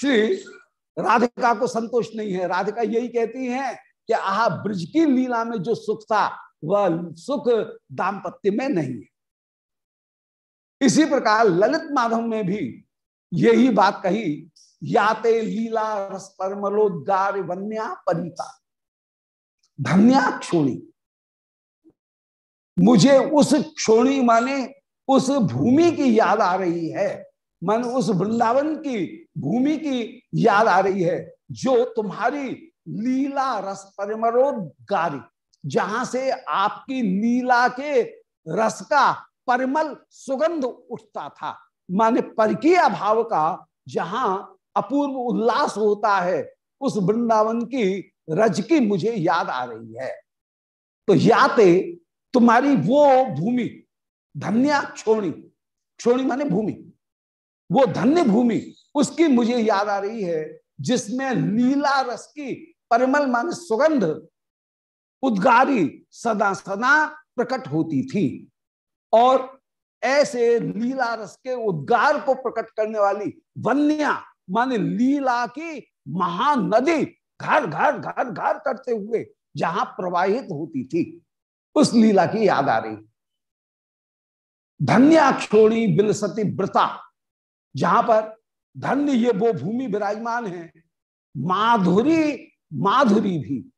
श्री राधिका को संतोष नहीं है। राधिका यही कहती हैं कि, आह, ब्रज की लीला में जो सुख था, वह सुख दाम्पत्य में नहीं है। इसी प्रकार ललित माधव में भी यही बात कही, याते लीला रस परमलोद्गार वन्या परिता। धन्या क्षोणी। मुझे उस क्षोणी माने उस भूमि की याद आ रही है। मन उस वृंदावन की भूमि की याद आ रही है, जो तुम्हारी लीला रस परिमलोद्गारी, जहाँ से आपकी लीला के रस का परिमल सुगंध उठता था। माने परकीय भाव का जहाँ अपूर्व उल्लास होता है, उस वृंदावन की रज की मुझे याद आ रही है। तो याते तुम्हारी वो भूमि, धन्या क्षोणी क्षोणी माने भूमि। वो धन्य भूमि उसकी मुझे याद आ रही है, जिसमें लीला रस की परिमल मान सुगंध उद्गारी सदा सदा प्रकट होती थी। और ऐसे लीला रस के उद्गार को प्रकट करने वाली वन्या माने लीला की महानदी घर घर घर घर करते हुए जहाँ प्रवाहित होती थी, उस लीला की याद आ रही। धन्याक्षोणी बिलसती व्रता जहाँ पर धन्य ये वो भूमि विराजमान है। माधुरी माधुरी भी।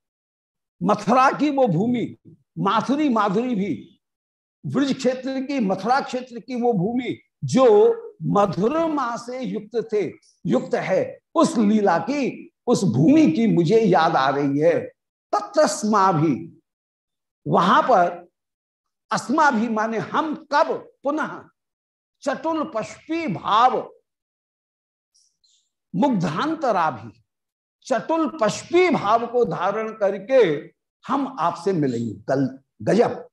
मथुरा की वो भूमि माथुरी माधुरी भी। ब्रज क्षेत्र की, मथुरा क्षेत्र की वो भूमि जो मधुर मधुरमा से युक्त थे, युक्त है, उस लीला की, उस भूमि की मुझे याद आ रही है। तत्स्मा भी। वहाँ पर अस्मा भी माने हम कब, पुनः चटुल पष्पी भाव। मुग्धांतरा भी चटुल पष्पी भाव को धारण करके हम आपसे मिलेंगे। कल गजब।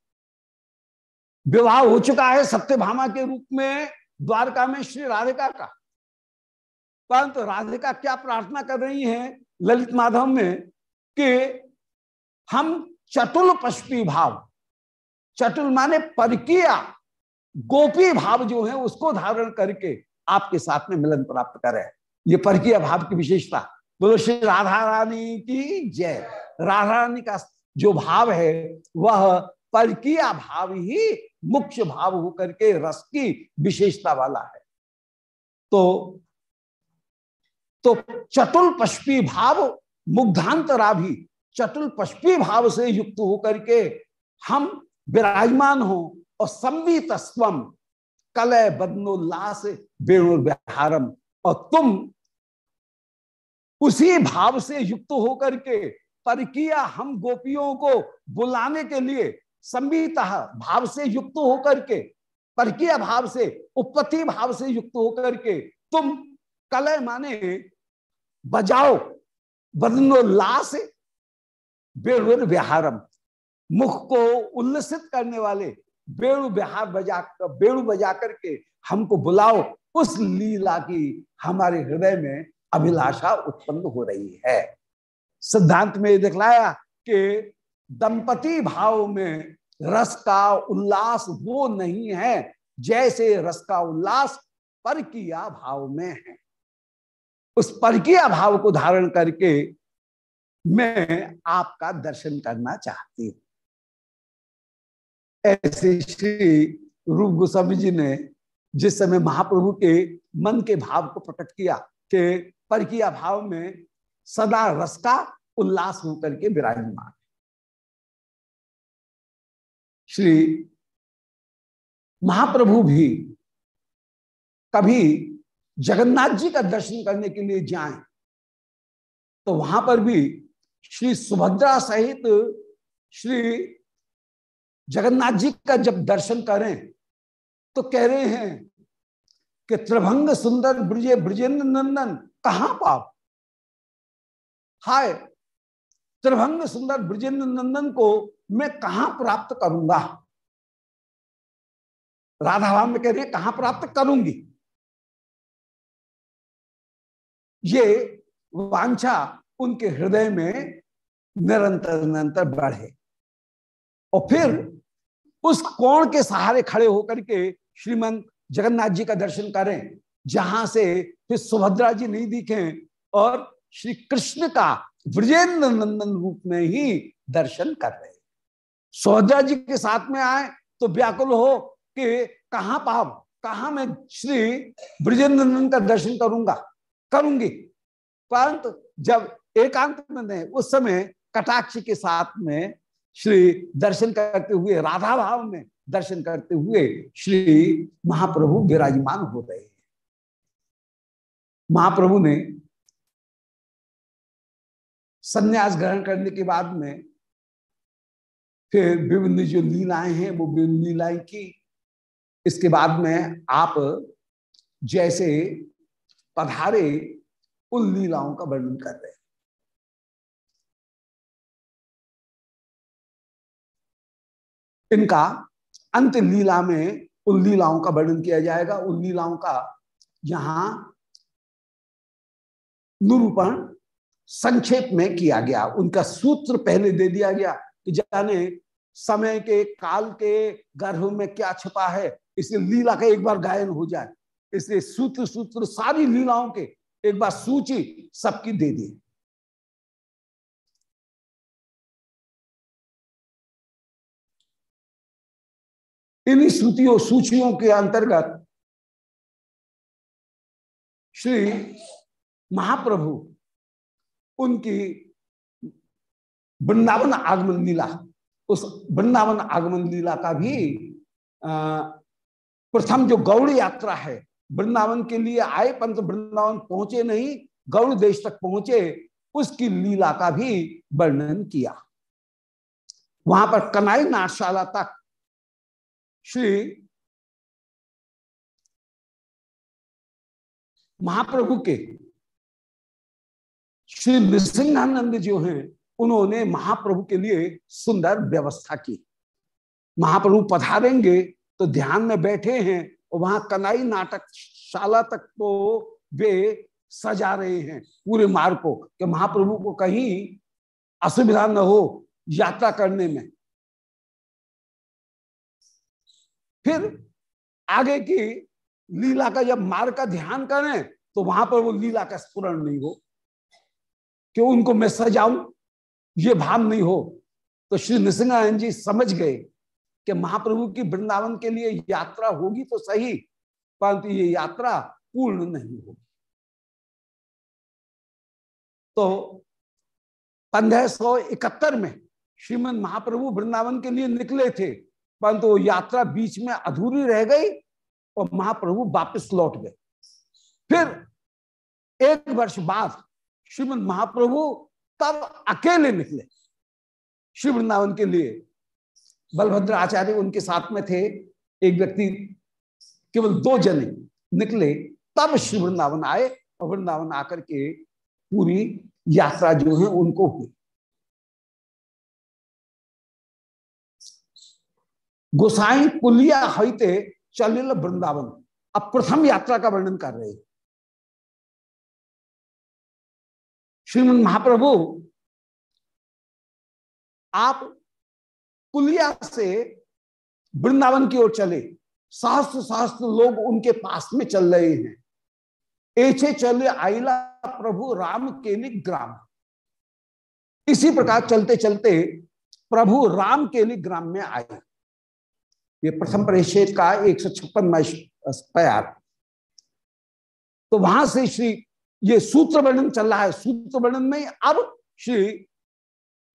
विवाह हो चुका है सत्यभामा के रूप में, द्वारका में श्री राधिका का। परंतु राधिका क्या प्रार्थना कर रही है ललित माधव में कि हम चतुल पष्पी भाव चतुल माने परकिया गोपी भाव जो है उसको धारण करके आपके साथ में मिलन प्राप्त करे। ये परकीय भाव की विशेषता। बोलो, श्री राधा रानी की जय। राधा रानी का जो भाव है, वह परकीय भाव ही मुख्य भाव होकर के रस की विशेषता वाला है। तो तो चतुल पश्पी भाव मुग्धांतरा भी चतुल पष्पी भाव से युक्त होकर के हम विराजमान हो। और संबित स्वम कलय बदनोल्लास वेणुर्व्यहारम और तुम उसी भाव से युक्त होकर के पर किया हम गोपियों को बुलाने के लिए संबित भाव से युक्त होकर के, परकीय भाव से, उपपत्ति भाव से युक्त होकर के तुम कलय माने बजाओ बदनोल्लास बेणुर विहारम मुख को उल्लसित करने वाले बेणु बिहार बजा कर बेणु बजा करके हमको बुलाओ, उस लीला की हमारे हृदय में अभिलाषा उत्पन्न हो रही है। सिद्धांत में दिखलाया कि दंपति भाव में रस का उल्लास वो नहीं है जैसे रस का उल्लास परकिया भाव में है। उस परकीय भाव को धारण करके मैं आपका दर्शन करना चाहती हूँ। ऐसे श्री रूप गोस्वामी जी ने जिस समय महाप्रभु के मन के भाव को प्रकट किया कि परकीय भाव में सदा रस का उल्लास होकर के विराजमान श्री महाप्रभु भी कभी जगन्नाथ जी का दर्शन करने के लिए जाएँ तो वहाँ पर भी श्री सुभद्रा सहित श्री जगन्नाथ जी का जब दर्शन करें तो कह रहे हैं कि त्रिभंग सुंदर ब्रजे, ब्रजेंद्र नंदन, कहाँ पाप? हाय, त्रिभंग सुंदर ब्रजेंद्र नंदन को मैं कहाँ प्राप्त करूँगा? राधा में कह रही है, कहाँ प्राप्त करूँगी? ये वांछा उनके हृदय में निरंतर निरंतर बढ़े। और फिर उस कोण के सहारे खड़े होकर के श्रीमंत जगन्नाथ जी का दर्शन करें, जहाँ से फिर सुभद्रा जी नहीं दिखे और श्री कृष्ण का ब्रजेंद्र नंदन रूप में ही दर्शन कर रहे सुभद्रा जी के साथ में आए तो व्याकुल हो कि कहा पाप कहा मैं श्री ब्रजेंद्र नंदन का दर्शन करूँगा? करूँगी। परंतु जब एकांत में, उस समय कटाक्ष के साथ में श्री दर्शन करते हुए, राधा भाव में दर्शन करते हुए श्री महाप्रभु विराजमान हो रहे महाप्रभु ने संन्यास ग्रहण करने के बाद में फिर विभिन्न जो लीलाएँ हैं, वो विभिन्न लीलाएँ की। इसके बाद में आप जैसे पधारे उन लीलाओं का वर्णन कर रहे हैं। इनका अंत लीला में उन लीलाओं का वर्णन किया जाएगा। उन लीलाओं का यहाँ निरूपण संक्षेप में किया गया। उनका सूत्र पहले दे दिया गया कि जाने समय के, काल के, गर्भ में क्या छुपा है। इसलिए लीला का एक बार गायन हो जाए। इसलिए सूत्र सूत्र सारी लीलाओं के एक बार सूची सबकी दे दी। इन्हीं श्रुतियों सूचियों के अंतर्गत श्री महाप्रभु उनकी वृंदावन आगमन लीला, उस वृंदावन आगमन लीला का भी प्रथम जो गौड़ यात्रा है, वृंदावन के लिए आए परंतु वृंदावन पहुँचे नहीं, गौड़ देश तक पहुँचे, उसकी लीला का भी वर्णन किया। वहाँ पर कनाई नाटशाला तक श्री महाप्रभु के, श्री नृसिंहानंद जो हैं, उन्होंने महाप्रभु के लिए सुंदर व्यवस्था की। महाप्रभु पधारेंगे तो ध्यान में बैठे हैं, और वहाँ कनाई नाटक शाला तक तो वे सजा रहे हैं, पूरे मार्ग को, कि महाप्रभु को कहीं असुविधा न हो यात्रा करने में। फिर आगे की लीला का जब मार्ग का ध्यान करें तो वहाँ पर वो लीला का स्पुरण नहीं हो। कि उनको मैं सजाऊं, ये भाव नहीं हो। तो श्री नृसिंहानंद जी समझ गए कि महाप्रभु की वृंदावन के लिए यात्रा होगी तो सही, परंतु ये यात्रा पूर्ण नहीं होगी। तो पंद्रह में श्रीमद महाप्रभु वृंदावन के लिए निकले थे। परंतु यात्रा बीच में अधूरी रह गई और महाप्रभु वापस लौट गए। फिर एक वर्ष बाद श्रीमद महाप्रभु तब अकेले निकले। श्री वृंदावन के लिए बलभद्र आचार्य उनके साथ में थे। एक व्यक्ति, केवल दो जने निकले। तब श्री वृंदावन आए और वृंदावन आकर के पूरी यात्रा जो है उनको हुई। गोसाई पुलिया हईते चलिल वृंदावन। अब प्रथम यात्रा का वर्णन कर रहे श्रीमद महाप्रभु, आप पुलिया से वृंदावन की ओर चले। सहस्त्र सहस्त्र लोग उनके पास में चल रहे हैं। एचे चले आईला प्रभु राम केली ग्राम। इसी प्रकार चलते चलते प्रभु राम केली ग्राम में आए। ये प्रथम परिच्छेद का एक सौ छप्पन तो वहाँ से श्री, ये सूत्र वर्णन चल रहा है। सूत्र वर्णन में अब श्री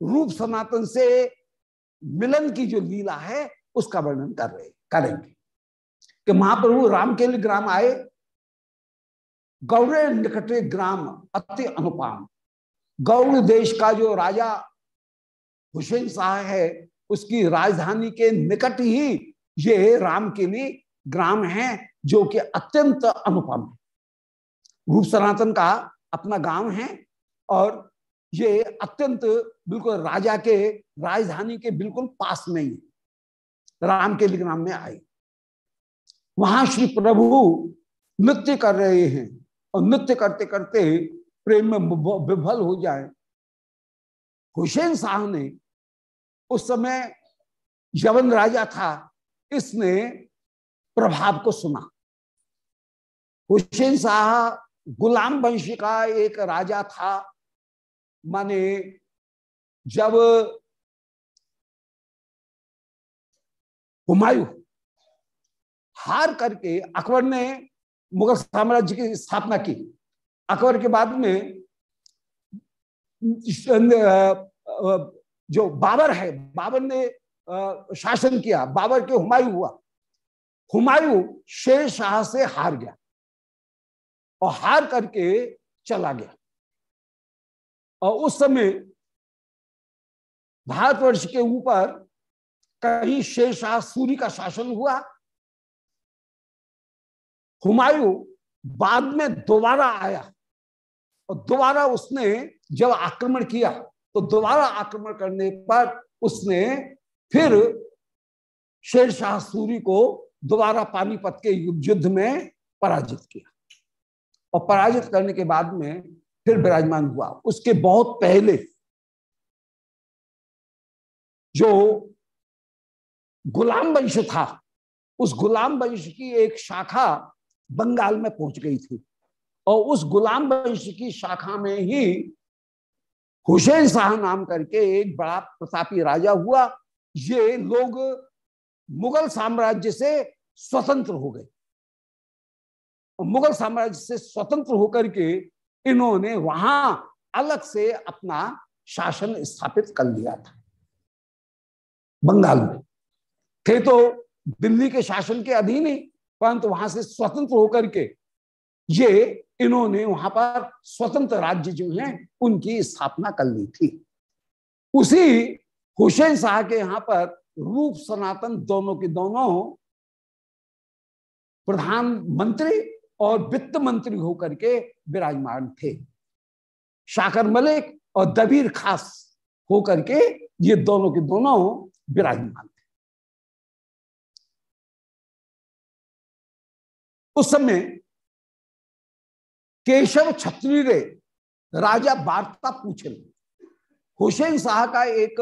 रूप सनातन से मिलन की जो लीला है, उसका वर्णन कर रहे, करेंगे। कि महाप्रभु राम के लिए ग्राम आए गौरे निकटे ग्राम अति अनुपाम। गौड़ देश का जो राजा हुसैन शाह है, उसकी राजधानी के निकट ही ये राम के लिए ग्राम है जो कि अत्यंत अनुपम है। रूप सनातन का अपना गाँव है और ये अत्यंत बिल्कुल राजा के, राजधानी के बिल्कुल पास में ही राम के ग्राम में आए। वहाँ श्री प्रभु नृत्य कर रहे हैं और नृत्य करते करते प्रेम में विफल हो जाए। हुसैन शाह ने उस समय यवन राजा था इसने प्रभाव को सुना? हुसैन शाह गुलाम वंशी का एक राजा था। माने जब हुमायूं हार करके अकबर ने मुगल साम्राज्य की स्थापना की, अकबर के बाद में जो बाबर है, बाबर ने शासन किया, बाबर के हुमायूं हुआ। हुमायूं शेर शाह से हार गया और हार करके चला गया। और उस समय भारतवर्ष के ऊपर कहीं शेर शाह सूरी का शासन हुआ। हुमायूं बाद में दोबारा आया और दोबारा उसने जब आक्रमण किया तो दोबारा आक्रमण करने पर उसने फिर शेर शाह सूरी को दोबारा पानीपत के युद्ध में पराजित किया। और पराजित करने के बाद में फिर विराजमान हुआ। उसके बहुत पहले जो गुलाम वंश था, उस गुलाम वंश की एक शाखा बंगाल में पहुँच गई थी। और उस गुलाम वंश की शाखा में ही हुसैन शाह नाम करके एक बड़ा प्रतापी राजा हुआ। ये लोग मुगल साम्राज्य से स्वतंत्र हो गए। और मुगल साम्राज्य से स्वतंत्र होकर के इन्होंने वहाँ अलग से अपना शासन स्थापित कर लिया था, बंगाल में। थे तो दिल्ली के शासन के अधीन ही, परंतु वहाँ से स्वतंत्र होकर के ये इन्होंने वहाँ पर स्वतंत्र राज्य जो है, उनकी स्थापना कर ली थी। उसी हुसैन शाह के यहाँ पर रूप सनातन दोनों के दोनों प्रधानमंत्री और वित्त मंत्री होकर के विराजमान थे। शाकर मलिक और दबीर खास होकर के ये दोनों के दोनों विराजमान थे। उस समय केशव छत्री रे राजा वार्ता पूछे। हुसैन शाह का एक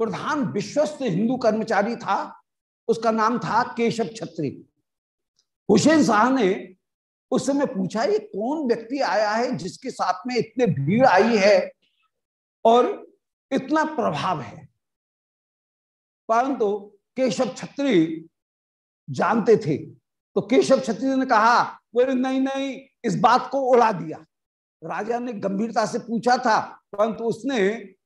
प्रधान विश्वस्त हिंदू कर्मचारी था, उसका नाम था केशव छत्री। हुसैन शाह ने उस समय पूछा, ये कौन व्यक्ति आया है जिसके साथ में इतने भीड़ आई है और इतना प्रभाव है? परंतु केशव छत्री जानते थे तो केशव छत्री ने कहा, बोले, नहीं नहीं, इस बात को उड़ा दिया। राजा ने गंभीरता से पूछा था, परंतु तो उसने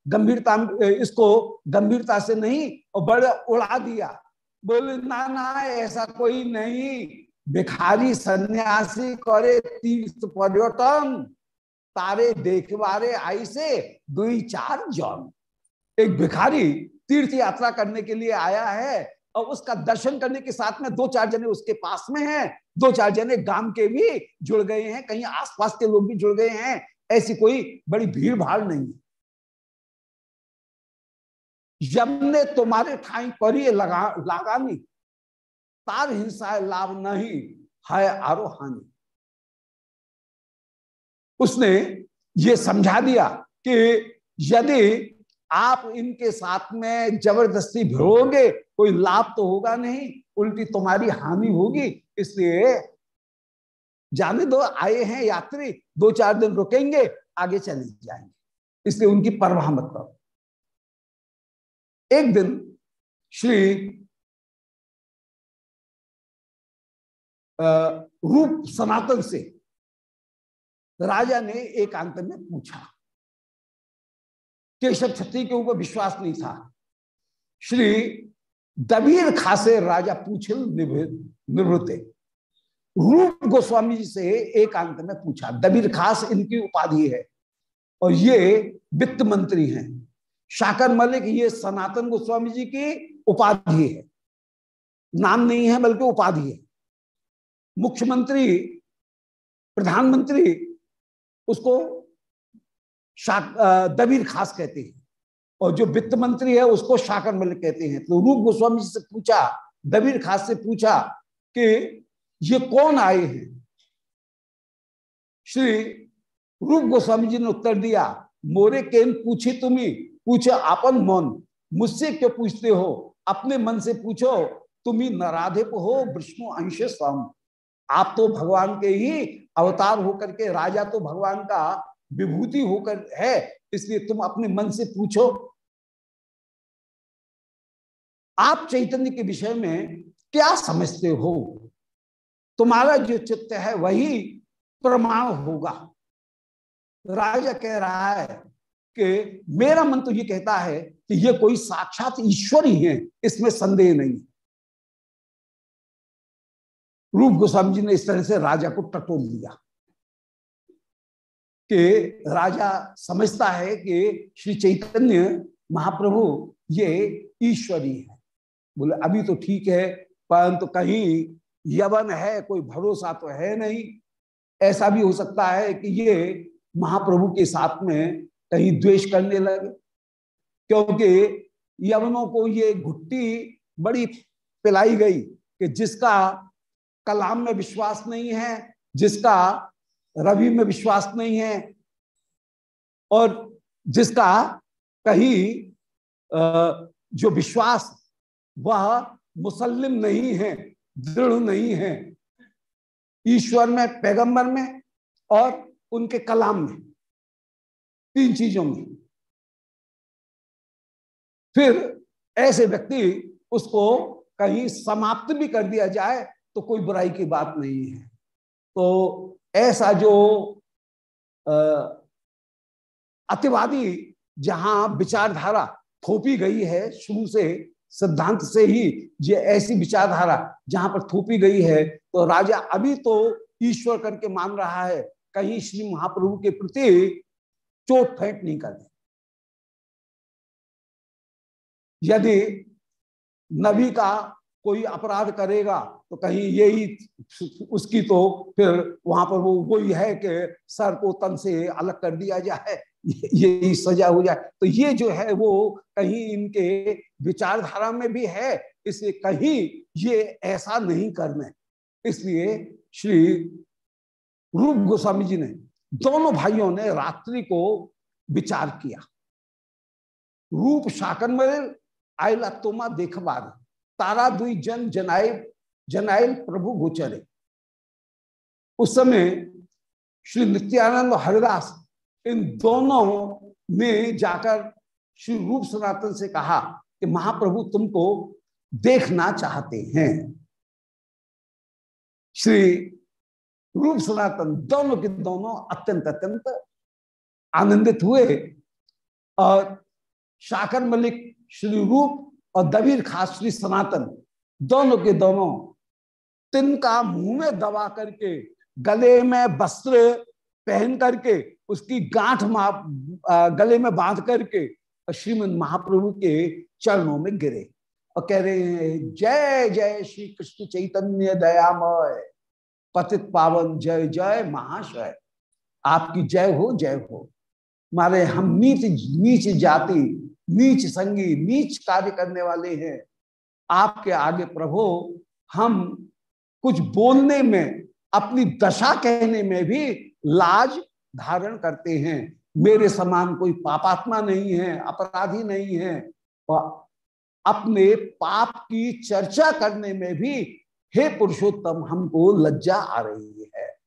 गंभीरता, इसको गंभीरता से नहीं, और बड़े उड़ा दिया। बोले ना ना ऐसा कोई नहीं। भिखारी सन्यासी करे तीर्थ पर्यटन। तारे देखवारे आई से दुई चार जन। एक भिखारी तीर्थ यात्रा करने के लिए आया है और उसका दर्शन करने के साथ में दो चार जने उसके पास में हैं, दो चार जने गाँव के भी जुड़ गए हैं, कहीं आसपास के लोग भी जुड़ गए हैं, ऐसी कोई बड़ी भीड़ भाड़ नहीं है। जब ने तुम्हारे ठाई ही लगा लगानी तार हिंसा लाभ नहीं है आरोहानी। उसने ये समझा दिया कि यदि आप इनके साथ में ज़बरदस्ती भिड़ोगे कोई लाभ तो होगा नहीं, उल्टी तुम्हारी हानि होगी। इसलिए जाने दो, आए हैं यात्री दो चार दिन रुकेंगे, आगे चले जाएँगे। इसलिए उनकी परवाह मत करो। एक दिन श्री रूप सनातन से राजा ने एक अंत में पूछा, केशव छत्री के ऊपर विश्वास नहीं था। श्री दबीर खासे राजा पूछिल निवृत्ते। रूप गोस्वामी जी से एक अंत में पूछा दबीर खास इनकी उपाधि है और ये वित्त मंत्री हैं। शाकर मलिक, ये सनातन गोस्वामी जी की उपाधि है। नाम नहीं है, बल्कि उपाधि है। मुख्यमंत्री, प्रधानमंत्री उसको दबीर खास कहते हैं। और जो वित्त मंत्री है उसको शाकर मलिक कहते हैं। तो रूप गोस्वामी से पूछा, दबीर खास से पूछा कि ये कौन आए हैं? श्री रूप गोस्वामी जी ने उत्तर दिया, मोरे केन पूछे तुम्हें, पूछे आपन मन, मुझसे क्यों पूछते हो? अपने मन से पूछो, तुम्ही नराधिप हो, विष्णु अंश स्वम आप तो भगवान के ही अवतार होकर के, राजा तो भगवान का विभूति होकर है, इसलिए तुम अपने मन से पूछो। आप चैतन्य के विषय में क्या समझते हो? तुम्हारा जो चित्त है, वही प्रमाण होगा। राजा कह रहा है कि मेरा मन तो ये कहता है कि ये कोई साक्षात ईश्वर ही है इसमें संदेह नहीं। रूप गोस्वामी जी ने इस तरह से राजा को टटोल दिया। कि राजा समझता है कि श्री चैतन्य महाप्रभु ये ईश्वरी है। बोले, अभी तो ठीक है, परंतु तो कहीं यवन है, कोई भरोसा तो है नहीं। ऐसा भी हो सकता है कि ये महाप्रभु के साथ में कहीं द्वेष करने लगे, क्योंकि यवनों को ये घुट्टी बड़ी पिलाई गई कि जिसका कलाम में विश्वास नहीं है, जिसका रवि में विश्वास नहीं है। और जिसका कहीं जो विश्वास, वह मुसलिम नहीं है, दृढ़ नहीं है, ईश्वर में, पैगंबर में और उनके कलाम में, तीन चीज़ों में। फिर ऐसे व्यक्ति उसको कहीं समाप्त भी कर दिया जाए तो कोई बुराई की बात नहीं है। तो ऐसा जो अतिवादी जहाँ विचारधारा थोपी गई है, शुरू से, सिद्धांत से ही ये ऐसी विचारधारा जहाँ पर थोपी गई है तो राजा अभी तो ईश्वर करके मान रहा है, कहीं श्री महाप्रभु के प्रति चोट फेंट नहीं कर दे। यदि नबी का कोई अपराध करेगा तो कहीं यही उसकी तो फिर वहाँ पर वो वही है कि सर को तन से अलग कर दिया जाए यही सजा हो जाए। तो ये जो है वो कहीं इनके विचारधारा में भी है, इसलिए कहीं ये ऐसा नहीं करने इसलिए श्री रूप गोस्वामी जी ने, दोनों भाइयों ने रात्रि को विचार किया। रूप शाकन मरे, आयला तोमा देखबार। तारा दुई जन जनाए जनाइल प्रभु गोचरे। उस समय श्री नित्यानंद हरिदास इन दोनों ने जाकर श्री रूप सनातन से कहा कि महाप्रभु तुमको देखना चाहते हैं। श्री रूप सनातन दोनों के दोनों अत्यंत अत्यंत आनंदित हुए और शाकर मलिक श्री रूप और दबीर खास सनातन, दोनों के दोनों तिनका मुँह में दबा करके, गले में वस्त्र पहन करके, उसकी गांठ गले में बाँध करके श्रीमद महाप्रभु के चरणों में गिरे। और कह रहे हैं, जय जय श्री कृष्ण चैतन्य दयामय। पतित पावन, जय जय महाशय। आपकी जय हो जय हो। मारे हम नीच नीच जाति नीच संगी, नीच कार्य करने वाले हैं। आपके आगे प्रभु, हम कुछ बोलने में, अपनी दशा कहने में भी लाज धारण करते हैं। मेरे समान कोई पापात्मा नहीं है, अपराधी नहीं है। अपने पाप की चर्चा करने में भी हे पुरुषोत्तम, हमको लज्जा आ रही है।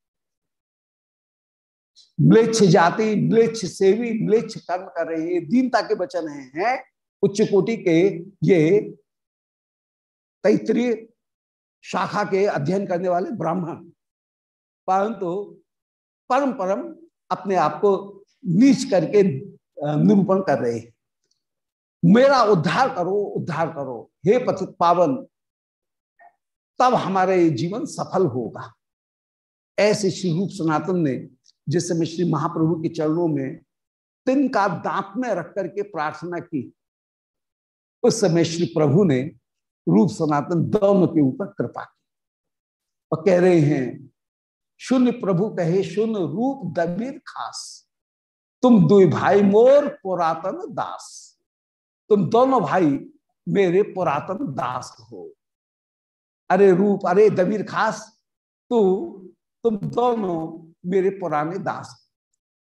म्लेच्छ जाति म्लेच्छ सेवी म्लेच्छ कर्म कर रहे हैं दीनता के वचन है, उच्च कोटि के ये तैतरीय शाखा के अध्ययन करने वाले ब्राह्मण। परंतु परम परम अपने आप को नीच करके निरूपण कर रहे हैं। मेरा उद्धार करो उद्धार करो। हे पथित पावन तब हमारे जीवन सफल होगा। ऐसे श्री रूप सनातन ने जिस समय श्री महाप्रभु के चरणों में तिन का दांत में रख करके प्रार्थना की। उस समय श्री प्रभु ने रूप सनातन दोनों के ऊपर कृपा की और कह रहे हैं शून्य प्रभु कहे शून्य रूप दबीर खास। तुम दो भाई मोर पुरातन दास। तुम दोनों भाई मेरे पुरातन दास हो। अरे रूप अरे दबीर खास तू तु, तुम दोनों मेरे पुराने दास।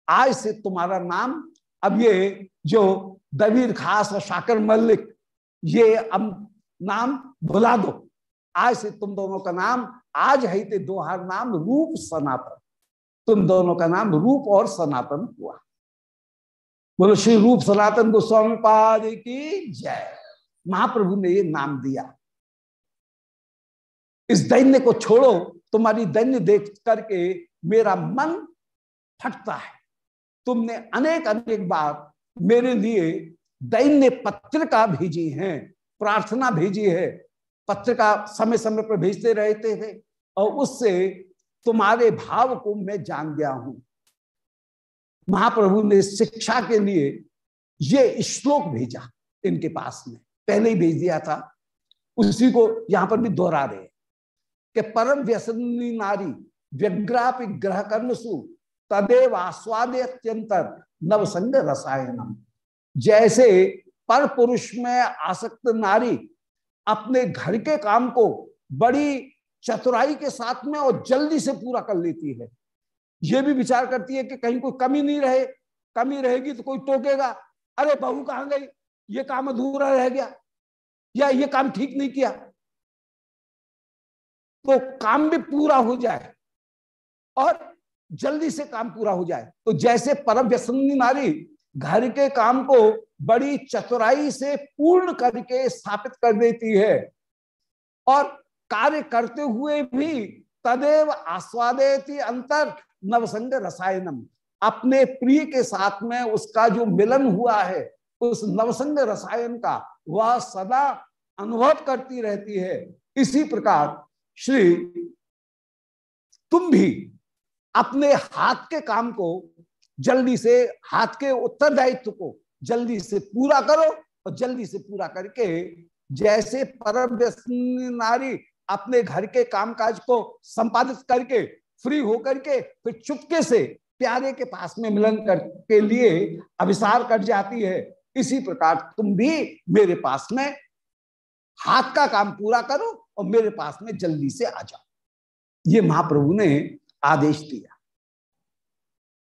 आज से तुम्हारा नाम अब ये जो दबीर खास और शाकर मल्लिक, ये अब नाम भुला दो। आज से तुम दोनों का नाम, आज है ते दोहार नाम रूप सनातन। तुम दोनों का नाम रूप और सनातन हुआ। बोलो, श्री रूप सनातन गोस्वामी पाद की जय। महाप्रभु ने ये नाम दिया। इस दैन्य को छोड़ो, तुम्हारी दैन्य देख करके मेरा मन फटता है। तुमने अनेक अनेक बार मेरे लिए दैन्य पत्रिका भेजी है, प्रार्थना भेजी है, पत्रिका समय समय पर भेजते रहते थे और उससे तुम्हारे भाव को मैं जान गया हूँ। महाप्रभु ने शिक्षा के लिए ये श्लोक भेजा इनके पास में। पहले ही भेज दिया था। उसी को यहाँ पर भी दोहरा रहे कि परम व्यसनी नारी व्यग्रापि ग्रह कर्मसु तदेव आस्वाद अत्यंतर नवसंग रसायनम जैसे पर पुरुष में आसक्त नारी अपने घर के काम को बड़ी चतुराई के साथ में और जल्दी से पूरा कर लेती है। ये भी विचार करती है कि कहीं कोई कमी नहीं रहे, कमी रहेगी तो कोई टोकेगा, अरे बहू कहाँ गई? ये काम अधूरा रह गया, या ये काम ठीक नहीं किया? तो काम भी पूरा हो जाए और जल्दी से काम पूरा हो जाए। तो जैसे परम व्यसनी नारी घर के काम को बड़ी चतुराई से पूर्ण करके स्थापित कर देती है और कार्य करते हुए भी तदेव आस्वादेती अंतर नवसंग रसायनम। अपने प्रिय के साथ में उसका जो मिलन हुआ है, उस नवसंग रसायन का, वह सदा अनुभव करती रहती है। इसी प्रकार श्री तुम भी अपने हाथ के काम को जल्दी से, हाथ के उत्तरदायित्व को जल्दी से पूरा करो और जल्दी से पूरा करके जैसे परम नारी अपने घर के कामकाज को संपादित करके, फ्री होकर के, फिर चुपके से प्यारे के पास में मिलन कर के लिए अभिसार कर जाती है। इसी प्रकार तुम भी मेरे पास में हाथ का काम पूरा करो और मेरे पास में जल्दी से आ जाओ। ये महाप्रभु ने आदेश दिया।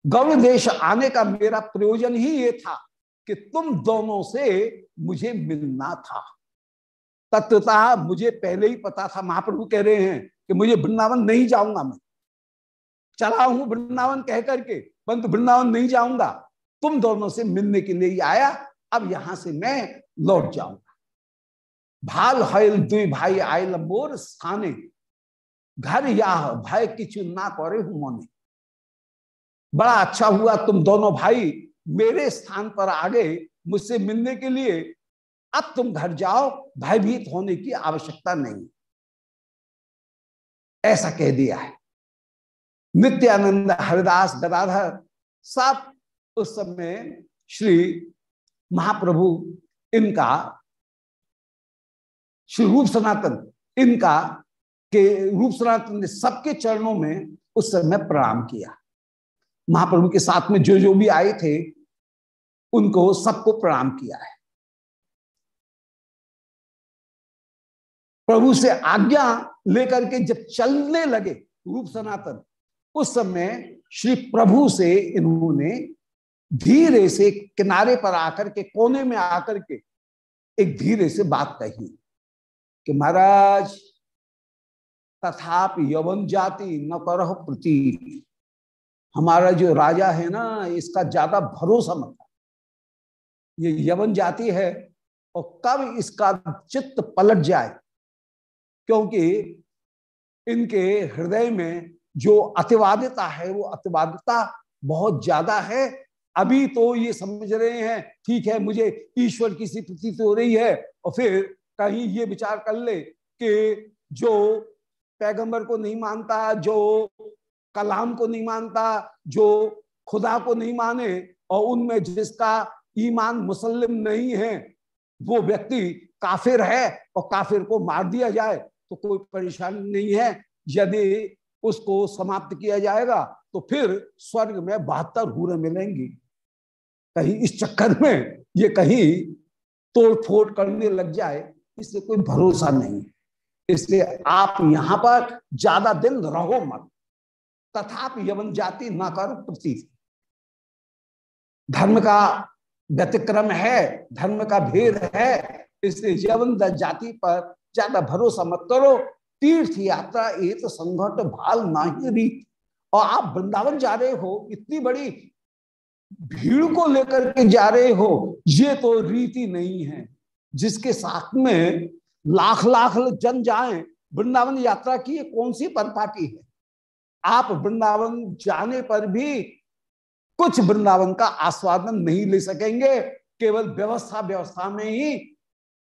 गौड़ देश आने का मेरा प्रयोजन ही ये था कि तुम दोनों से मुझे मिलना था। तत्वता मुझे पहले ही पता था, महाप्रभु कह रहे हैं कि मुझे वृंदावन नहीं जाऊँगा मैं। चला हूँ वृंदावन कह करके, परंतु वृंदावन नहीं जाऊँगा। तुम दोनों से मिलने के लिए आया, अब यहाँ से मैं लौट जाऊँगा। भाल हल दुई भाई आयल मोर स्थाने घर या भय किचु ना करे मोने। बड़ा अच्छा हुआ तुम दोनों भाई मेरे स्थान पर आ गए मुझसे मिलने के लिए। अब तुम घर जाओ, भयभीत होने की आवश्यकता नहीं। ऐसा कह दिया है। नित्यानंद, हरिदास, गदाधर सब उस समय श्री महाप्रभु, इनका श्री रूप सनातन, इनका के रूप सनातन ने सबके चरणों में उस समय प्रणाम किया। महाप्रभु के साथ में जो जो भी आए थे, उनको सबको प्रणाम किया है। प्रभु से आज्ञा लेकर के जब चलने लगे रूप सनातन उस समय श्री प्रभु से इन्होंने धीरे से किनारे पर आकर के, कोने में आकर के एक धीरे से बात कही कि महाराज तथाप यवन जाति न कर प्रति। हमारा जो राजा है ना, इसका ज़्यादा भरोसा मत ये यवन जाति है और कब इसका चित्त पलट जाए? क्योंकि इनके हृदय में जो अतिवादिता है, वो अतिवादिता बहुत ज़्यादा है। अभी तो ये समझ रहे हैं, ठीक है, मुझे ईश्वर की सी प्रतीत हो रही है, और फिर कहीं ये विचार कर ले कि जो पैगंबर को नहीं मानता, जो कलाम को नहीं मानता, जो खुदा को नहीं माने और उनमें जिसका ईमान मुसलिम नहीं है, वो व्यक्ति काफिर है और काफिर को मार दिया जाए तो कोई परेशानी नहीं है। यदि उसको समाप्त किया जाएगा तो फिर स्वर्ग में बहत्तर हूरे मिलेंगी। कहीं इस चक्कर में ये कहीं तोड़ फोड़ करने लग जाए, इससे कोई भरोसा नहीं। इसलिए आप यहाँ पर ज़्यादा दिन रहो मत। तथापि यवन जाति न कर प्रतीत। धर्म का व्यतिक्रम है, धर्म का भेद है, इसलिए यवन जाति पर ज़्यादा भरोसा मत करो। तीर्थ यात्रा एक संघट भाल नाही रीत। और आप वृंदावन जा रहे हो, इतनी बड़ी भीड़ को लेकर के जा रहे हो, ये तो रीति नहीं है। जिसके साथ में लाख लाख जन जाए, वृंदावन यात्रा की कौन सी परपाटी है? आप वृंदावन जाने पर भी कुछ वृंदावन का आस्वादन नहीं ले सकेंगे, केवल व्यवस्था व्यवस्था में ही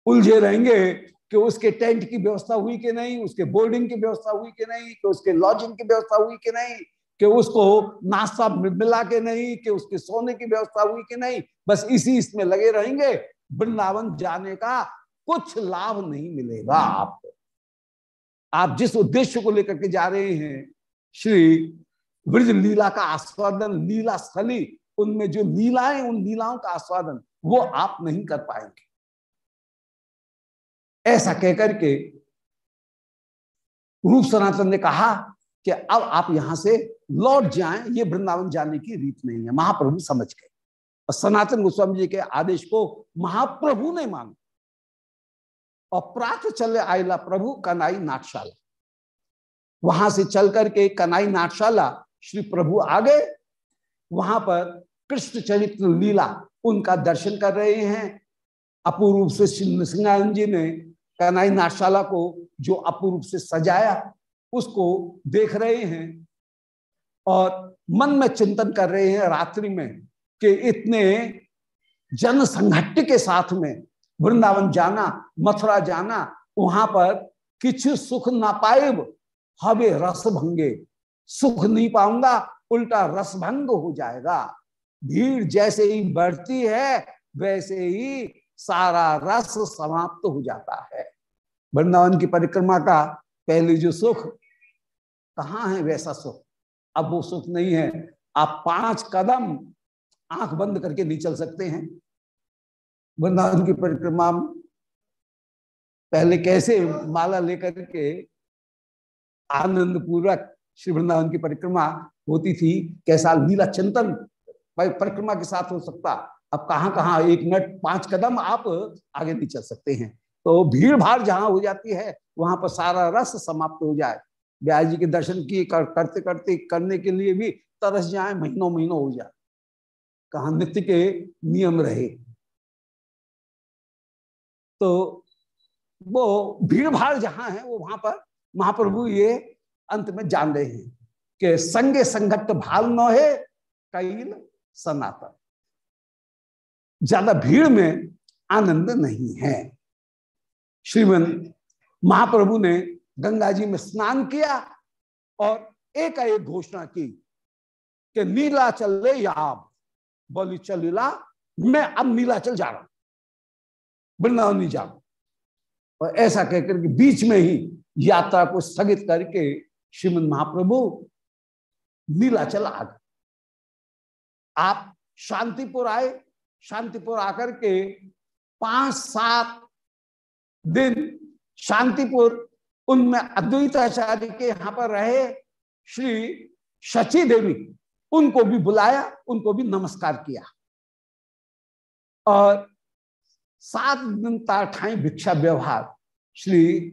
उलझे रहेंगे कि उसके टेंट की व्यवस्था हुई कि नहीं, उसके बोर्डिंग की व्यवस्था हुई कि नहीं, कि उसके लॉजिंग की व्यवस्था हुई कि नहीं, कि उसको नाश्ता मिला के नहीं, कि उसके सोने की व्यवस्था हुई कि नहीं, बस इसी इसमें लगे रहेंगे। वृंदावन जाने का कुछ लाभ नहीं मिलेगा आपको। आप जिस उद्देश्य को लेकर के जा रहे हैं, श्री ब्रज लीला का आस्वादन, लीला स्थली, उनमें जो लीलाएँ, उन लीलाओं का आस्वादन, वो आप नहीं कर पाएँगे। ऐसा कहकर के रूप सनातन ने कहा कि अब आप यहाँ से लौट जाएँ, ये वृंदावन जाने की रीत नहीं है। महाप्रभु समझ गए। सनातन गोस्वामी जी के आदेश को महाप्रभु ने माना। और चले आयला प्रभु कनाई नाटशाला। वहाँ से चल करके कनाई नाटशाला श्री प्रभु आ गए। वहाँ पर कृष्ण चरित्र लीला उनका दर्शन कर रहे हैं। अपूर्व से सिंहानंद जी ने कनाई नाटशाला को जो अपूर्व से सजाया, उसको देख रहे हैं और मन में चिंतन कर रहे हैं रात्रि में कि इतने जन संघट्ट के साथ में वृंदावन जाना, मथुरा जाना, वहाँ पर किछु सुख ना पाए हवे रस भंगे। सुख नहीं पाऊँगा, उल्टा रस भंग हो जाएगा। भीड़ जैसे ही बढ़ती है, वैसे ही सारा रस समाप्त हो जाता है। वृंदावन की परिक्रमा का पहले जो सुख, कहाँ है वैसा सुख? अब वो सुख नहीं है। आप पाँच कदम आँख बंद करके नहीं चल सकते हैं। वृंदावन की परिक्रमा पहले कैसे माला लेकर के आनंद पूर्वक श्री वृंदावन की परिक्रमा होती थी कैसा लीला चिंतन परिक्रमा के साथ हो सकता अब कहाँ कहाँ एक मिनट पाँच कदम आप आगे नहीं चल सकते हैं। तो भीड़ भाड़ जहाँ हो जाती है वहाँ पर सारा रस समाप्त हो जाए। ब्याह जी के दर्शन किए कर, करते करते करने के लिए भी तरस जाए महीनों महीनों हो जाए। कहा नित्य के नियम रहे। तो वो भीड़ भाड़ जहाँ है, वो वहाँ पर महाप्रभु ये अंत में जान रहे हैं कि संगे संघट भाल न है कैल सनातन। ज़्यादा भीड़ में आनंद नहीं है। श्रीमन महाप्रभु ने गंगा जी में स्नान किया और एक एक घोषणा की कि नीला चल ले याब बोली चलीला मैं अब नीलाचल जा रहा हूँ। वृंदावन नहीं जा और ऐसा कहकर के बीच में ही यात्रा को स्थगित करके श्रीमद महाप्रभु नीलाचल आ गए। आप शांतिपुर आए, शांतिपुर आकर के पाँच सात दिन शांतिपुर, उनमें अद्वैत आचार्य के यहाँ पर रहे, श्री शची देवी, उनको भी बुलाया, उनको भी नमस्कार किया। और सात दिन ठाई भिक्षा व्यवहार। श्री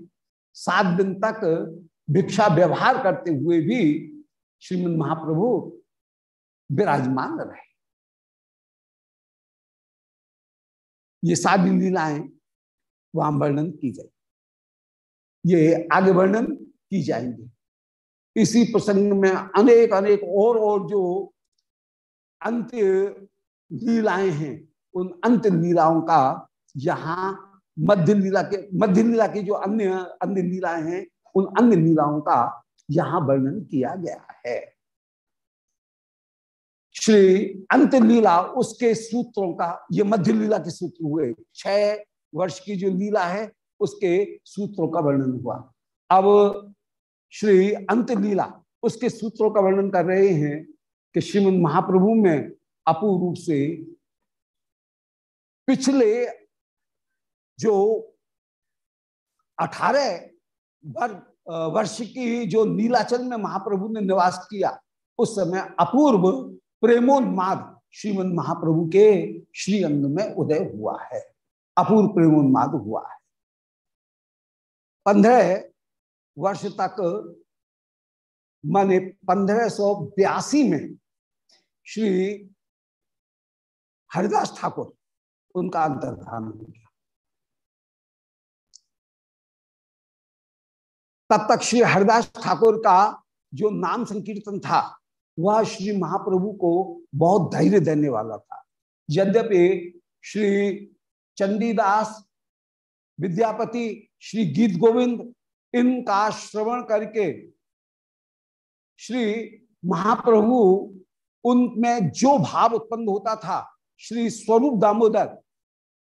सात दिन तक भिक्षा व्यवहार करते हुए भी श्रीमद महाप्रभु विराजमान रहे। ये सारी लीलाएँ वहाँ वर्णन की गई। ये आगे वर्णन की जाएँगे। इसी प्रसंग में अनेक अनेक और और जो अंत्य लीलाएँ हैं, उन अंत लीलाओं का यहाँ मध्य लीला के, मध्य लीला की जो अन्य अन्य लीलाएँ हैं, उन अन्य लीलाओं का यहाँ वर्णन किया गया है। श्री अंत लीला उसके सूत्रों का, ये मध्य लीला के सूत्र हुए। छह वर्ष की जो लीला है, उसके सूत्रों का वर्णन हुआ। अब श्री अंत लीला उसके सूत्रों का वर्णन कर रहे हैं कि श्रीमद महाप्रभु में अपूर्व से पिछले जो अठारह वर्ष की जो नीलाचल में महाप्रभु ने निवास किया, उस समय अपूर्व प्रेमोन्माद श्रीमद महाप्रभु के श्री अंग में उदय हुआ है। अपूर्व प्रेमोन्माद हुआ है। पंद्रह वर्ष तक माने पंद्रह सौ बयासी में श्री हरिदास ठाकुर, उनका अंतर्धान हो तब तक श्री हरिदास ठाकुर का जो नाम संकीर्तन था, वह श्री महाप्रभु को बहुत धैर्य देने वाला था। यद्यपि श्री चंडीदास, विद्यापति श्री गीत गोविंद, इनका श्रवण करके श्री महाप्रभु, उनमें जो भाव उत्पन्न होता था, श्री स्वरूप दामोदर,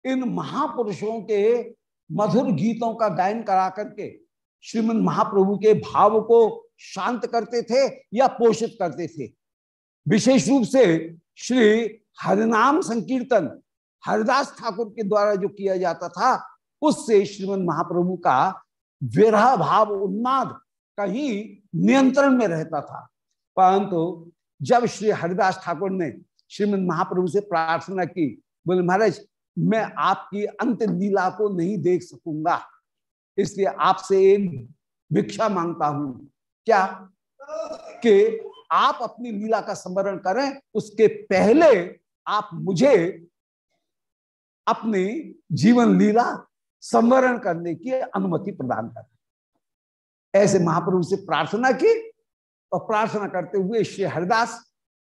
इन महापुरुषों के मधुर गीतों का गायन करा करके श्रीमद महाप्रभु के भाव को शांत करते थे या पोषित करते थे? विशेष रूप से श्री हरिनाम संकीर्तन हरिदास ठाकुर के द्वारा जो किया जाता था, उससे श्रीमद महाप्रभु का विरह भाव उन्माद कहीं नियंत्रण में रहता था। परंतु जब श्री हरिदास ठाकुर ने श्रीमद महाप्रभु से प्रार्थना की, बोले, महाराज, मैं आपकी अंत लीला को नहीं देख सकूँगा। इसलिए आपसे एक भिक्षा माँगता हूँ। क्या? कि आप अपनी लीला का स्मरण करें, उसके पहले आप मुझे अपनी जीवन लीला संवरण करने की अनुमति प्रदान करें। ऐसे महाप्रभु से प्रार्थना की और प्रार्थना करते हुए श्री हरिदास,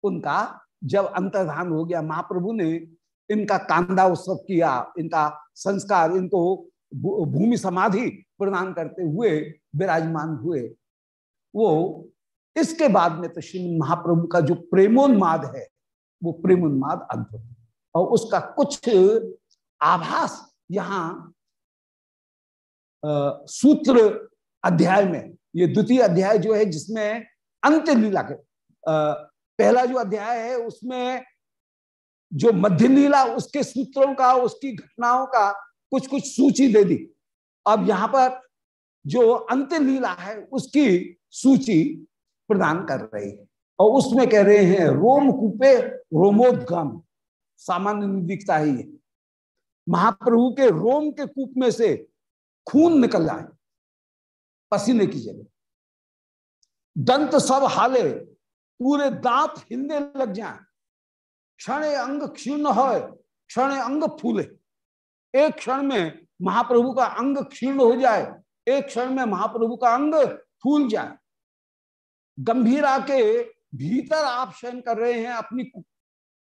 उनका जब अंतर्धान हो गया, महाप्रभु ने इनका कांदा उत्सव किया, इनका संस्कार, इनको भूमि समाधि प्रदान करते हुए, विराजमान हुए। वो इसके बाद में तो श्री महाप्रभु का जो प्रेमोन्माद है, वो प्रेमोन्माद अद्भुत और उसका कुछ आभास यहाँ सूत्र अध्याय में, ये द्वितीय अध्याय जो है, जिसमें अंत लीला के पहला जो अध्याय है, उसमें जो मध्य लीला उसके सूत्रों का, उसकी घटनाओं का कुछ कुछ सूची दे दी। अब यहाँ पर जो अंत लीला है, उसकी सूची प्रदान कर रही है और उसमें कह रहे हैं, रोम कूपे रोमोदगम। सामान्य दिखता ही है। महाप्रभु के रोम के कूप में से खून निकल जाए पसीने की जगह। दंत सब हाले, पूरे दांत हिलने लग जाए। क्षण अंग क्षीर्ण हो क्षण अंग फूले। एक क्षण में महाप्रभु का अंग क्षीर्ण हो जाए, एक क्षण में महाप्रभु का अंग फूल जाए। गंभीरा के भीतर आप शयन कर रहे हैं अपनी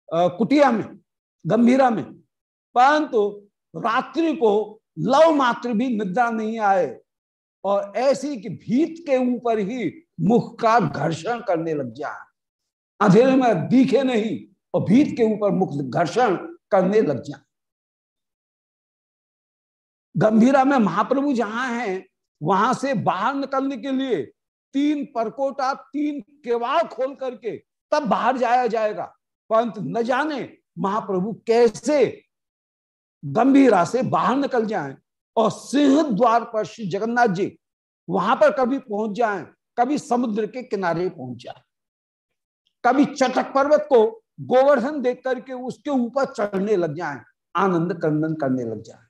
कुटिया में, गंभीरा में। परंतु रात्रि को लव मात्र भी निद्रा नहीं आए और ऐसी कि भीत के ऊपर ही मुख का घर्षण करने लग जाए। अंधेरे में दिखे नहीं और भीत के ऊपर मुख घर्षण करने लग जाए। गंभीरा में महाप्रभु जहाँ हैं, वहाँ से बाहर निकलने के लिए तीन परकोटा, तीन केवाड़ खोल करके तब बाहर जाया जाएगा। परंतु न जाने महाप्रभु कैसे गंभीरा से बाहर निकल जाएँ और सिंह द्वार पर श्री जगन्नाथ जी वहाँ पर कभी पहुँच जाएँ, कभी समुद्र के किनारे पहुँच जाए। कभी चटक पर्वत को गोवर्धन देख करके उसके ऊपर चढ़ने लग जाएँ, आनंद कंदन करने लग जाए।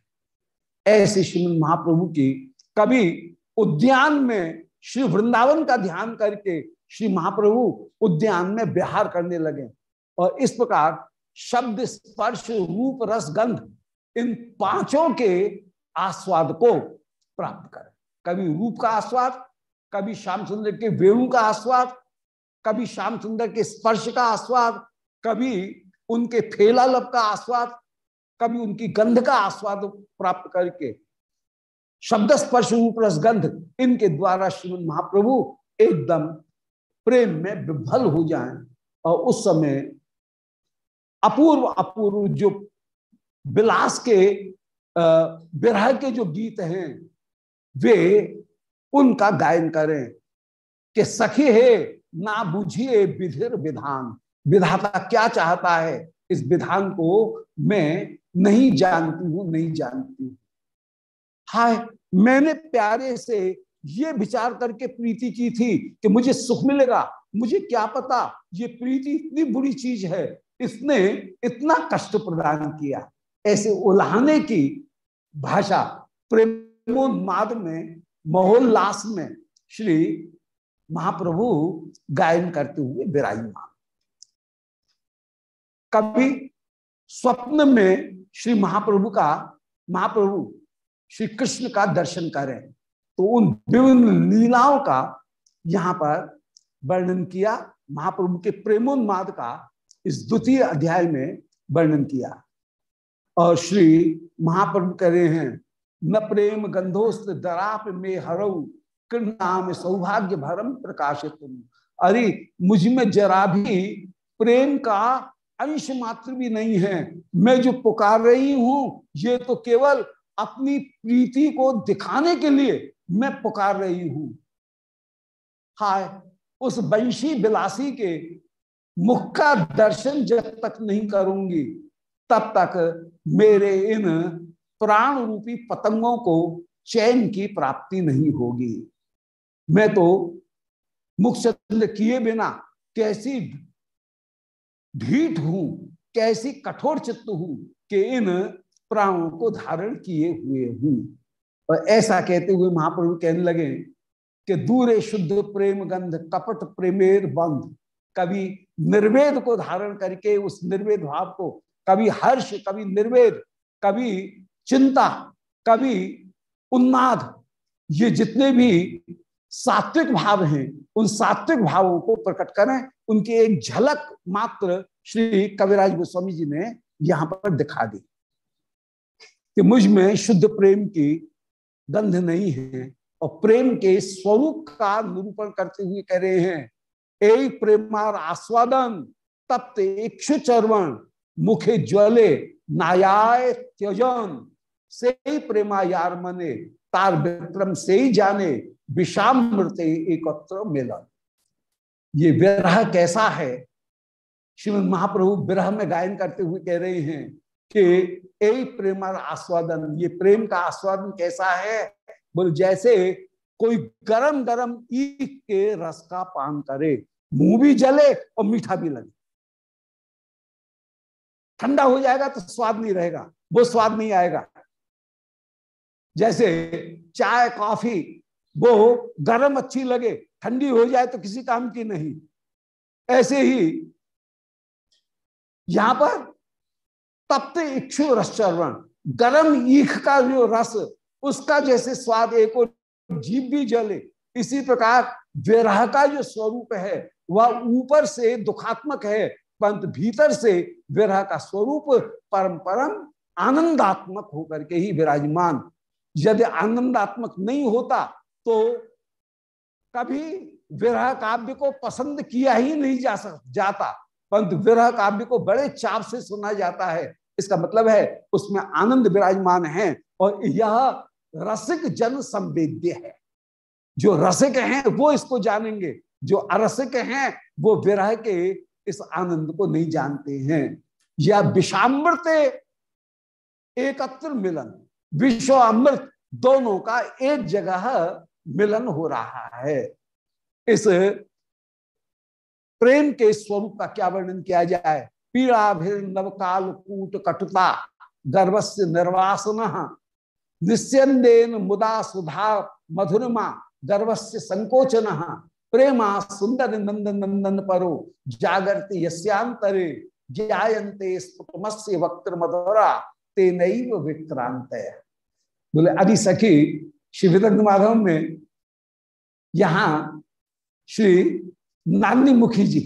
ऐसे श्रीमद महाप्रभु की कभी उद्यान में श्री वृंदावन का ध्यान करके श्री महाप्रभु उद्यान में बिहार करने लगे और इस प्रकार शब्द स्पर्श रूप रस गंध इन पाँचों के आस्वाद को प्राप्त करें। कभी रूप का आस्वाद, कभी श्याम सुंदर के वेणु का आस्वाद, कभी श्याम सुंदर के स्पर्श का आस्वाद, कभी उनके फेला लब का आस्वाद कभी उनकी गंध का आस्वाद प्राप्त करके, शब्द स्पर्श रूप रस गंध इनके द्वारा श्रीमद महाप्रभु एकदम प्रेम में विफल हो जाएँ। और उस समय अपूर्व अपूर्व जो विलास के विरह के जो गीत हैं, वे उनका गायन करें कि सखी है, ना बुझिए विधिर विधान। विधाता क्या चाहता है? इस विधान को मैं नहीं जानती हूँ, नहीं जानती हूँ। हाय, मैंने प्यारे से ये विचार करके प्रीति की थी कि मुझे सुख मिलेगा। मुझे क्या पता ये प्रीति इतनी बुरी चीज़ है, इसने इतना कष्ट प्रदान किया। ऐसे उल्हाने की भाषा प्रेमोन्माद में, महोल्लास में श्री महाप्रभु गायन करते हुए विराजमान। कभी स्वप्न में श्री महाप्रभु का, महाप्रभु श्री कृष्ण का दर्शन करें तो उन विभिन्न लीलाओं का यहाँ पर वर्णन किया, महाप्रभु के प्रेमोन्माद का इस द्वितीय अध्याय में वर्णन किया। और श्री महाप्रभु कह रहे हैं, न प्रेम गंधोस्त दराप में हरऊ कृणाम सौभाग्य भरम प्रकाशित अरे, मुझमें जरा भी प्रेम का अंश मात्र भी नहीं है। मैं जो पुकार रही हूँ, ये तो केवल अपनी प्रीति को दिखाने के लिए मैं पुकार रही हूँ। हाय, उस वंशी बिलासी के मुख का दर्शन जब तक नहीं करूँगी, तब तक मेरे इन प्राण रूपी पतंगों को चैन की प्राप्ति नहीं होगी। मैं तो मुख चंद्र किए बिना कैसी ढीठ हूँ, कैसी कठोर चित्त हूँ कि इन प्राणों को धारण किए हुए हूँ। और ऐसा कहते हुए महाप्रभु कहने लगे कि दूरे शुद्ध प्रेम गंध, कपट प्रेमेर बंध, कभी निर्वेद को धारण करके उस निर्वेद भाव को, कभी हर्ष, कभी निर्वेद, कभी चिंता, कभी उन्माद, ये जितने भी सात्विक भाव हैं। उन सात्विक भावों को प्रकट करें। उनकी एक झलक मात्र श्री कविराज गोस्वामी जी ने यहाँ पर दिखा दी कि मुझमें शुद्ध प्रेम की गंध नहीं है और प्रेम के स्वरूप का निरूपण करते हुए कह रहे हैं, एक प्रेमार आस्वादन, तप्त इक्षु चरवण मुखे ज्वले, नायाय त्यजन, से प्रेमा यार मने, तार विक्रम से ही जाने विषामृत एकत्र मिलन। ये विरह कैसा है? श्रीमद महाप्रभु विरह में गायन करते हुए कह रहे हैं कि, ए प्रेम आस्वादन, ये प्रेम का आस्वादन कैसा है? बोल, जैसे कोई गरम गरम ईख के रस का पान करे, मुँह भी जले और मीठा भी लगे। ठंडा हो जाएगा तो स्वाद नहीं रहेगा, वो स्वाद नहीं आएगा। जैसे चाय, कॉफ़ी वो गर्म अच्छी लगे, ठंडी हो जाए तो किसी काम की नहीं। ऐसे ही यहाँ पर तप्त रस चरण गर्म ईख का जो रस, उसका जैसे स्वाद एक और जीव भी जले। इसी प्रकार विरह का जो स्वरूप है, वह ऊपर से दुखात्मक है, परंतु भीतर से विरह का स्वरूप परम परम आनंदात्मक होकर के ही विराजमान। यदि आनंदात्मक नहीं होता तो कभी विरह काव्य को पसंद किया ही नहीं जा सक, जाता, परंतु विरह काव्य को बड़े चाप से सुना जाता है। इसका मतलब है, उसमें आनंद विराजमान है और यह रसिक जन संवेद्य है। जो रसिक हैं, वो इसको जानेंगे। जो अरसिक हैं, वो विरह के इस आनंद को नहीं जानते हैं। या विषामृत एकत्र मिलन विश्व अमृत दोनों का एक जगह मिलन हो रहा है। इस प्रेम के स्वरूप का क्या वर्णन किया जाए? पीड़ा भिर नवकाल कूट कटुता, गर्भस्य निर्वासन, निस्यंदेन मुदा सुधा मधुरमा, गर्भस्य संकोचन, प्रेमा सुंदर नंदन नंदन परो, जागरते यस्यांतरे स्फुटमस्य वक्र मधुरा तेन विक्रांत बोले, अभी सखी श्री विदग्ध माधव में यहाँ श्री नानी मुखी जी,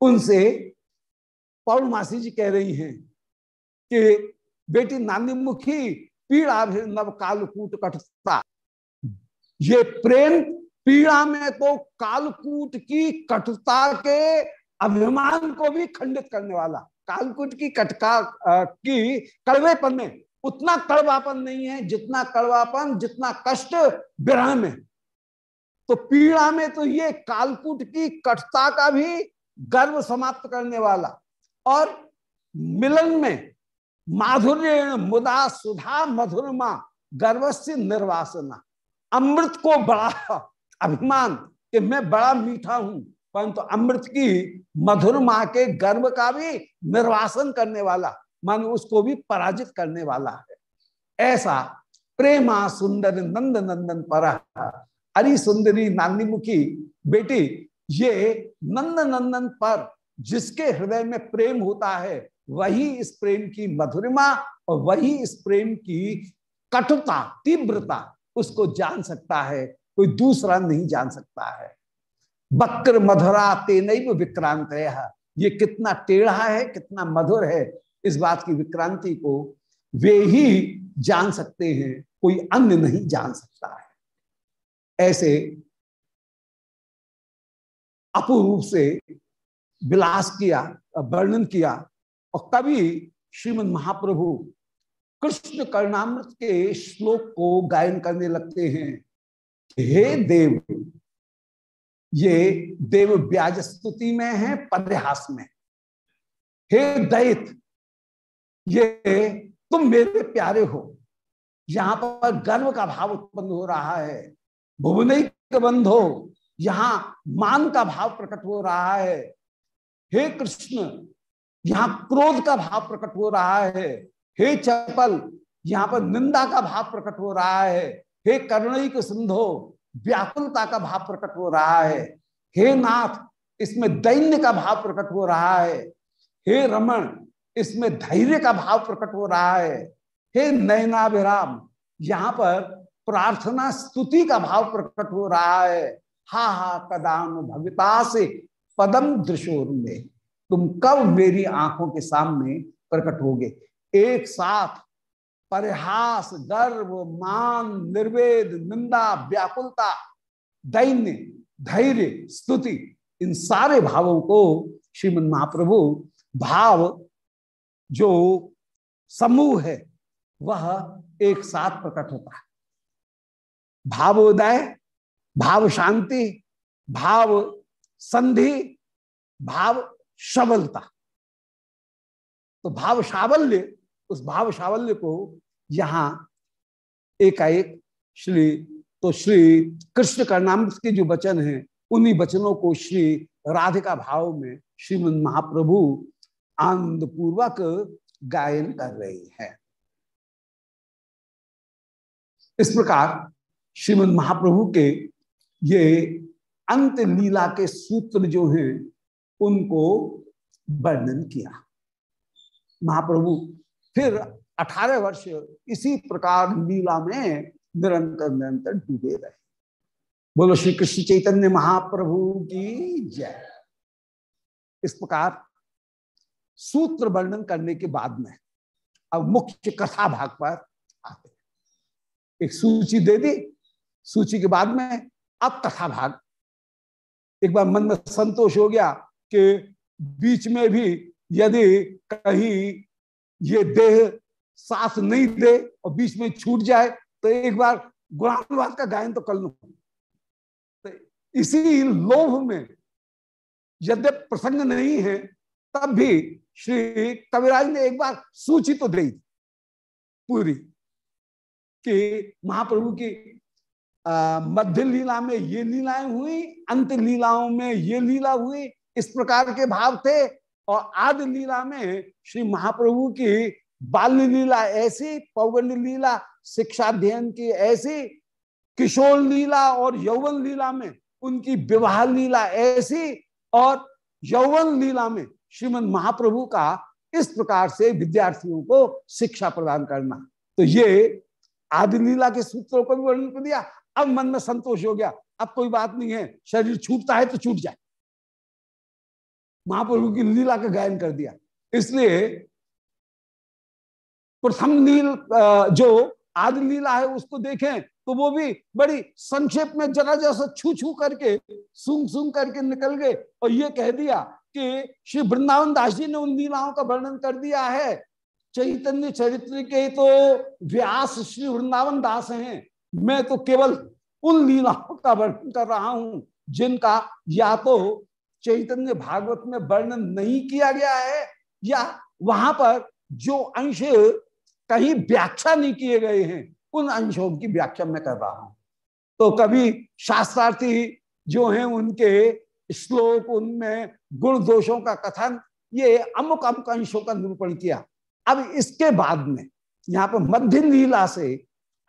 उनसे पौर्णमासी जी कह रही हैं कि बेटी नानी मुखी पीड़ा भी नव कालकूट कटता। ये प्रेम पीड़ा में तो कालकूट की कटुता के अभिमान को भी खंडित करने वाला। कालकूट की कटका की कड़वेपन में उतना कड़वापन नहीं है, जितना कड़वापन, जितना कष्ट विरह में। तो पीड़ा में तो ये कालकूट की कटता का भी गर्व समाप्त करने वाला। और मिलन में माधुर्य मुदा सुधा मधुरमा गर्व से निर्वासना। अमृत को बड़ा अभिमान कि मैं बड़ा मीठा हूँ, परंतु तो अमृत की मधुरमा के गर्व का भी निर्वासन करने वाला। मान उसको भी पराजित करने वाला है। ऐसा प्रेमा सुंदर नंद नंदन पर। अरी सुंदरी नानी मुखी बेटी, ये नंद नंदन पर जिसके हृदय में प्रेम होता है, वही इस प्रेम की मधुरिमा और वही इस प्रेम की कटुता, तीव्रता उसको जान सकता है, कोई दूसरा नहीं जान सकता है। बक्र मधुरा तेन विक्रांत है ये कितना टेढ़ा है, कितना मधुर है इस बात की विक्रांति को वे ही जान सकते हैं, कोई अन्य नहीं जान सकता है। ऐसे अपूर्व से विलास किया, वर्णन किया और कभी श्रीमद महाप्रभु कृष्ण कर्णामृत के श्लोक को गायन करने लगते हैं। हे देव, ये देव ब्याज स्तुति में है, परिहास में। हे दैत ये तुम मेरे प्यारे हो। यहाँ पर गर्व का भाव उत्पन्न हो रहा है। भुवनिक बंधो, यहाँ मान का भाव प्रकट हो रहा है। हे कृष्ण, यहाँ क्रोध का भाव प्रकट हो रहा है। हे चपल, यहाँ पर निंदा का भाव प्रकट हो रहा है। हे के सिंधो, व्याकुलता का भाव प्रकट हो रहा है। हे नाथ, इसमें दैन्य का भाव प्रकट हो रहा है। हे रमन इसमें धैर्य का भाव प्रकट हो रहा है। हे नयनाभिराम, यहाँ पर प्रार्थना स्तुति का भाव प्रकट हो रहा है। हा हा कदाम भविता से पदम दृशोर में तुम कब मेरी आँखों के सामने प्रकट होगे? एक साथ परिहास, गर्व, मान, निर्वेद, निंदा, व्याकुलता, दैन्य, धैर्य, स्तुति, इन सारे भावों को श्रीमद महाप्रभु भाव जो समूह है, वह एक साथ प्रकट होता है। भावोदय भाव शांति भाव संधि, भाव सबलता तो भाव सावल्य उस भाव सावल्य को यहाँ एकाएक श्री तो श्री कृष्ण कर्णाम के जो वचन हैं, उन्हीं वचनों को श्री राधिका भाव में श्रीमद महाप्रभु आनंद पूर्वक गायन कर रहे हैं। इस प्रकार श्रीमद महाप्रभु के ये अंत लीला के सूत्र जो हैं, उनको वर्णन किया। महाप्रभु फिर अठारह वर्ष इसी प्रकार लीला में निरंतर निरंतर डूबे रहे। बोलो श्री कृष्ण चैतन्य महाप्रभु की जय। इस प्रकार सूत्र वर्णन करने के बाद में अब मुख्य कथा भाग पर आते एक सूची दे दी, सूची के बाद में अब कथा भाग। एक बार मन में संतोष हो गया कि बीच में भी यदि कहीं ये देह साथ नहीं दे और बीच में छूट जाए तो एक बार गुणानुवाद का गायन तो कर लो। तो इसी लोभ में यद्यप प्रसंग नहीं है तब भी श्री कविराज ने एक बार सूची तो दी पूरी कि महाप्रभु की मध्य लीला में ये लीलाएँ हुई, अंत लीलाओं में ये लीला हुई, इस प्रकार के भाव थे। और आदि लीला में श्री महाप्रभु की बाल्य लीला ऐसी पौगंड लीला शिक्षा अध्ययन की ऐसी, किशोर लीला और यौवन लीला में उनकी विवाह लीला ऐसी और यौवन लीला में श्रीमद महाप्रभु का इस प्रकार से विद्यार्थियों को शिक्षा प्रदान करना। तो ये आदि लीला के सूत्रों को भी वर्णन कर दिया। अब मन में संतोष हो गया। अब कोई बात नहीं है। शरीर छूटता है तो छूट जाए। महाप्रभु की लीला का गायन कर दिया। इसलिए प्रथम लील जो आदि लीला है उसको देखें तो वो भी बड़ी संक्षेप में जरा जैसा छू छू करके सुन सुन करके निकल गए और ये कह दिया कि श्री वृंदावन दास जी ने उन लीलाओं का वर्णन कर दिया है। चैतन्य चरित्र के तो व्यास श्री वृंदावन दास हैं। मैं तो केवल उन लीलाओं का वर्णन कर रहा हूँ, जिनका या तो चैतन्य भागवत में वर्णन नहीं किया गया है, या वहाँ पर जो अंश कहीं व्याख्या नहीं किए गए हैं, उन अंशों की व्याख्या मैं कर रहा हूँ। तो कभी शास्त्रार्थी जो हैं, उनके श्लोक उनमें गुण दोषों का कथन, ये अमुक अमुक अंशों का निरूपण किया। अब इसके बाद में, यहाँ पर मध्य लीला से,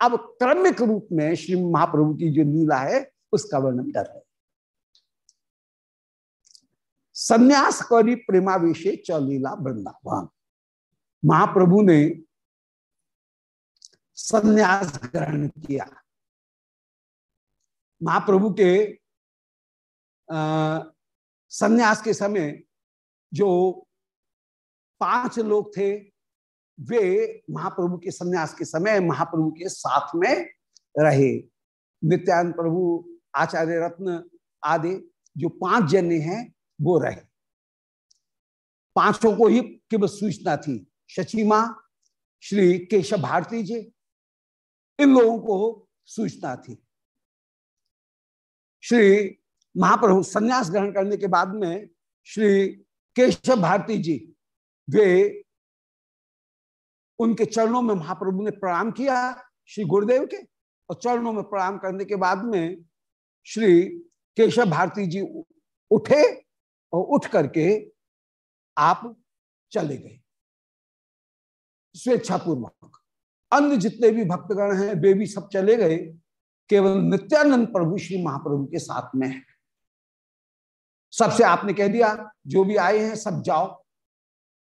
अब क्रमिक रूप में श्री महाप्रभु की जो लीला है, उसका वर्णन कर रहे संन्यास करी प्रेमावेशे चलीला वृंदावन। महाप्रभु ने संन्यास ग्रहण किया। महाप्रभु के संन्यास के समय जो पाँच लोग थे, वे महाप्रभु के संन्यास के समय महाप्रभु के साथ में रहे। नित्यानंद प्रभु, आचार्य रत्न आदि जो पाँच जने हैं, वो रहे। पाँचों को ही केवल सूचना थी? शचिमा श्री केशव भारती जी, इन लोगों को सूचना थी। श्री महाप्रभु संन्यास ग्रहण करने के बाद में श्री केशव भारती जी, वे उनके चरणों में महाप्रभु ने प्रणाम किया श्री गुरुदेव के और चरणों में प्रणाम करने के बाद में श्री केशव भारती जी उठे और उठ करके आप चले गए। स्वेच्छापूर्वक। अन्य जितने भी भक्तगण हैं, वे भी सब चले गए। केवल नित्यानंद प्रभु श्री महाप्रभु के साथ में है। सबसे आपने कह दिया जो भी आए हैं सब जाओ।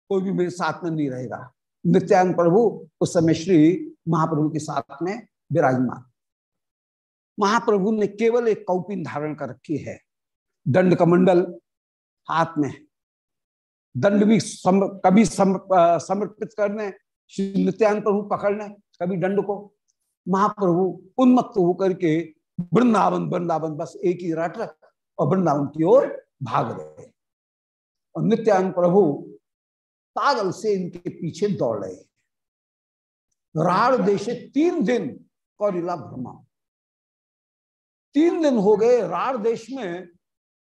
कोई भी मेरे साथ में नहीं रहेगा। नित्यानंद प्रभु उस समय श्री महाप्रभु के साथ में विराजमान। महाप्रभु ने केवल एक कौपिन धारण कर रखी है। दंड कमंडल हाथ में दंड भी सम, कभी सम, समर्पित करने श्री नित्यानंद प्रभु पकड़ने कभी दंड को। महाप्रभु उन्मत्त होकर के वृंदावन वृंदावन बस एक ही रट और वृंदावन की ओर भाग रहे और नित्यानंद प्रभु पागल से इनके पीछे दौड़ रहे राड़ देश तीन दिन कौरिला भ्रमा तीन दिन हो गए राड़ देश में।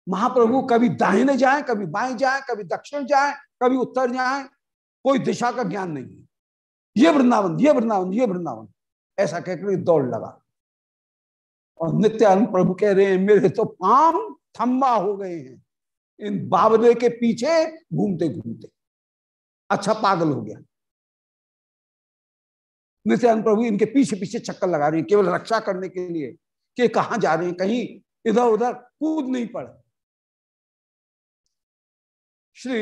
महाप्रभु कभी दाहिने जाए, कभी बाएँ जाए, कभी दक्षिण जाए, कभी उत्तर जाए, कोई दिशा का ज्ञान नहीं है। ये वृंदावन ये वृंदावन ये वृंदावन। ऐसा कहकर दौड़ लगा। और नित्यानंद प्रभु कह रहे हैं, मेरे तो पाम थम्बा हो गए हैं। इन बाबरे के पीछे घूमते घूमते अच्छा पागल हो गया। नित्यानंद प्रभु इनके पीछे पीछे चक्कर लगा रहे हैं, केवल रक्षा करने के लिए कि कहा जा रहे हैं, कहीं इधर उधर कूद नहीं पड़े। श्री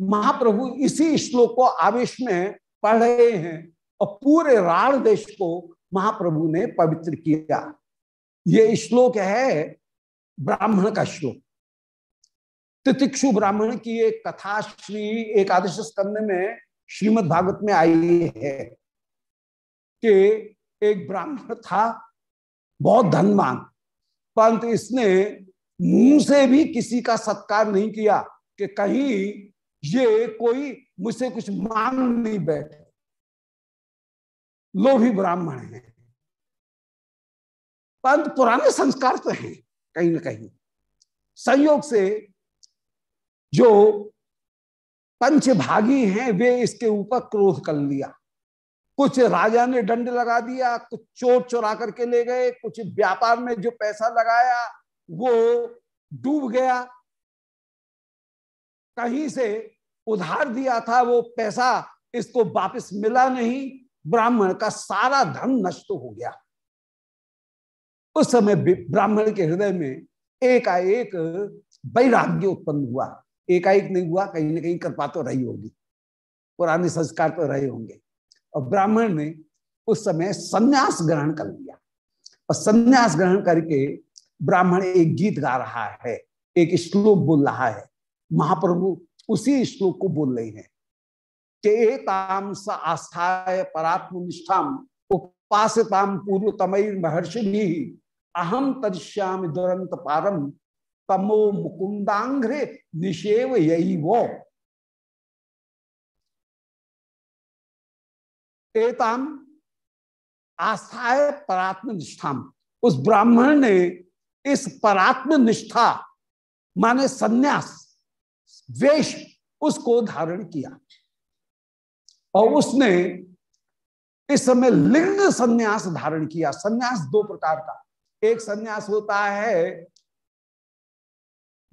महाप्रभु इसी श्लोक को आवेश में पढ़ रहे हैं और पूरे राण देश को महाप्रभु ने पवित्र किया। ये श्लोक है ब्राह्मण का श्लोक। तितिक्षु ब्राह्मण की एक कथा श्री एकादश स्कंद में श्रीमद् भागवत में आई है कि एक ब्राह्मण था, बहुत धनवान, परंतु इसने मुँह से भी किसी का सत्कार नहीं किया कि कहीं ये कोई मुझसे कुछ मांग नहीं बैठे। लोभी ब्राह्मण है। परंतु पुराने संस्कार तो हैं। कहीं ना कहीं। संयोग से जो पंचभागी हैं, वे इसके ऊपर क्रोध कर लिया। कुछ राजा ने दंड लगा दिया, कुछ चोर चुरा करके ले गए, कुछ व्यापार में जो पैसा लगाया, वो डूब गया। कहीं से उधार दिया था, वो पैसा इसको वापस मिला नहीं। ब्राह्मण का सारा धन नष्ट हो गया। उस समय ब्राह्मण के हृदय में एकाएक वैराग्य उत्पन्न हुआ। एकाएक नहीं हुआ, कहीं ना कहीं कृपा तो रही होगी। पुराने संस्कार तो रहे होंगे। और ब्राह्मण ने उस समय संन्यास ग्रहण कर लिया। और संन्यास ग्रहण करके ब्राह्मण एक गीत गा रहा है, एक श्लोक बोल रहा है। महाप्रभु उसी श्लोक को बोल रहे हैं। कि एताम स आस्थाय परात्म निष्ठाम उपासताम पूर्व तमय महर्षि अहम तरिश्याम दुरंत पारम तमो मुकुंदांग्रे निषेव यही वो एताम आस्थाय परात्म निष्ठाम उस ब्राह्मण ने इस परात्म निष्ठा माने सन्यास वेश उसको धारण किया। और उसने इस समय लिंग सन्यास धारण किया, सन्यास दो प्रकार का। एक सन्यास होता है,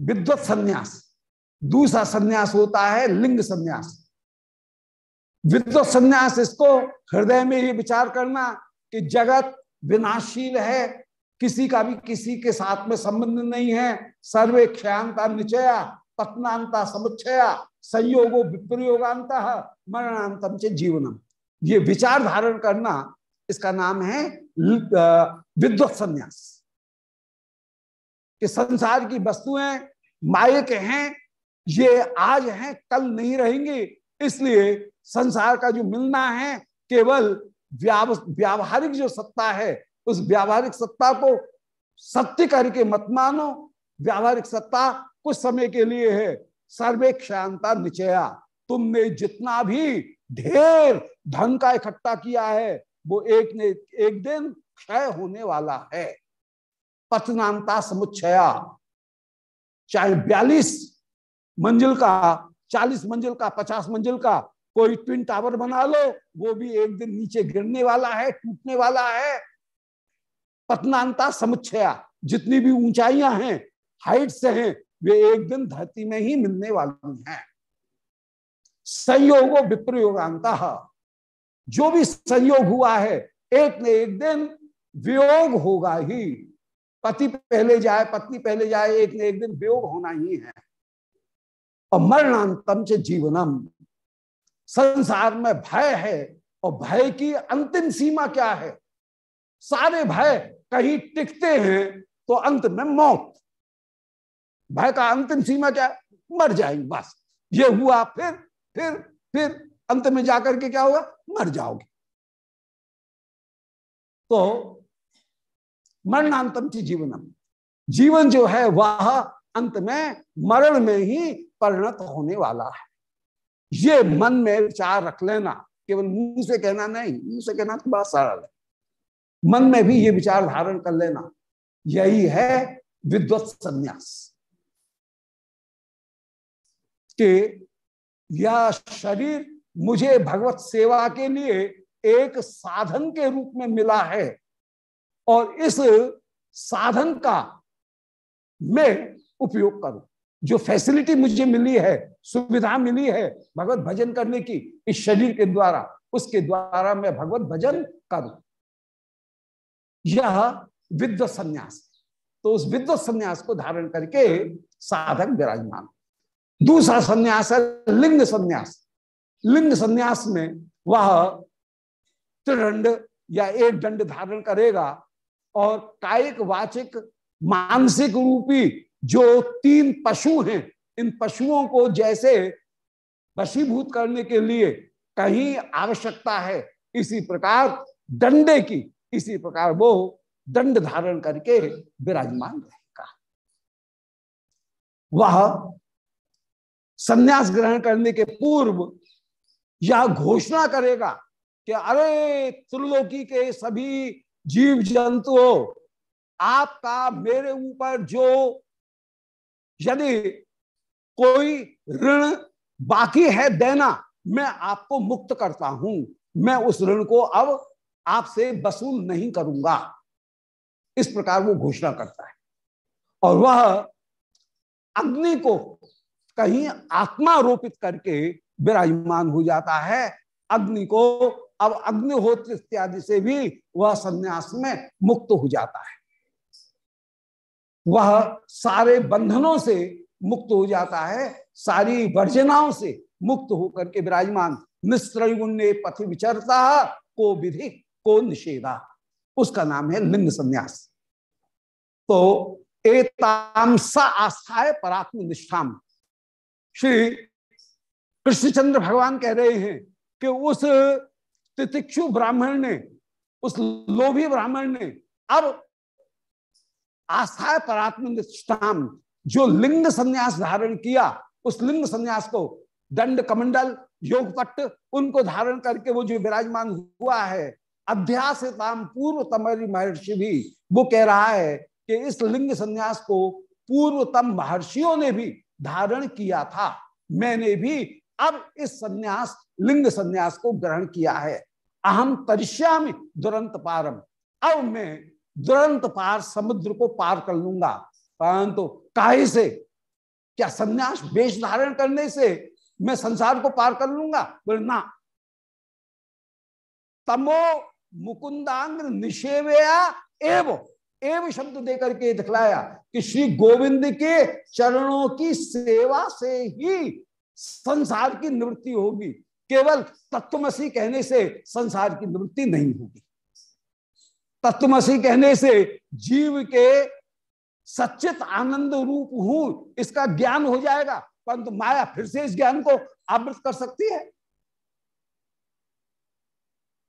विद्वत सन्यास। दूसरा सन्यास होता है, लिंग सन्यास। विद्वत सन्यास, इसको हृदय में ही विचार करना कि जगत विनाशील है, किसी का भी किसी के साथ में संबंध नहीं है। सर्वे क्षयांता निचया, पत्नांता समुच्छया, संयोगो विप्रयोगांत, मरणांतम से जीवनम। ये विचार धारण करना इसका नाम है? विद्वत संन्यास। कि संसार की वस्तुएँ मायक हैं, ये आज हैं, कल नहीं रहेंगे। इसलिए संसार का जो मिलना है, केवल व्यावहारिक जो सत्ता है, उस व्यावहारिक सत्ता को सत्य करके मत मानो। व्यावहारिक सत्ता कुछ समय के लिए है। सर्वे क्षांता निचया। तुमने जितना भी ढेर धन का इकट्ठा किया है वो एक ने, एक दिन क्षय होने वाला है। पतनांता समुच्छया। चाहे बयालीस मंजिल का, चालीस मंजिल का, पचास मंजिल का कोई ट्विन टावर बना लो, वो भी एक दिन नीचे गिरने वाला है, टूटने वाला है। पतनांता समुच्छया। जितनी भी ऊंचाइयाँ हैं हाइट से हैं, वे एक दिन धरती में ही मिलने वाली हैं। संयोगो विप्रयोगांता। जो भी संयोग हुआ है, एक न एक दिन वियोग होगा ही। पति पहले जाए, पत्नी पहले जाए, एक न एक दिन वियोग होना ही है। और मरणांतम से जीवनम। संसार में भय है और भय की अंतिम सीमा क्या है? सारे भय कहीं टिकते हैं तो अंत में मौत। भय का अंतिम सीमा क्या मर जाएँगे, बस। ये हुआ, फिर फिर फिर अंत में जाकर के क्या होगा? मर जाओगे। तो मरणांतम की जीवनम। जीवन जो है, वह अंत में मरण में ही परिणत होने वाला है। ये मन में विचार रख लेना। केवल मुँह से कहना नहीं, मुँह से कहना तो बड़ा सरल है। मन में भी ये विचार धारण कर लेना। यही है विद्वत संन्यास। कि यह शरीर मुझे भगवत सेवा के लिए एक साधन के रूप में मिला है। और इस साधन का मैं उपयोग करूँ। जो फैसिलिटी मुझे मिली है, सुविधा मिली है भगवत भजन करने की, इस शरीर के द्वारा, उसके द्वारा मैं भगवत भजन करूँ। यह विद्व संन्यास। तो उस विद्व संन्यास को धारण करके साधक विराजमान। दूसरा संन्यास है, लिंग संन्यास। लिंग संन्यास में वह त्रिदंड या एक दंड धारण करेगा और कायिक वाचिक मानसिक रूपी जो तीन पशु हैं, इन पशुओं को जैसे वशीभूत करने के लिए कहीं आवश्यकता है, इसी प्रकार दंडे की, इसी प्रकार वो दंड धारण करके विराजमान रहेगा। वह संन्यास ग्रहण करने के पूर्व यह घोषणा करेगा कि अरे त्रिलोकी के सभी जीव जंतुओं, आपका मेरे ऊपर जो यदि कोई ऋण बाकी है देना, मैं आपको मुक्त करता हूँ। मैं उस ऋण को अब आपसे वसूल नहीं करूँगा। इस प्रकार वो घोषणा करता है। और वह अग्नि को कहीं आत्मा रोपित करके विराजमान हो जाता है। अग्नि को अब अग्निहोत्र इत्यादि से भी वह संन्यास में मुक्त हो जाता है। वह सारे बंधनों से मुक्त हो जाता है, सारी वर्जनाओं से मुक्त होकर के विराजमान। निस्त्रुण्य पथ विचरता, को विधि, को निषेधा। उसका नाम है लिंग संन्यास। तो एताम स आस्थाए परात्म निष्ठाम। श्री कृष्णचंद्र भगवान कह रहे हैं कि उस तितिक्षु ब्राह्मण ने, उस लोभी ब्राह्मण ने अब आस्था परात्म जो लिंग संन्यास धारण किया, उस लिंग संन्यास को दंड कमंडल योगपट्ट उनको धारण करके वो जो विराजमान हुआ है अध्यास पूर्व तमरी महर्षि भी, वो कह रहा है कि इस लिंग संन्यास को पूर्वतम महर्षियों ने भी धारण किया था। मैंने भी अब इस संन्यास, लिंग संन्यास को ग्रहण किया है। अहम तरिश्यामी दुरंत पारम अब मैं दुरंत पार समुद्र को पार कर लूँगा। परंतु काहे से? क्या संन्यास वेश धारण करने से मैं संसार को पार कर लूँगा? बोले, ना। तमो मुकुंदांग निषेवया एव, एवं शब्द देकर के दिखलाया कि श्री गोविंद के चरणों की सेवा से ही संसार की निवृत्ति होगी। केवल तत्वमसी कहने से संसार की निवृत्ति नहीं होगी। तत्वमसी कहने से जीव के सचित आनंद रूप हूँ, इसका ज्ञान हो जाएगा, परंतु माया फिर से इस ज्ञान को आवृत कर सकती है।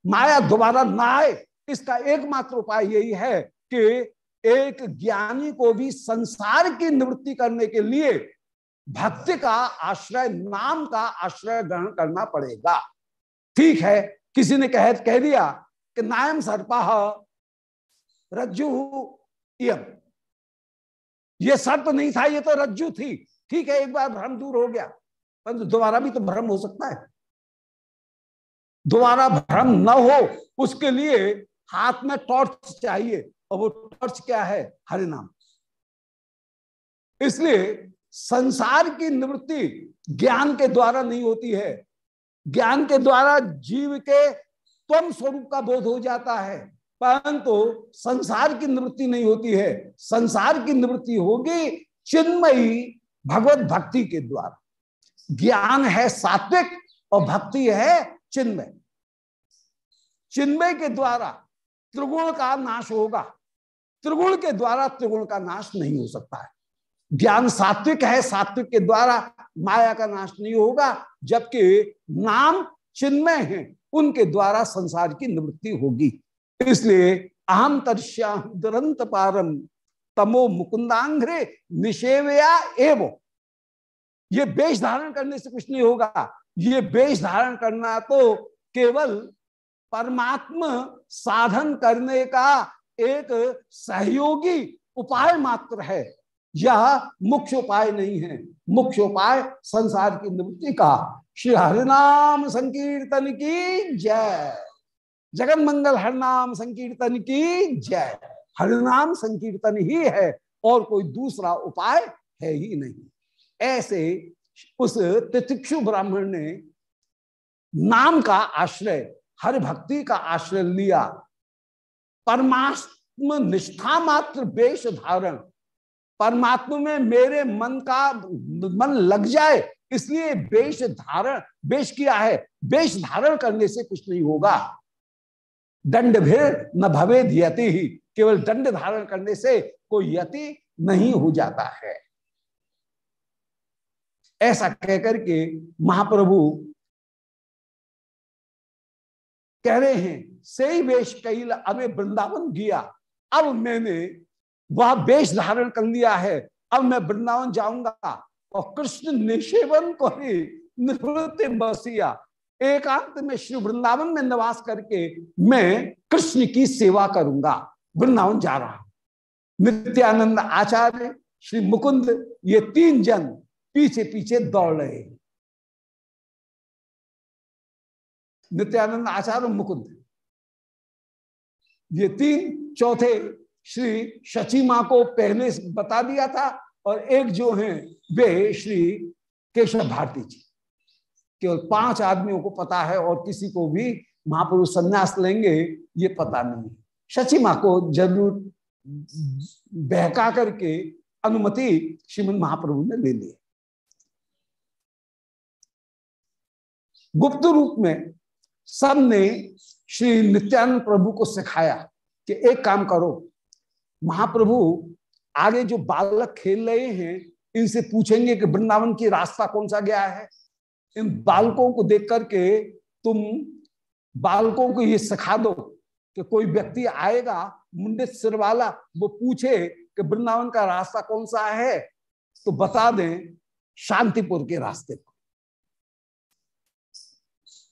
माया दोबारा ना आए, इसका एकमात्र उपाय यही है कि एक ज्ञानी को भी संसार की निवृत्ति करने के लिए भक्ति का आश्रय, नाम का आश्रय ग्रहण करना पड़ेगा। ठीक है, किसी ने कह कह दिया कि नायम सर्पा रज्जु यम ये सर्प नहीं था, ये तो रज्जु थी। ठीक है, एक बार भ्रम दूर हो गया, परंतु दोबारा भी तो भ्रम हो सकता है। दोबारा भ्रम न हो, उसके लिए हाथ में टॉर्च चाहिए, और वो टॉर्च क्या है? हरि नाम। इसलिए संसार की निवृत्ति ज्ञान के द्वारा नहीं होती है। ज्ञान के द्वारा जीव के त्वम स्वरूप का बोध हो जाता है, परंतु संसार की निवृत्ति नहीं होती है। संसार की निवृत्ति होगी चिन्मयी भगवत भक्ति के द्वारा। ज्ञान है सात्विक और भक्ति है चिन्मय। चिन्मय के द्वारा त्रिगुण का नाश होगा। त्रिगुण के द्वारा त्रिगुण का नाश नहीं हो सकता है। ज्ञान सात्विक है, सात्विक के द्वारा माया का नाश नहीं होगा, जबकि नाम चिन्मय है, उनके द्वारा संसार की निवृत्ति होगी। इसलिए अहम तर्श्याम दुरंत पारम तमो मुकुंदांग्रे निषेवया एवं। ये बेश धारण करने से कुछ नहीं होगा। ये बेश धारण करना तो केवल परमात्म साधन करने का एक सहयोगी उपाय मात्र है। यह मुख्य उपाय नहीं है। मुख्य उपाय संसार की निवृत्ति का। श्री हरिनाम संकीर्तन की जय। जगन मंगल हरिनाम संकीर्तन की जय। हरिनाम संकीर्तन ही है और कोई दूसरा उपाय है ही नहीं। ऐसे उस तिथिक्षु ब्राह्मण ने नाम का आश्रय हर भक्ति का आश्रय लिया। परमात्म निष्ठा मात्र वेश धारण परमात्मा में मेरे मन का मन लग जाए, इसलिए वेश धारण, वेश किया है। वेश धारण करने से कुछ नहीं होगा। दंड भी न भवेद यति ही। केवल दंड धारण करने से कोई यति नहीं हो जाता है। ऐसा कहकर के महाप्रभु कह रहे हैं सही वेश कैल अबे वृंदावन गया। अब मैंने वह वेश धारण कर लिया है। अब मैं वृंदावन जाऊँगा और कृष्ण निषेवन को ही निवृत्ति बसिया एकांत में श्री वृंदावन में निवास करके मैं कृष्ण की सेवा करूँगा। वृंदावन जा रहा नित्यानंद आचार्य, श्री मुकुंद, ये तीन जन पीछे पीछे दौड़ रहे नित्यानंद आचार्य मुकुंद, ये तीन चौथे श्री शची माँ को पहले बता दिया था और एक जो है, वे श्री केशव भारती जी। केवल पाँच आदमियों को पता है और किसी को भी महापुरुष संन्यास लेंगे, ये पता नहीं शची माँ को ज़रूर बहका करके अनुमति श्रीमद महाप्रभु ने ले ली। गुप्त रूप में सबने श्री नित्यानंद प्रभु को सिखाया कि एक काम करो महाप्रभु आगे जो बालक खेल रहे हैं, इनसे पूछेंगे कि वृंदावन की रास्ता कौन सा गया है? इन बालकों को देख करके तुम बालकों को ये सिखा दो कि कोई व्यक्ति आएगा मुंडित सिर वाला, वो पूछे कि वृंदावन का रास्ता कौन सा है तो बता दें शांतिपुर के रास्ते को।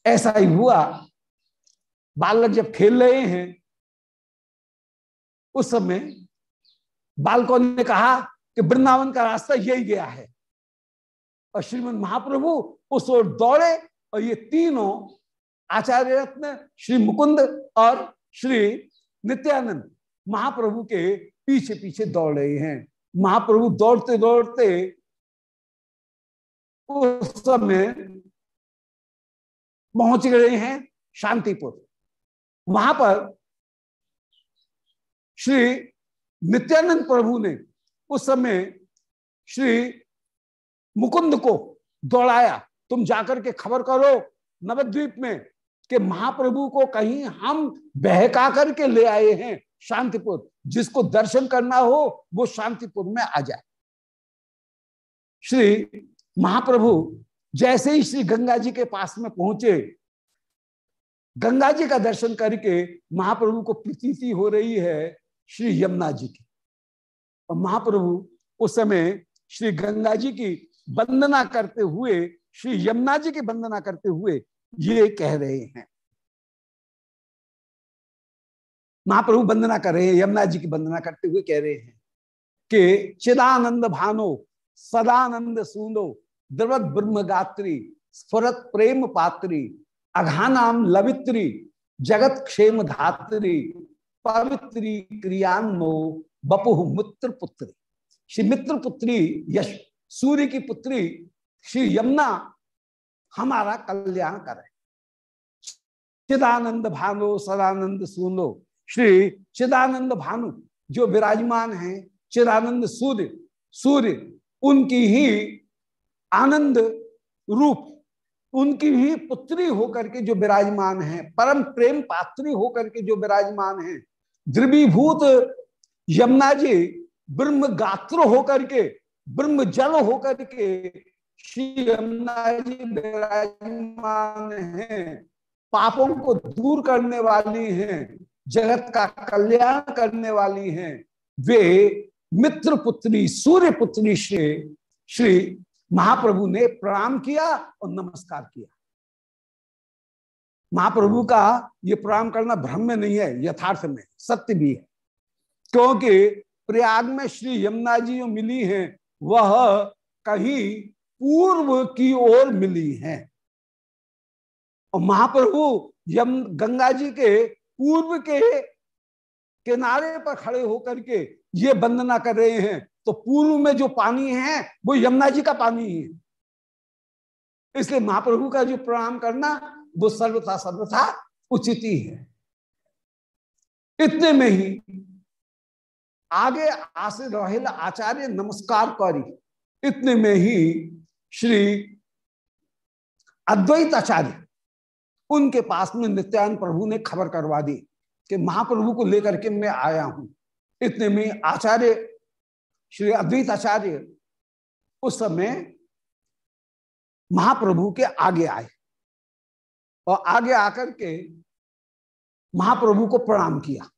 ऐसा ही हुआ। बालक जब खेल रहे हैं, उस समय बालकों ने कहा कि वृंदावन का रास्ता यही गया है। और श्रीमद महाप्रभु उस ओर दौड़े और ये तीनों आचार्य रत्न, श्री मुकुंद और श्री नित्यानंद महाप्रभु के पीछे पीछे दौड़ रहे हैं। महाप्रभु दौड़ते दौड़ते उस समय पहुँच गए हैं शांतिपुर। वहाँ पर श्री नित्यानंद प्रभु ने उस समय श्री मुकुंद को दौड़ाया। तुम जाकर के खबर करो नवद्वीप में कि महाप्रभु को कहीं हम बहका करके ले आए हैं शांतिपुर। जिसको दर्शन करना हो, वो शांतिपुर में आ जाए। श्री महाप्रभु जैसे ही श्री गंगा जी के पास में पहुँचे, गंगा जी का दर्शन करके महाप्रभु को प्रतीति हो रही है। श्री यमुना जी की। और महाप्रभु उस समय श्री गंगा जी की वंदना करते हुए, श्री यमुना जी की वंदना करते हुए ये कह रहे हैं। महाप्रभु वंदना कर रहे हैं, यमुना जी की वंदना करते हुए कह रहे हैं कि चिदानंद भानो, सदानंद सुनो द्रवत ब्रह्म गात्री स्फुरत प्रेम पात्री, अघानाम लवित्री, जगत क्षेम धात्री पवित्री क्रियान्नो बपुह मित्र पुत्री श्री मित्र पुत्री यश, सूर्य की पुत्री श्री यमुना हमारा कल्याण करे। चिदानंद भानु, सदानंद सुनो। श्री चिदानंद भानु जो विराजमान है, चिदानंद सूर्य सूर्य उनकी ही आनंद रूप, उनकी ही पुत्री होकर के जो विराजमान है, परम प्रेम पात्री होकर के जो विराजमान है द्रवीभूत यमुना जी ब्रह्म गात्र होकर के, ब्रह्म जल होकर के श्री यमुना जी विराजमान है, पापों को दूर करने वाली हैं, जगत का कल्याण करने वाली हैं। वे मित्र पुत्री, सूर्य पुत्री श्री श्री महाप्रभु ने प्रणाम किया और नमस्कार किया। महाप्रभु का ये प्रणाम करना भ्रम में नहीं है, यथार्थ में, सत्य भी है। क्योंकि प्रयाग में श्री यमुना जी जो मिली हैं, वह कहीं पूर्व की ओर मिली हैं। और महाप्रभु यम, गंगा जी के पूर्व के किनारे पर खड़े होकर के ये वंदना कर रहे हैं तो पूर्व में जो पानी है, वो यमुना जी का पानी ही है। इसलिए महाप्रभु का जो प्रणाम करना वो सर्वथा सर्वथा उचित ही है। इतने में ही आगे आसे रहेल आचार्य नमस्कार करी। इतने में ही श्री अद्वैत आचार्य, उनके पास में नित्यानंद प्रभु ने खबर करवा दी कि महाप्रभु को लेकर के मैं आया हूँ। इतने में आचार्य, श्री अद्वैत आचार्य उस समय महाप्रभु के आगे आए। और आगे आकर के महाप्रभु को प्रणाम किया।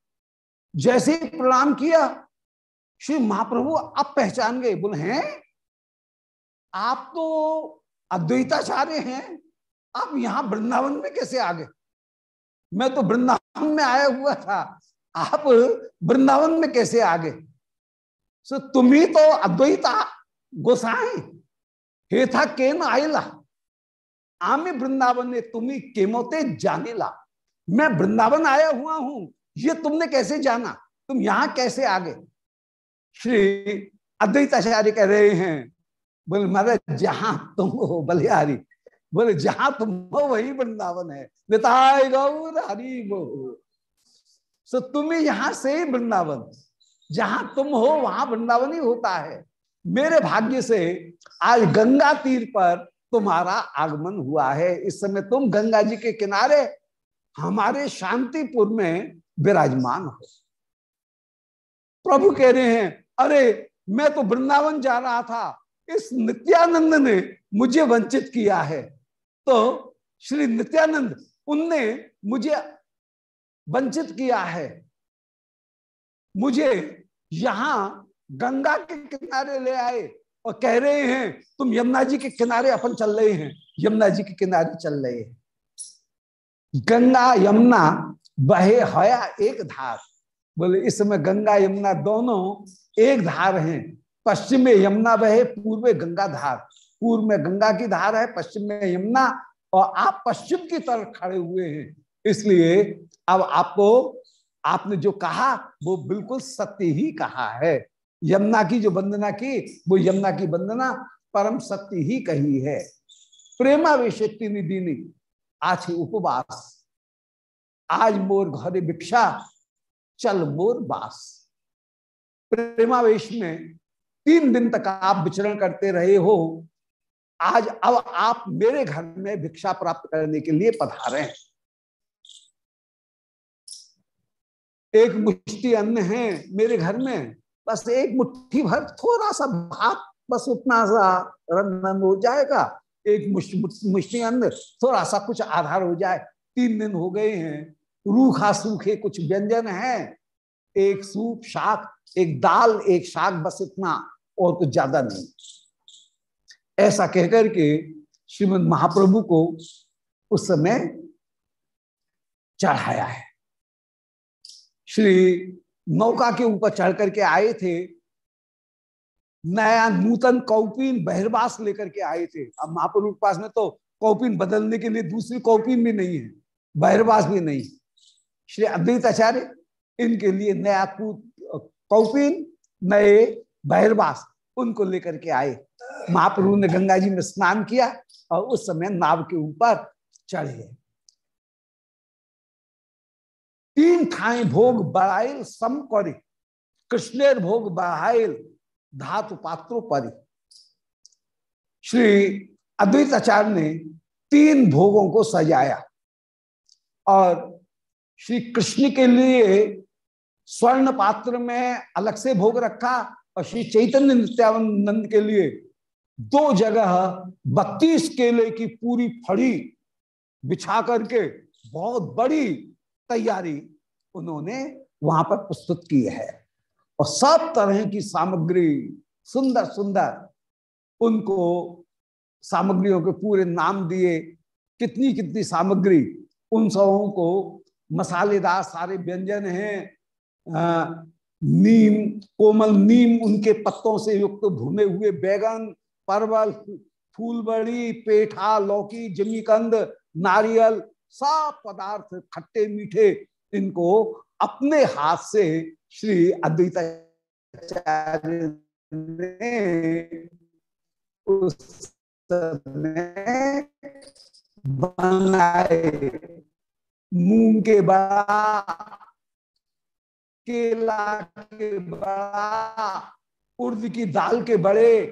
जैसे ही प्रणाम किया, श्री महाप्रभु अब पहचान गए, बोले, हैं? आप तो अद्वैताचार्य हैं, आप यहाँ वृंदावन में कैसे आ गए? मैं तो वृंदावन में आया हुआ था, आप वृंदावन में कैसे आ गए? सो, तुम्ही तो अद्वैता, गोसाई, हे था केन आयला आमे वृंदावन ने तुम्हें केमोते जाने ला मैं वृंदावन आया हुआ हूँ, ये तुमने कैसे जाना? तुम यहाँ कैसे आ गए श्री अद्वैत आचार्य कह रहे हैं, बोले, महाराज, जहाँ तुम हो, बलिहारी, बोले, जहाँ तुम हो, वही वृंदावन है। निताय गौर हरि सो तुम्हें यहाँ से ही वृंदावन। जहाँ तुम हो, वहाँ वृंदावन ही होता है। मेरे भाग्य से आज गंगा तीर पर तुम्हारा आगमन हुआ है। इस समय तुम गंगा जी के किनारे हमारे शांतिपुर में विराजमान हो। प्रभु कह रहे हैं, अरे, मैं तो वृंदावन जा रहा था। इस नित्यानंद ने मुझे वंचित किया है। तो श्री नित्यानंद, उनने मुझे वंचित किया है। मुझे यहाँ गंगा के किनारे ले आए। और कह रहे हैं, तुम यमुना जी के किनारे अपन चल रहे हैं, यमुना जी के किनारे चल रहे हैं। गंगा, यमुना, बहे, हया, एक धार। बोले, इस समय गंगा, यमुना दोनों एक धार हैं। पश्चिम में यमुना बहे, पूर्व में गंगा धार। पूर्व में गंगा की धार है, पश्चिम में यमुना और आप पश्चिम की तरफ़ खड़े हुए हैं। इसलिए अब आपको, आपने जो कहा, वो बिल्कुल सत्य ही कहा है। यमुना की जो वंदना की, वो यमुना की वंदना परम सत्य ही कही है। प्रेमा प्रेमावेशक्ति निधि आज उपवास। आज मोर घरे भिक्षा, चल मोर बास। प्रेमावेश में तीन दिन तक आप विचरण करते रहे हो। आज अब आप मेरे घर में भिक्षा प्राप्त करने के लिए पधारे। हैं एक मुट्ठी अन्न है मेरे घर में। बस एक मुट्ठी भर थोड़ा सा भात, बस उतना सा रंधन हो जाएगा। एक मुश्ती अन्न थोड़ा सा कुछ आधार हो जाए। तीन दिन हो गए हैं। रूखा सूखे कुछ व्यंजन है। एक सूप, शाक, एक दाल, एक शाक, बस इतना और कुछ ज़्यादा नहीं। ऐसा कहकर के श्रीमद महाप्रभु को उस समय चढ़ाया है। श्री नौका के ऊपर चढ़ करके आए थे। नया नूतन कौपिन बहिर्वास लेकर के आए थे। अब महाप्रभु के पास में तो कौपिन बदलने के लिए दूसरी कौपिन भी नहीं है, बहिर्वास भी नहीं श्री अद्वैत आचार्य, इनके लिए नया कौपिन, नए बहिर्वास उनको लेकर के आए। महाप्रभु ने गंगा जी में स्नान किया और उस समय नाव के ऊपर चढ़े। तीन ठाई भोग बढ़ाइल सम करे, कृष्णेर भोग बढ़ाइल धातु पात्रो परि। श्री अद्वैत आचार्य ने तीन भोगों को सजाया और श्री कृष्ण के लिए स्वर्ण पात्र में अलग से भोग रखा और श्री चैतन्य नित्यानंद के लिए दो जगह बत्तीस केले की पूरी फड़ी बिछा करके बहुत बड़ी तैयारी उन्होंने वहाँ पर प्रस्तुत की है। और सब तरह की सामग्री, सुंदर सुंदर, उनको सामग्रियों के पूरे नाम दिए। कितनी कितनी सामग्री, उन सबों को मसालेदार सारे व्यंजन हैं। नीम, कोमल नीम उनके पत्तों से युक्त भुने हुए बैगन, परवल, फूलबड़ी, पेठा, लौकी, जमीकंद, नारियल सब पदार्थ, खट्टे मीठे, इनको अपने हाथ से श्री अद्वैत ने बनाए। मूंग के बड़ा, केला के बड़ा, उर्द की दाल के बड़े,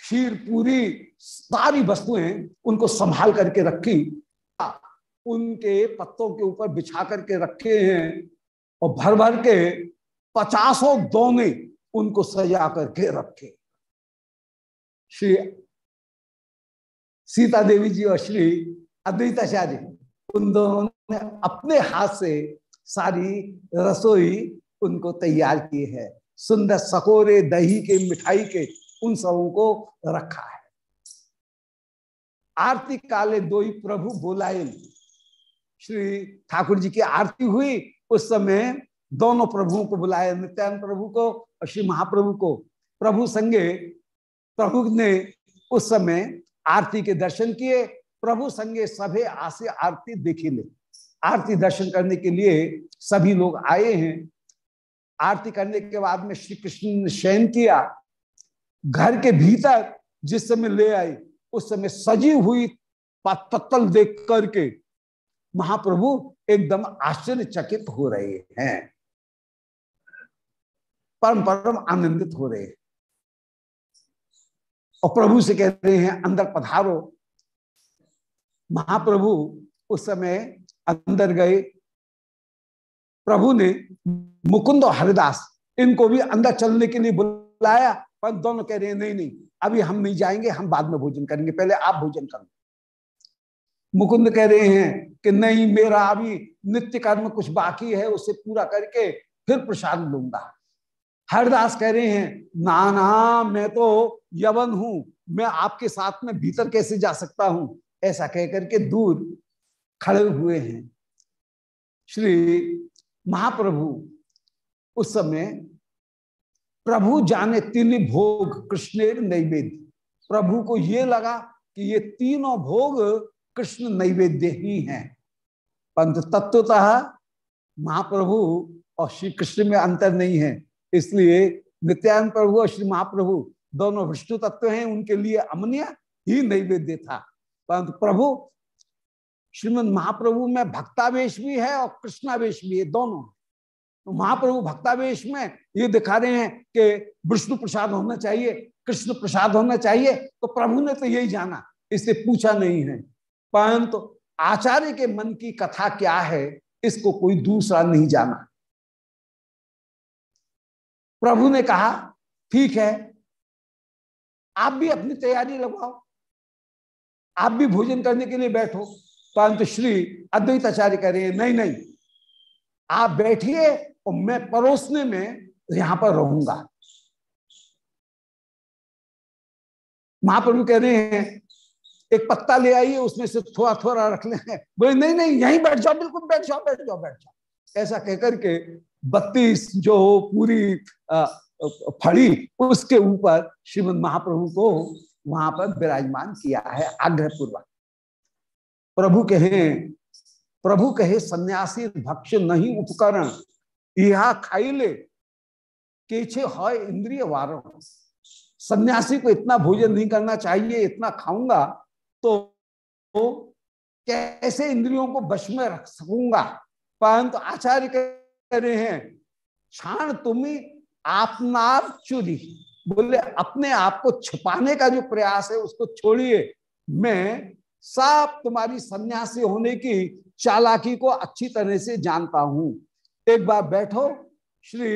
खीर पूरी, सारी वस्तुएँ उनको संभाल करके रखी। उनके पत्तों के ऊपर बिछा करके रखे हैं और भर भर के पचासों दोने उनको सजा करके रखे। श्री सीता देवी जी और श्री अद्वैताचार्य, उन दोनों ने अपने हाथ से सारी रसोई उनको तैयार की है। सुंदर सकोरे दही के, मिठाई के, उन सबों को रखा है। आरती काले दो ही प्रभु बोलाए। श्री ठाकुर जी की आरती हुई, उस समय दोनों प्रभुओं को बुलाया, नित्यानंद प्रभु को और श्री महाप्रभु को। प्रभु संगे प्रभु ने उस समय आरती के दर्शन किए, प्रभु संगे सभे आसे आरती देखी ले। आरती दर्शन करने के लिए सभी लोग आए हैं। आरती करने के बाद में श्री कृष्ण ने शयन किया। घर के भीतर जिस समय ले आई, उस समय सजी हुई पत्तल देख करके महाप्रभु एकदम आश्चर्यचकित हो रहे हैं। परम परम आनंदित हो रहे हैं। और प्रभु से कह रहे हैं, अंदर पधारो। महाप्रभु उस समय अंदर गए। प्रभु ने मुकुंद और हरिदास, इनको भी अंदर चलने के लिए बुलाया, पर दोनों कह रहे हैं, नहीं नहीं, अभी हम नहीं जाएँगे, हम बाद में भोजन करेंगे, पहले आप भोजन कर। मुकुंद कह रहे हैं कि नहीं, मेरा अभी नित्य कर्म कुछ बाकी है, उसे पूरा करके फिर प्रसाद लूँगा। हरदास कह रहे हैं ना ना मैं तो यवन हूँ, मैं आपके साथ में भीतर कैसे जा सकता हूँ? ऐसा कह करके दूर खड़े हुए हैं। श्री महाप्रभु, उस समय प्रभु जाने तीन भोग कृष्ण नैवेद्य। प्रभु को ये लगा कि ये तीनों भोग कृष्ण नैवेद्य ही हैं। परंतु तत्वतः महाप्रभु और श्री कृष्ण में अंतर नहीं है। इसलिए नित्यानंद प्रभु और श्री महाप्रभु दोनों विष्णु तत्व हैं, उनके लिए अमन्य ही नैवेद्य था। परंतु प्रभु, श्रीमद महाप्रभु में भक्तावेश भी है और कृष्णावेश भी है, दोनों। तो महाप्रभु भक्तावेश में ये दिखा रहे हैं कि विष्णु प्रसाद होना चाहिए, कृष्ण प्रसाद होना चाहिए तो प्रभु ने तो यही जाना, इससे पूछा नहीं है। परंतु आचार्य के मन की कथा क्या है, इसको कोई दूसरा नहीं जाना। प्रभु ने कहा, ठीक है, आप भी अपनी तैयारी लगवाओ। आप भी भोजन करने के लिए बैठो। परंतु श्री अद्वैत आचार्य कह रहे हैं, नहीं नहीं, आप बैठिए और मैं परोसने में यहाँ पर रहूँगा। महाप्रभु कह रहे हैं एक पत्ता ले आइए उसमें से थोड़ा थोड़ा रख ले। बोले, नहीं नहीं, यहीं बैठ जाओ, बिल्कुल बैठ जाओ बैठ जाओ बैठ जाओ। ऐसा कहकर के बत्तीस जो पूरी फड़ी, उसके ऊपर श्रीमद महाप्रभु को वहाँ पर विराजमान किया है आग्रह पूर्वक प्रभु कहे प्रभु कहे, सन्यासी भक्ष नहीं उपकरण। यह खाई ले केछे इंद्रिय वारों। सन्यासी को इतना भोजन नहीं करना चाहिए, इतना खाऊँगा तो, कैसे इंद्रियों को बश में रख सकूँगा? परंतु आचार्य कह रहे हैं क्षण तुम्हें आपनार चुरी। बोले अपने आप को छुपाने का जो प्रयास है उसको छोड़िए। मैं सब तुम्हारी सन्यासी होने की चालाकी को अच्छी तरह से जानता हूँ। एक बार बैठो। श्री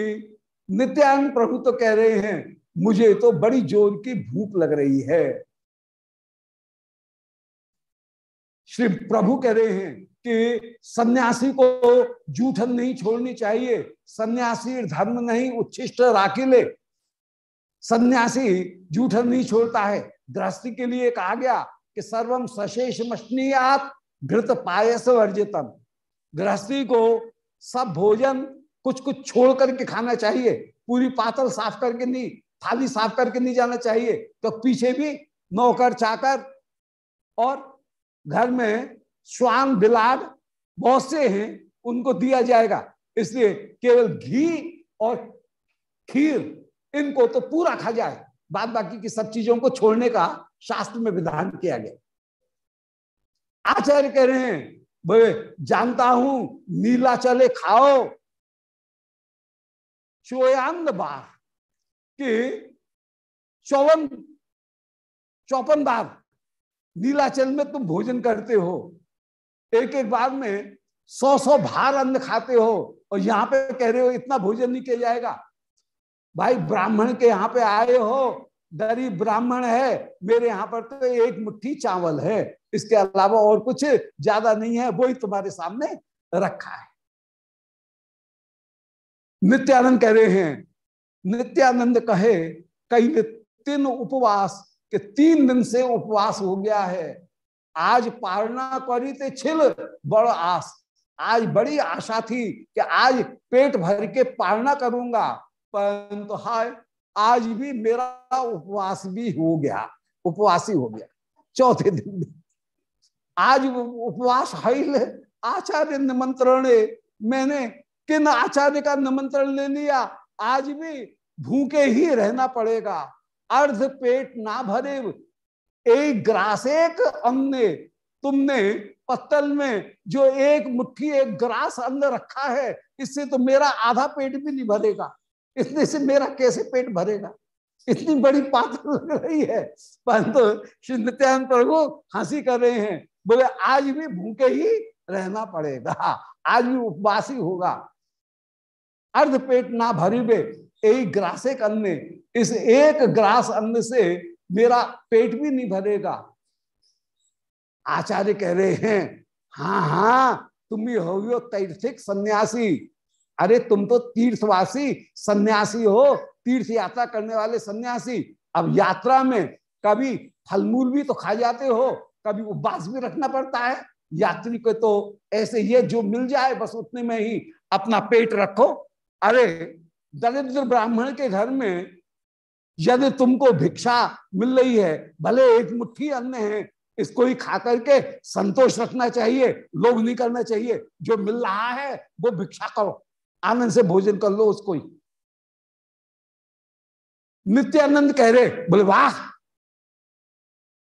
नित्यानंद प्रभु तो कह रहे हैं मुझे तो बड़ी ज़ोर की भूख लग रही है। श्री प्रभु कह रहे हैं कि सन्यासी को जूठन नहीं छोड़नी चाहिए, सन्यासी धर्म नहीं उच्छिष्ट राखी ले सन्यासी जूठन नहीं छोड़ता है। गृहस्थी के लिए कहा गया कि सर्वम सशेष मशनीयात घृत पायस वर्जितम। गृहस्थी को सब भोजन कुछ कुछ छोड़ करके खाना चाहिए। पूरी पातल साफ़ करके नहीं, थाली साफ़ करके नहीं जाना चाहिए। तो पीछे भी नौकर चाकर और घर में स्वान बिलाद बहुत से हैं, उनको दिया जाएगा। इसलिए केवल घी और खीर, इनको तो पूरा खा जाए। बाद बाकी की सब चीज़ों को छोड़ने का शास्त्र में विधान किया गया। आचार्य कह रहे हैं जानता हूँ, नीला चले खाओ। चोयांद बार, कि चौवन, चौपन बार नीलाचल में तुम भोजन करते हो एक एक बार में सौ सौ भार अन्न खाते हो और यहाँ पे कह रहे हो इतना भोजन नहीं किया जाएगा। भाई, ब्राह्मण के यहाँ पे आए हो, गरीब ब्राह्मण है, मेरे यहाँ पर तो एक मुट्ठी चावल है, इसके अलावा और कुछ ज़्यादा नहीं है, वही तुम्हारे सामने रखा है। नित्यानंद कह रहे हैं, नित्यानंद कहे, कई तीन उपवास के तीन दिन से उपवास हो गया है। आज पारना करी ते छिल, बड़ आस। आज बड़ी आशा थी कि आज पेट भर के पारना करूँगा, परंतु हाय, आज भी मेरा उपवास भी हो गया, उपवासी हो गया। चौथे दिन आज उपवास हईल आचार्य निमंत्रण मैंने किन आचार्य का निमंत्रण ले लिया? आज भी भूखे ही रहना पड़ेगा। अर्ध पेट ना भरे, एक ग्रास एक अन्न तुमने पत्तल में जो एक मुट्ठी, एक ग्रास अन्न रखा है, इससे तो मेरा आधा पेट भी नहीं भरेगा। इतने से मेरा कैसे पेट भरेगा? इतनी बड़ी पात्र लग रही है। परंतु श्री नित्यानंद प्रभु हँसी कर रहे हैं। बोले, आज भी भूखे ही रहना पड़ेगा। आज भी उपवासी होगा। अर्ध पेट ना भरी एक ग्रासे अन्न इस एक ग्रास अन्न से मेरा पेट भी नहीं भरेगा। आचार्य कह रहे हैं हाँ हाँ तुम भी हो तैर्थिक सन्यासी। अरे, तुम तो तीर्थवासी सन्यासी हो तीर्थ यात्रा करने वाले सन्यासी। अब यात्रा में कभी फलमूल भी तो खा जाते हो, कभी उपवास भी रखना पड़ता है। यात्री को तो ऐसे ये जो मिल जाए, बस उतने में ही अपना पेट रखो। अरे दरिद्र ब्राह्मण के घर में यदि तुमको भिक्षा मिल रही है, भले एक मुट्ठी अन्न है, इसको ही खा करके संतोष रखना चाहिए, लोभ नहीं करना चाहिए, जो मिल रहा है, वो भिक्षा करो, आनंद से भोजन कर लो उसको ही। नित्यानंद कह रहे, बोले, वाह,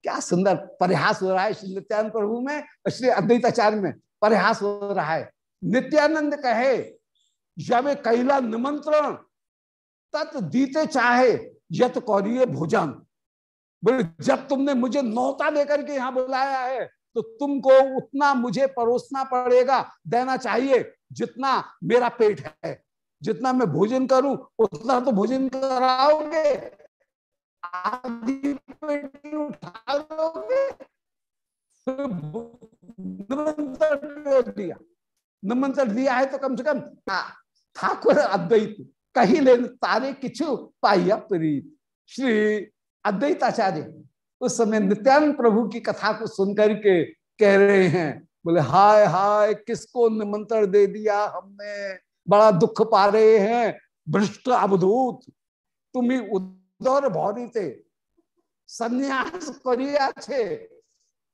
क्या सुंदर परिहास हो रहा है श्री नित्यानंद प्रभु में, श्री अद्वैताचार्य में, परिहास हो रहा है। नित्यानंद कहे जब कैला निमंत्रण, तत् दीते चाहे, यत कौरिय भोजन। बोले, जब तुमने मुझे नौता लेकर के यहाँ बुलाया है तो तुमको उतना मुझे परोसना पड़ेगा, देना चाहिए, जितना मेरा पेट है। जितना मैं भोजन करूँ, उतना तो भोजन कराओगे। पेट उठा लोगे निमंत्रण दिया। निमंत्रण दिया है तो कम से कम ठाकुर अद्वैत कही ले तारे किचु पाइया प्रीत। श्री अद्वैताचार्य उस समय नित्यानंद प्रभु की कथा को सुनकर के कह रहे हैं, बोले, हाय हाय, किसको निमंत्रण दे दिया हमने? बड़ा दुख पा रहे हैं, भ्रष्ट अवधूत। तुम्हें उदर भौरी थे, संन्यास करिया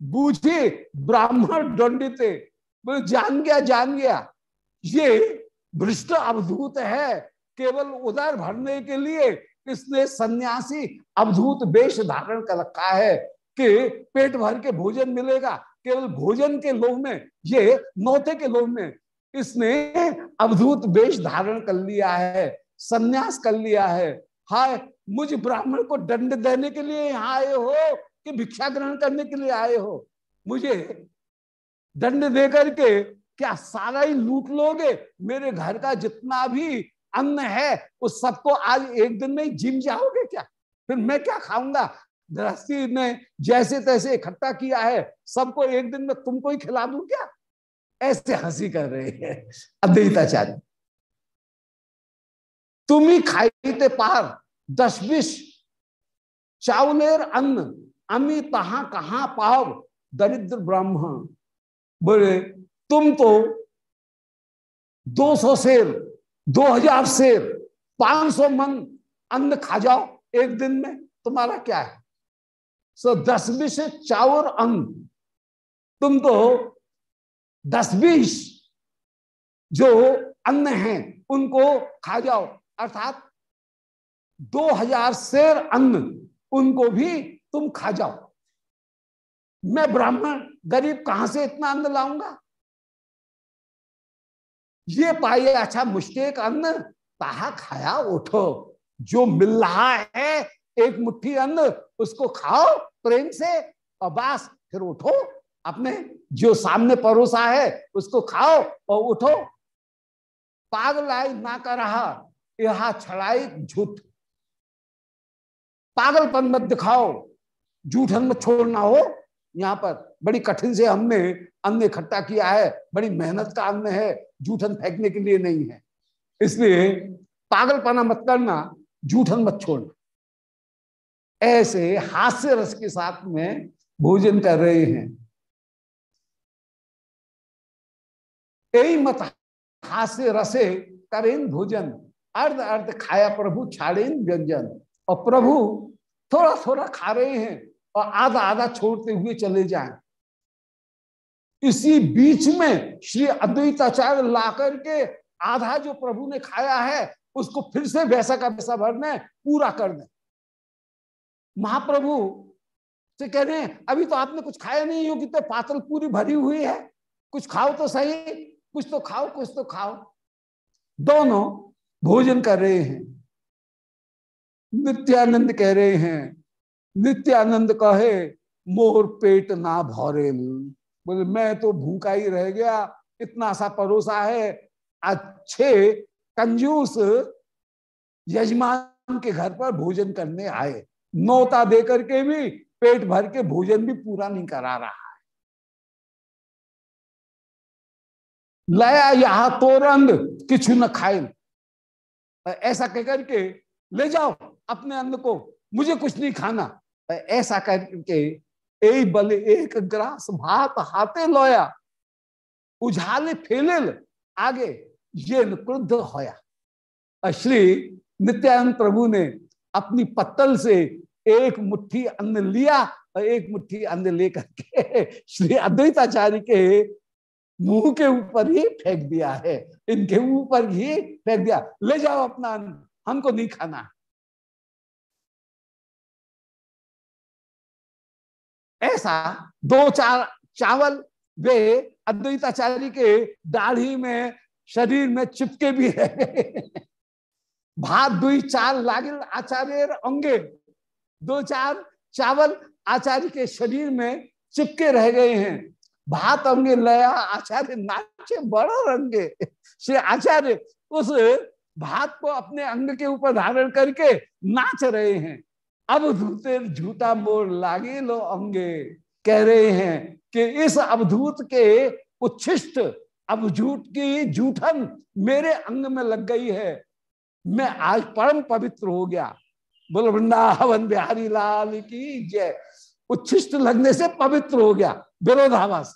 बूझे ब्राह्मण दंडित बोले, जान गया जान गया। ये भ्रष्ट अवधूत है, केवल उदर भरने के लिए इसने सन्यासी अवधूत वेश धारण कर रखा है कि पेट भर के भोजन मिलेगा। केवल भोजन के लोभ में, ये नौते के लोभ में इसने अवधूत वेश धारण कर लिया है, सन्यास कर लिया है। हाय, मुझ ब्राह्मण को दंड देने के लिए यहाँ आए हो कि भिक्षा ग्रहण करने के लिए आए हो? मुझे दंड दे करके क्या सारा ही लूट लोगे? मेरे घर का जितना भी अन्न है, उस सबको आज एक दिन में जिम जाओगे क्या? फिर मैं क्या खाऊँगा? गृहस्थी ने जैसे तैसे इकट्ठा किया है, सबको एक दिन में तुमको ही खिला दू क्या? ऐसे हँसी कर रहे हैं अद्वैताचार्य। तुम ही खाई पार, दस बीस चावलेर अन्न, अमी तहा कहा पाव, दरिद्र ब्राह्मण। बोले तुम तो 200 शेर 2000 शेर 500 मन अन्न खा जाओ एक दिन में। तुम्हारा क्या है? सो दस बीस चावर अन्न तुम तो दस बीस जो अन्न हैं, उनको खा जाओ। अर्थात दो हज़ार शेर अन्न, उनको भी तुम खा जाओ। मैं ब्राह्मण, गरीब कहाँ से इतना अन्न लाऊँगा? ये पाइए अच्छा मुश्किल अन्न, ताहा खाया, उठो। जो मिल रहा है, एक मुट्ठी अन्न, उसको खाओ, प्रेम से, और बस, फिर उठो। अपने जो सामने परोसा है, उसको खाओ और उठो। पागलाई ना कर रहा यहा छड़ाई झूठ। पागलपन मत दिखाओ, झूठन मत छोड़ना हो, यहाँ पर। बड़ी कठिन से हमने अन्न इकट्ठा किया है, बड़ी मेहनत का अन्न है जूठन फेंकने के लिए नहीं है। इसलिए पागलपना मत करना जूठन मत छोड़ना। ऐसे हास्य रस के साथ में भोजन कर रहे हैं। यही मत हास्य रसे करें भोजन। अर्ध अर्ध खाया प्रभु छाड़ेन व्यंजन। और प्रभु थोड़ा थोड़ा खा रहे हैं और आधा आधा छोड़ते हुए चले जाएँ। इसी बीच में श्री अद्वैताचार्य ला करके आधा जो प्रभु ने खाया है, उसको फिर से वैसा का वैसा भरने, पूरा कर दे। महाप्रभु से कह रहे हैं, अभी तो आपने कुछ खाया नहीं हो कितने पातल पूरी भरी हुई है। कुछ खाओ तो सही, कुछ तो खाओ, कुछ तो खाओ। दोनों भोजन कर रहे हैं। नित्यानंद कह रहे हैं, नित्यानंद कहे, मोर पेट ना भौरे बोले, मैं तो भूखा ही रह गया, इतना सा परोसा है। अच्छे कंजूस यजमान के घर पर भोजन करने आए। नौता दे करके भी पेट भर के भोजन भी पूरा नहीं करा रहा है। लया यहा तो रंग किचु न खाए। ऐसा कहकर के, ले जाओ अपने अन्न को, मुझे कुछ नहीं खाना। ऐसा करके ए बल एक ग्रास भात हाथे लोया, उझाले फेले आगे ये क्रुद्ध होया। श्री नित्यानंद प्रभु ने अपनी पत्तल से एक मुट्ठी अन्न लिया और एक मुट्ठी अन्न लेकर के श्री अद्वैताचार्य के मुँह के ऊपर ही फेंक दिया है। इनके ऊपर ही फेंक दिया। ले जाओ अपना अन्न, हमको नहीं खाना। ऐसा दो चार चावल वे अद्वैताचार्य के दाढ़ी में, शरीर में चिपके भी गए। भात दुई चार लागिल आचार्य अंगे। दो चार चावल आचार्य के शरीर में चिपके रह गए हैं। भात अंगे लया, आचार्य नाचे बड़ा रंगे। श्री आचार्य उस भात को अपने अंग के ऊपर धारण करके नाच रहे हैं। अब धूते झूठा मोर लागे लो अंगे। कह रहे हैं कि इस अवधूत के उच्छिष्ट अवधूत की जूठन मेरे अंग में लग गई है। मैं आज परम पवित्र हो गया। बोल, वृंदावन बिहारी लाल की जय। उच्छिष्ट लगने से पवित्र हो गया। विरोधावास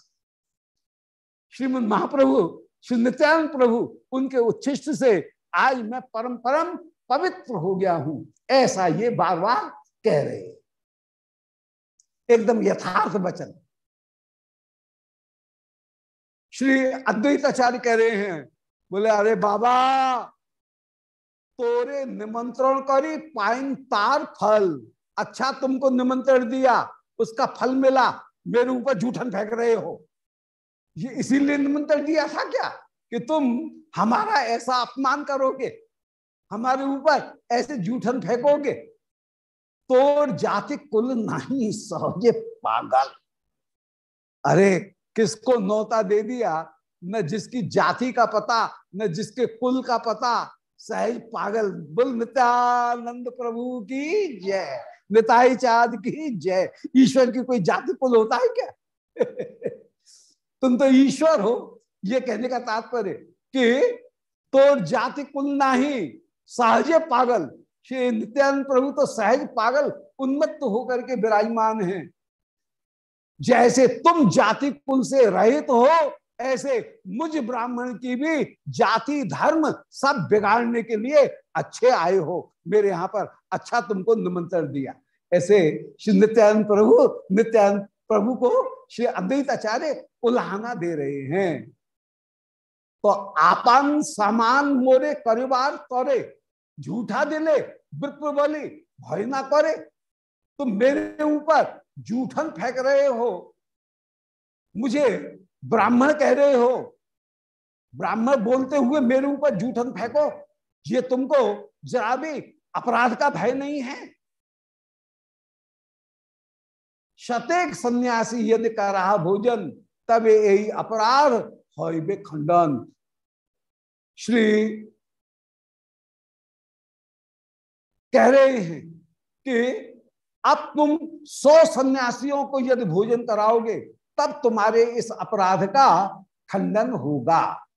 श्रीमद महाप्रभु, श्री नित्यानंद प्रभु, उनके उच्छिष्ट से आज मैं परम परम पवित्र हो गया हूँ। ऐसा ये बार बार कह रहे हैं। एकदम यथार्थ वचन। श्री अद्वैताचार्य कह रहे हैं, बोले, अरे बाबा, तोरे निमंत्रण करी पाइन तार फल। अच्छा तुमको निमंत्रण दिया, उसका फल मिला, मेरे ऊपर जूठन फेंक रहे हो। ये इसीलिए निमंत्रण दिया था क्या? कि तुम हमारा ऐसा अपमान करोगे, हमारे ऊपर ऐसे जूठन फेंकोगे तोर जाति कुल नहीं सहजे पागल। अरे, किसको नौता दे दिया? न जिसकी जाति का पता, न जिसके कुल का पता। सहज पागल। बुल, नित्यानंद प्रभु की जय। निताई चाँद की जय। ईश्वर की कोई जाति कुल होता है क्या? तुम तो ईश्वर हो। ये कहने का तात्पर्य कि तो जाति कुल नहीं। सहजे पागल। श्री नित्यानंद प्रभु तो सहज पागल, उन्मत्त होकर के विराजमान हैं। जैसे तुम जाति कुल से रहित तो हो, ऐसे मुझ ब्राह्मण की भी जाति धर्म सब बिगाड़ने के लिए अच्छे आए हो। मेरे यहाँ पर अच्छा तुमको निमंत्रण दिया। ऐसे श्री नित्यानंद प्रभु नित्यानंद प्रभु को श्री अद्वैत आचार्य उल्हाना दे रहे हैं। तो आपन समान मोरे परिवार करे झूठा दिले विप्र बोली, भय ना करे तो मेरे ऊपर जूठन फेंक रहे हो। मुझे ब्राह्मण कह रहे हो। ब्राह्मण बोलते हुए मेरे ऊपर जूठन फेंको, ये तुमको जरा भी अपराध का भय नहीं है? शतेक सन्यासी यदि कर रहा भोजन, तब यही अपराध हो खंडन। श्री कह रहे हैं कि अब तुम सौ सन्यासियों को यदि भोजन कराओगे, तब तुम्हारे इस अपराध का खंडन होगा।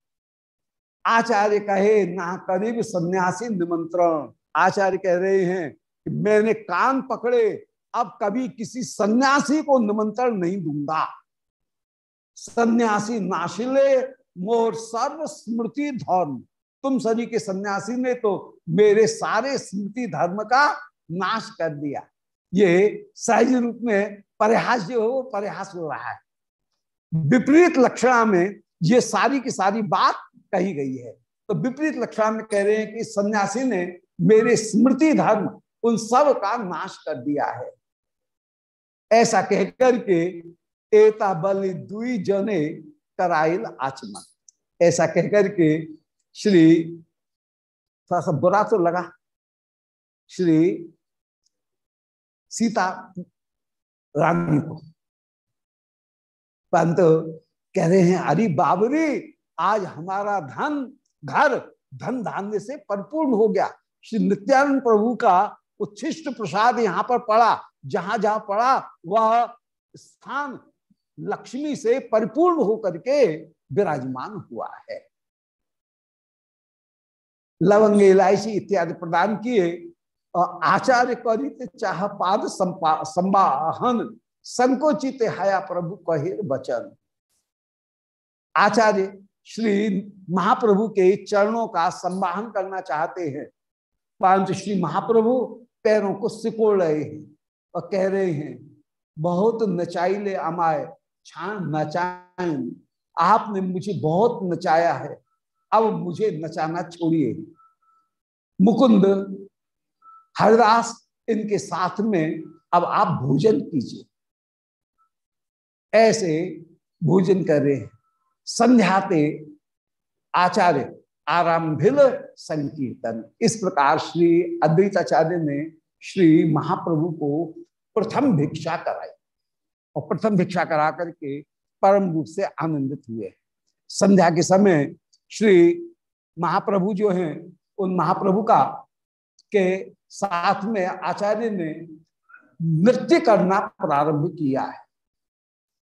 आचार्य कहे, ना करीब सन्यासी निमंत्रण। आचार्य कह रहे हैं कि, मैंने कान पकड़े, अब कभी किसी सन्यासी को निमंत्रण नहीं दूँगा। सन्यासी नाशिले मोर सर्व स्मृति धर्म। तुम सभी के सन्यासी ने तो मेरे सारे स्मृति धर्म का नाश कर दिया। ये सहज रूप में परिहास जो हो, परिहास हो रहा है। विपरीत लक्षणा में ये सारी की सारी बात कही गई है। तो विपरीत लक्षणा में कह रहे हैं कि सन्यासी ने मेरे स्मृति धर्म, उन सब का नाश कर दिया है। ऐसा कहकर के एता बल दुई जने कराइल आचमन। ऐसा कहकर के श्री थोड़ा सा बुरा तो लगा श्री सीता रानी को परंतु कह रहे हैं अरे बाबरी आज हमारा धन घर धन धान्य से परिपूर्ण हो गया श्री नित्यानंद प्रभु का उच्छिष्ट प्रसाद यहाँ पर पड़ा जहाँ जहाँ पड़ा वह स्थान लक्ष्मी से परिपूर्ण होकर के विराजमान हुआ है लवंग इलायची इत्यादि प्रदान किए, और आचार्य करित चाह पाद संवाहन, संकोचित हया प्रभु कहे वचन आचार्य श्री महाप्रभु के चरणों का संवाहन करना चाहते हैं। परंतु श्री महाप्रभु पैरों को सिकोड़ रहे हैं और कह रहे हैं, बहुत नचाइले अमाय, छान नचाएँ। आपने मुझे बहुत नचाया है। अब मुझे नचाना छोड़िए। मुकुंद, हरदास इनके साथ में अब आप भोजन कीजिए। ऐसे भोजन कर रहे हैं। संध्याते आचार्य आरंभिल संकीर्तन। इस प्रकार श्री अद्वैताचार्य ने श्री महाप्रभु को प्रथम भिक्षा कराई और प्रथम भिक्षा करा करके परम रूप से आनंदित हुए। संध्या के समय श्री महाप्रभु जो हैं, उन महाप्रभु का के साथ में आचार्य ने नृत्य करना प्रारंभ किया है।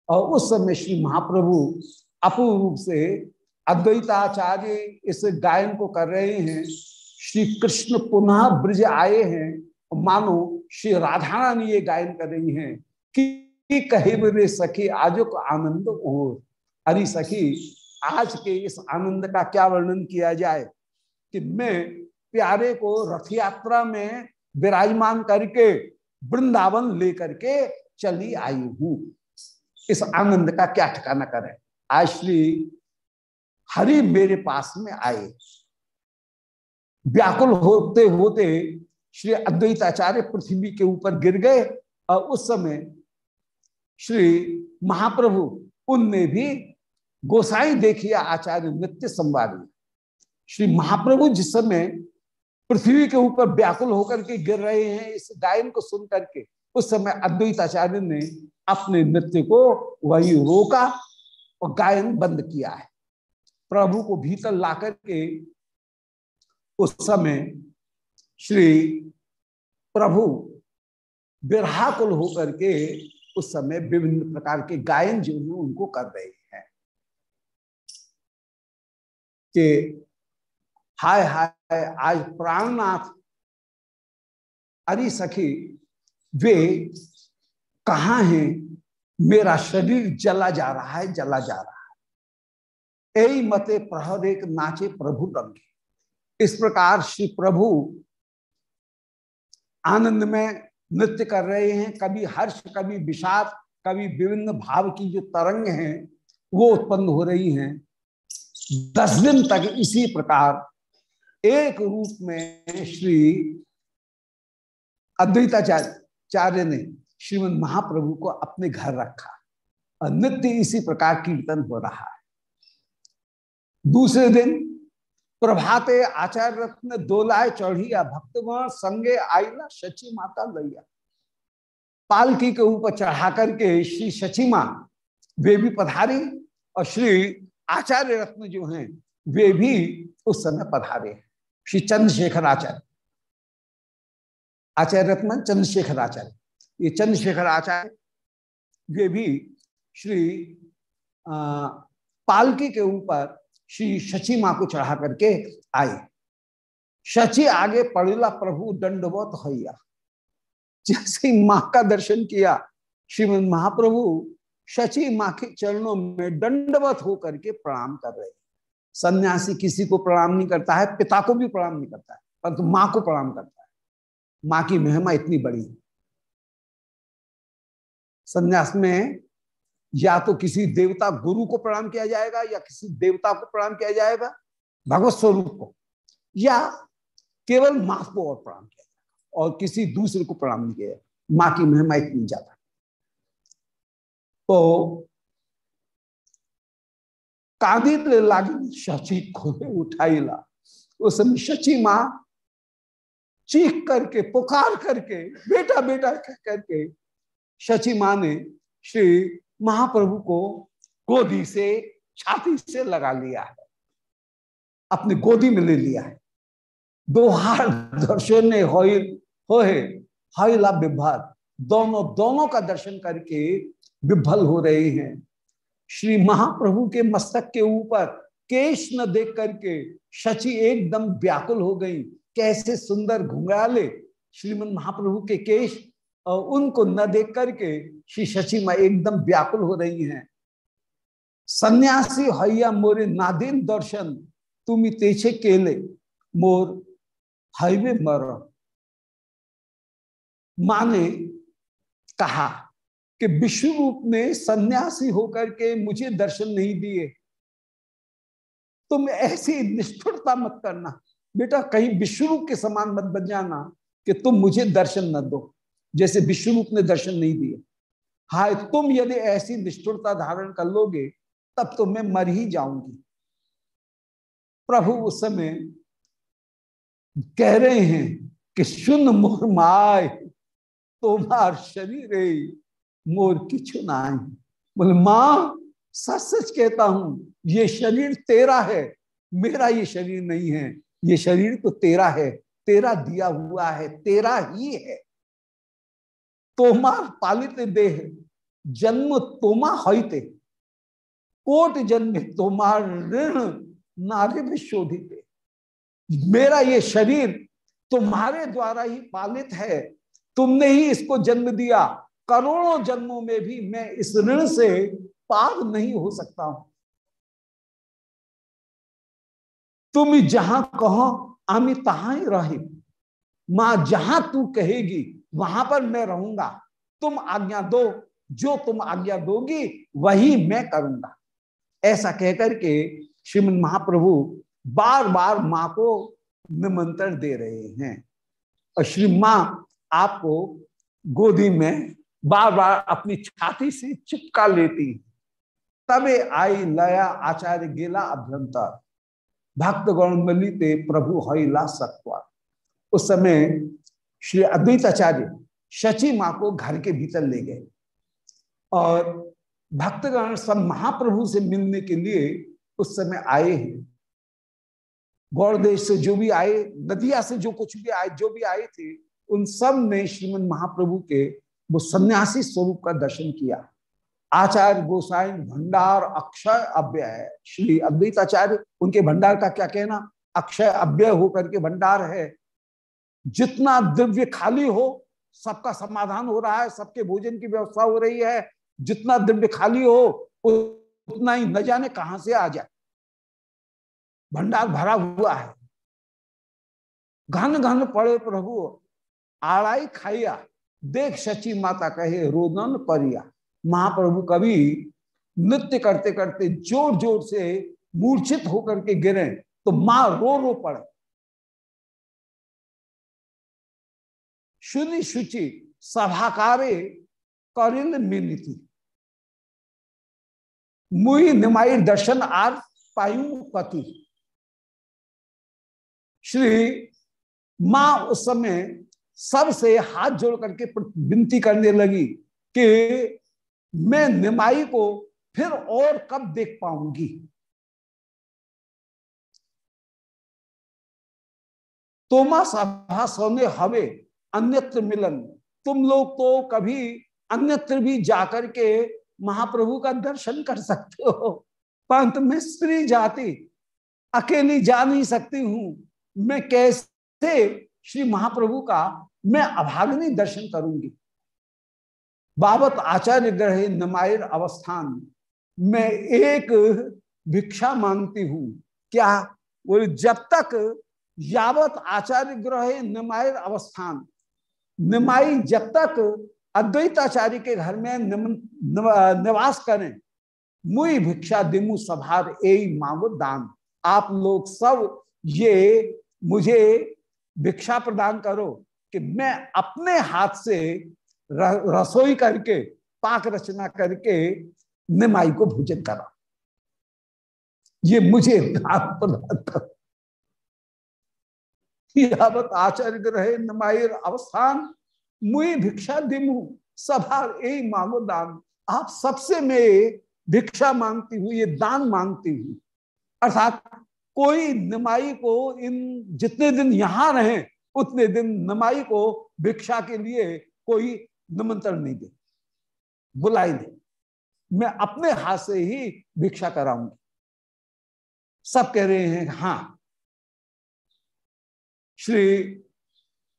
और उस समय श्री महाप्रभु अपूर्ण रूप से अद्वैताचार्य इस गायन को कर रहे हैं। श्री कृष्ण पुनः ब्रज आए हैं। मानो श्री राधा रानी ये गायन कर रही हैं। कि कहे रे सखी, आजो को आनंद और अरे सखी आज के इस आनंद का क्या वर्णन किया जाए कि मैं प्यारे को रथ यात्रा में विराजमान करके वृंदावन लेकर के चली आई हूँ। इस आनंद का क्या ठिकाना करें? आज श्री हरि मेरे पास में आए। व्याकुल होते होते श्री अद्वैताचार्य पृथ्वी के ऊपर गिर गए और उस समय श्री महाप्रभु उनने भी गोसाई देखिए आचार्य नित्य संवादी श्री महाप्रभु जिस समय पृथ्वी के ऊपर व्याकुल होकर के गिर रहे हैं, इस गायन को सुन करके, उस समय अद्वैत आचार्य ने अपने नृत्य को वही रोका और गायन बंद किया है। प्रभु को भीतर ला करके उस समय श्री प्रभु विरहाकुल होकर के उस समय विभिन्न प्रकार के गायन जो उनको कर रहे हैं कि हाय हाय, आज प्राणनाथ अरे सखी, वे कहा हैं? मेरा शरीर जला जा रहा है, जला जा रहा है। ऐ मते प्रहर एक नाचे प्रभु रंगे। इस प्रकार श्री प्रभु आनंद में नृत्य कर रहे हैं। कभी हर्ष, कभी विषाद, कभी विभिन्न भाव की जो तरंग हैं, वो उत्पन्न हो रही हैं। दस दिन तक इसी प्रकार एक रूप में श्री अद्वैताचार्य ने श्रीमद महाप्रभु को अपने घर रखा और नित्य इसी प्रकार कीर्तन हो रहा है। दूसरे दिन प्रभाते आचार्य रत्न दोलाय चढ़िया भक्तगण संगे आईला शची माता लैया पालकी के ऊपर चढ़ा करके श्री शची माँ वे भी पधारी और श्री आचार्य रत्न जो हैं, वे भी उस समय पधारे श्री चंद्रशेखर आचार्य। आचार्य रत्न चंद्रशेखर आचार्य। ये चंद्रशेखर आचार्य, वे भी श्री पालकी के ऊपर श्री शची माँ को चढ़ा करके आए। शची आगे पड़ेला प्रभु दंडवत हैया जैसे माँ का दर्शन किया, श्रीमद महाप्रभु शची माँ के चरणों में दंडवत होकर के प्रणाम कर रहे सन्यासी किसी को प्रणाम नहीं करता है, पिता को भी प्रणाम नहीं करता है, परंतु तो माँ को प्रणाम करता है। माँ की महिमा इतनी बड़ी है। संन्यास में या तो किसी देवता गुरु को प्रणाम किया जाएगा या किसी देवता को प्रणाम किया जाएगा, भगवत स्वरूप को, या केवल माँ को और प्रणाम किया जाएगा, और किसी दूसरे को प्रणाम नहीं किया जाएगा। माँ की महिमा इतनी ज़्यादा तो कादिर लागी शची उठाईला उस शची माँ चीख करके, पुकार करके, बेटा बेटा कह करके शची माँ ने श्री महाप्रभु को गोदी से, छाती से लगा लिया है। अपनी गोदी में ले लिया है। दो हार दर्शन होए ला विभार दोनों दोनों का दर्शन करके विभल हो रहे हैं। श्री महाप्रभु के मस्तक के ऊपर केश न देख करके शची एकदम व्याकुल हो गई। कैसे सुंदर घुंघराले श्रीमद महाप्रभु के केश उनको न देख करके श्री शची माँ एकदम व्याकुल हो रही हैं। सन्यासी हैया मोरे नादिन दर्शन, तुम तेछे केले, मोर हाईवे मर। माने कहा कि विश्व रूप ने सन्यासी होकर के मुझे दर्शन नहीं दिए। तुम ऐसी निष्ठुरता मत करना। बेटा, कहीं विश्व रूप के समान मत बन जाना कि तुम मुझे दर्शन न दो, जैसे विश्व रूप ने दर्शन नहीं दिए। हाय तुम यदि ऐसी निष्ठुरता धारण कर लोगे, तब तो मैं मर ही जाऊँगी। प्रभु उस समय कह रहे हैं कि सुन मोर माय तुम्हार शरीर मोर किचु नाय बोले, माँ, सच सच कहता हूँ, ये शरीर तेरा है। मेरा ये शरीर नहीं है। ये शरीर तो तेरा है। तेरा दिया हुआ है। तेरा ही है। तोमार पालित देह, जन्म तोमा होते कोट जन्म तोमार ऋण, नारे शोधित। मेरा ये शरीर तुम्हारे द्वारा ही पालित है। तुमने ही इसको जन्म दिया। करोड़ों जन्मों में भी मैं इस ऋण से पार नहीं हो सकता हूँ। तुम जहाँ कहो, आमी तहा रही। माँ जहाँ तू कहेगी, वहाँ पर मैं रहूँगा। तुम आज्ञा दो, जो तुम आज्ञा दोगी, वही मैं करूँगा। ऐसा कहकर के श्रीमद महाप्रभु बार बार माँ को निमंत्रण दे रहे हैं। और श्री माँ आपको गोदी में बार बार अपनी छाती से चिपका लेती। तबे आई लया आचार्य गेला अभ्यंतर भक्त गौण मिलिते, प्रभु, हईला सत्वा। उस समय श्री अद्वैत आचार्य शची माँ को घर के भीतर ले गए। और भक्तगण सब महाप्रभु से मिलने के लिए उस समय आए हैं। गौड़ देश से जो भी आए, नदिया से जो कुछ भी आए, जो भी आए थे, उन सबने श्रीमद महाप्रभु के वो सन्यासी स्वरूप का दर्शन किया। आचार्य गोसाइन भंडार, अक्षय, अव्यय। है श्री अद्वैताचार्य उनके भंडार का क्या कहना? अक्षय, अव्यय होकर के भंडार है। जितना द्रव्य खाली हो, सबका समाधान हो रहा है, सबके भोजन की व्यवस्था हो रही है। जितना द्रव्य खाली हो, उतना ही न जाने कहाँ से आ जाए। भंडार भरा हुआ है। घन घन पड़े प्रभु, आड़ाई खाइया। देख सची माता कहे रोदन परिया। महाप्रभु कभी नृत्य करते करते ज़ोर ज़ोर से मूर्छित होकर के गिरे तो माँ रो रो पड़े। शुनि शुचि सभाकारे करिल मिनिति मुई निमाई दर्शन आर पायु पति। श्री माँ उस समय सबसे हाथ जोड़ करके विनती करने लगी कि मैं निमाई को फिर और कब देख पाऊँगी? तोमा सभा सोने हवे अन्यत्र मिलन। तुम लोग तो कभी अन्यत्र भी जाकर के महाप्रभु का दर्शन कर सकते हो। परंतु मैं स्त्री जाति, अकेली जा नहीं सकती हूँ। मैं कैसे श्री महाप्रभु का मैं अभाग्नि दर्शन करूँगी। बाबत आचार्य ग्रह नमायर अवस्थान, मैं एक भिक्षा मांगती हूँ। क्या बोले जब तक यावत आचार्य ग्रह नमायर अवस्थान, निमाई जब तक अद्वैताचार्य के घर में निवास करें, मुई भिक्षा दिमु सभार ए मांगो दान। आप लोग सब ये मुझे भिक्षा प्रदान करो कि मैं अपने हाथ से रसोई करके, पाक रचना करके निमाई को भोजन करा ये मुझे दान प्रदान करो। यावत आचार्य रहे नमायर अवस्थान, मुई भिक्षा दिमु, सभा ए मांगो दान। आप सबसे मैं भिक्षा मांगती हूँ, ये दान मांगती हूँ। अर्थात कोई नमाई को इन जितने दिन यहाँ रहे, उतने दिन नमाई को भिक्षा के लिए कोई निमंत्रण नहीं दे, बुलाई नहीं। मैं अपने हाथ से ही भिक्षा कराऊँगी। सब कह रहे हैं हाँ। श्री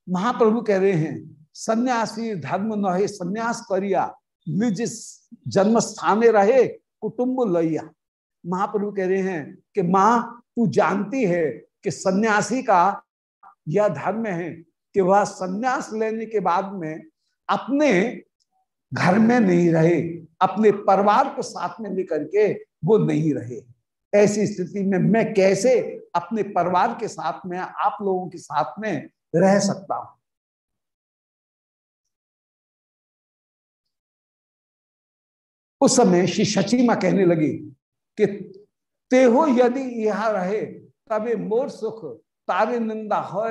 महाप्रभु कह रहे हैं, सन्यासी धर्म नहे, सन्यास करिया, निज जन्म स्थाने रहे, कुटुंब लैया महाप्रभु कह रहे हैं कि माँ तू जानती है कि सन्यासी का यह धर्म है कि वह सन्यास लेने के बाद में अपने घर में नहीं रहे, अपने परिवार को साथ में लेकर के वो नहीं रहे। ऐसी स्थिति में मैं कैसे अपने परिवार के साथ में, आप लोगों के साथ में रह सकता हूँ? उस समय श्री शची माँ कहने लगी कि तेहो यदि यह रहे, तबे मोर सुख, तारे निंदा हो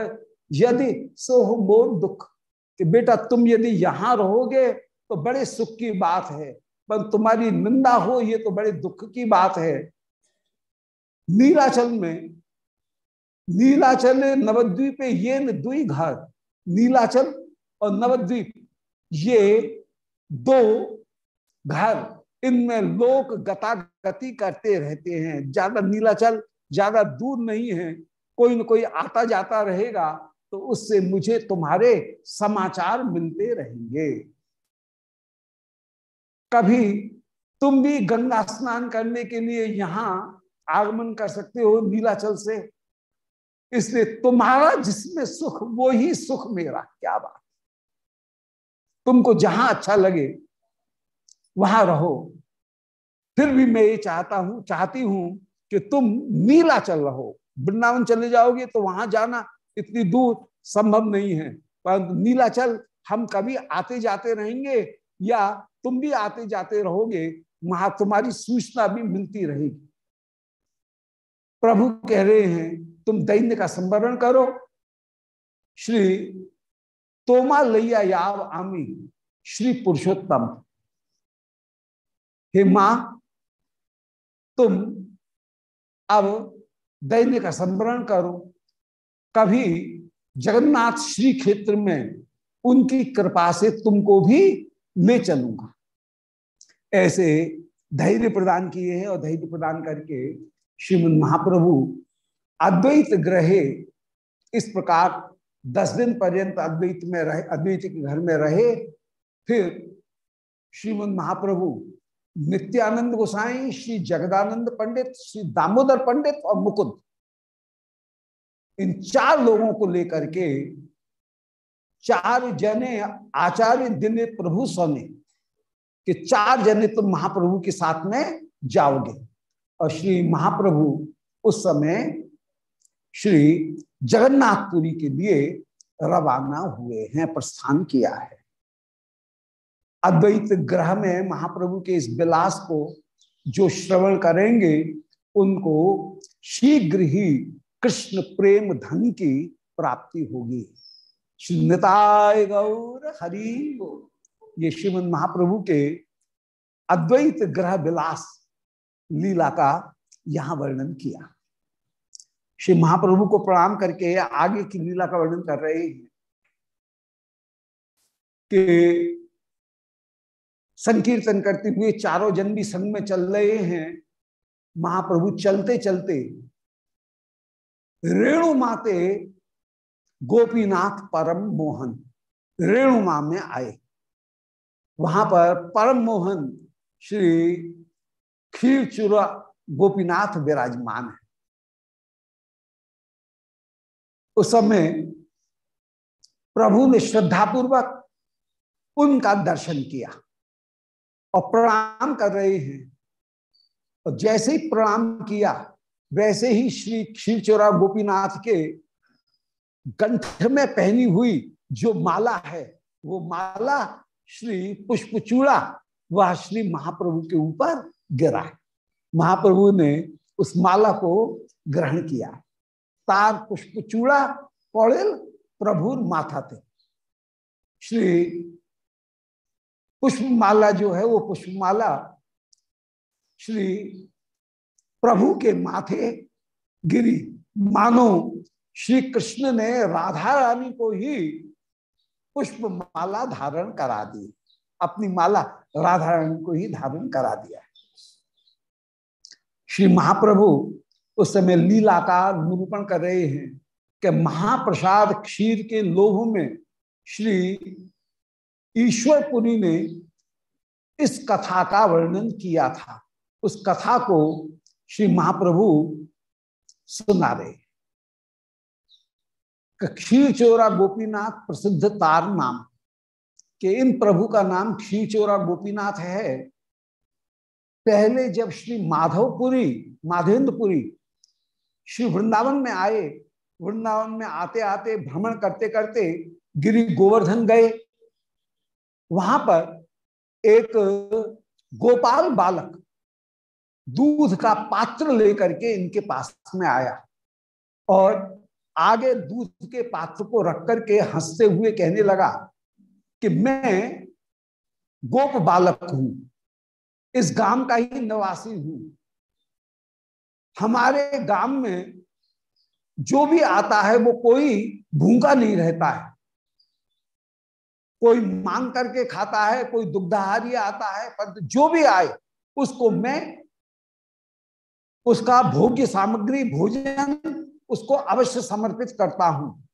यदि सो हो मोर दुख। कि बेटा तुम यदि यहाँ रहोगे तो बड़े सुख की बात है। पर तुम्हारी निंदा हो, ये तो बड़े दुख की बात है। नीलाचल में, नीलाचल नवद्वीप ये दुई घर, नीलाचल और नवद्वीप, ये दो घर। इनमें लोग गतागति करते रहते हैं। ज़्यादा नीलाचल, ज़्यादा दूर नहीं है। कोई न कोई आता जाता रहेगा तो उससे मुझे तुम्हारे समाचार मिलते रहेंगे। कभी तुम भी गंगा स्नान करने के लिए यहाँ आगमन कर सकते हो नीलाचल से। इसलिए तुम्हारा जिसमें सुख, वो ही सुख मेरा। क्या बात? तुमको जहाँ अच्छा लगे, वहाँ रहो। फिर भी मैं ये चाहता हूँ, चाहती हूँ कि तुम नीला चल रहो। वृंदावन चले जाओगे तो वहाँ जाना इतनी दूर संभव नहीं है। परंतु नीला चल, हम कभी आते जाते रहेंगे या तुम भी आते जाते रहोगे, वहाँ तुम्हारी सूचना भी मिलती रहेगी। प्रभु कह रहे हैं, तुम दैन्य का संवरण करो। श्री तोमा लैया याव आमी श्री पुरुषोत्तम। हे माँ तुम अब दैन्य का संवरण करो। कभी जगन्नाथ श्री क्षेत्र में उनकी कृपा से तुमको भी ले चलूँगा। ऐसे धैर्य प्रदान किए हैं और धैर्य प्रदान करके श्रीमद महाप्रभु अद्वैत ग्रहे इस प्रकार दस दिन पर्यंत अद्वैत में रहे, अद्वैत के घर में रहे। फिर श्रीमद महाप्रभु नित्यानंद गोसाई, श्री जगदानंद पंडित, श्री दामोदर पंडित और मुकुंद। इन चार लोगों को लेकर के चार जने आचार्य दिन प्रभु सोने कि चार जने तुम महाप्रभु के साथ में जाओगे। और श्री महाप्रभु उस समय श्री जगन्नाथपुरी के लिए रवाना हुए हैं, प्रस्थान किया है। अद्वैत ग्रह में महाप्रभु के इस विलास को जो श्रवण करेंगे, उनको शीघ्र ही कृष्ण प्रेम धन की प्राप्ति होगी। निताय गौर हरि। ये श्रीमद महाप्रभु के अद्वैत ग्रह विलास लीला का यहाँ वर्णन किया। श्री महाप्रभु को प्रणाम करके आगे की लीला का वर्णन कर रहे हैं कि संकीर्तन करते हुए चारों जन भी संग में चल रहे हैं। महाप्रभु चलते चलते रेणु माते गोपीनाथ परम मोहन रेणु मा में आए। वहाँ पर परम मोहन श्री खीर चुरा गोपीनाथ विराजमान है। उस समय प्रभु ने श्रद्धापूर्वक उनका दर्शन किया। और प्रणाम कर रहे हैं। और जैसे ही प्रणाम किया, वैसे ही श्री क्षीरचोरा गोपीनाथ के कंठ में पहनी हुई जो माला है, वो माला श्री पुष्पचूड़ा, वह श्री महाप्रभु के ऊपर गिरा महाप्रभु ने उस माला को ग्रहण किया। तार, पुष्पचूड़ा पौड़िल प्रभु माथा थे श्री पुष्पमाला जो है वो पुष्पमाला श्री प्रभु के माथे गिरी। मानो श्री कृष्ण ने राधा रानी को ही पुष्प माला धारण करा दी। अपनी माला राधा रानी को ही धारण करा दिया श्री महाप्रभु उस समय लीला का निरूपण कर रहे हैं कि महाप्रसाद क्षीर के लोभ में श्री ईश्वरपुरी ने इस कथा का वर्णन किया था। उस कथा को श्री महाप्रभु सुना रहे खीर चोरा गोपीनाथ प्रसिद्ध तार नाम। के इन प्रभु का नाम खीर चोरा गोपीनाथ है। पहले जब श्री माधवपुरी, माधवेंद्रपुरी श्री वृंदावन में आए, वृंदावन में आते आते भ्रमण करते करते गिरी गोवर्धन गए। वहाँ पर एक गोपाल बालक दूध का पात्र लेकर के इनके पास में आया और आगे दूध के पात्र को रख करके हँसते हुए कहने लगा कि मैं गोप बालक हूँ, इस गाँव का ही निवासी हूँ। हमारे गाँव में जो भी आता है वो कोई भूखा नहीं रहता है। कोई मांग करके खाता है, कोई दुग्धाहारी आता है पर जो भी आए, उसको मैं, उसका भोग्य सामग्री, भोजन, उसको अवश्य समर्पित करता हूँ।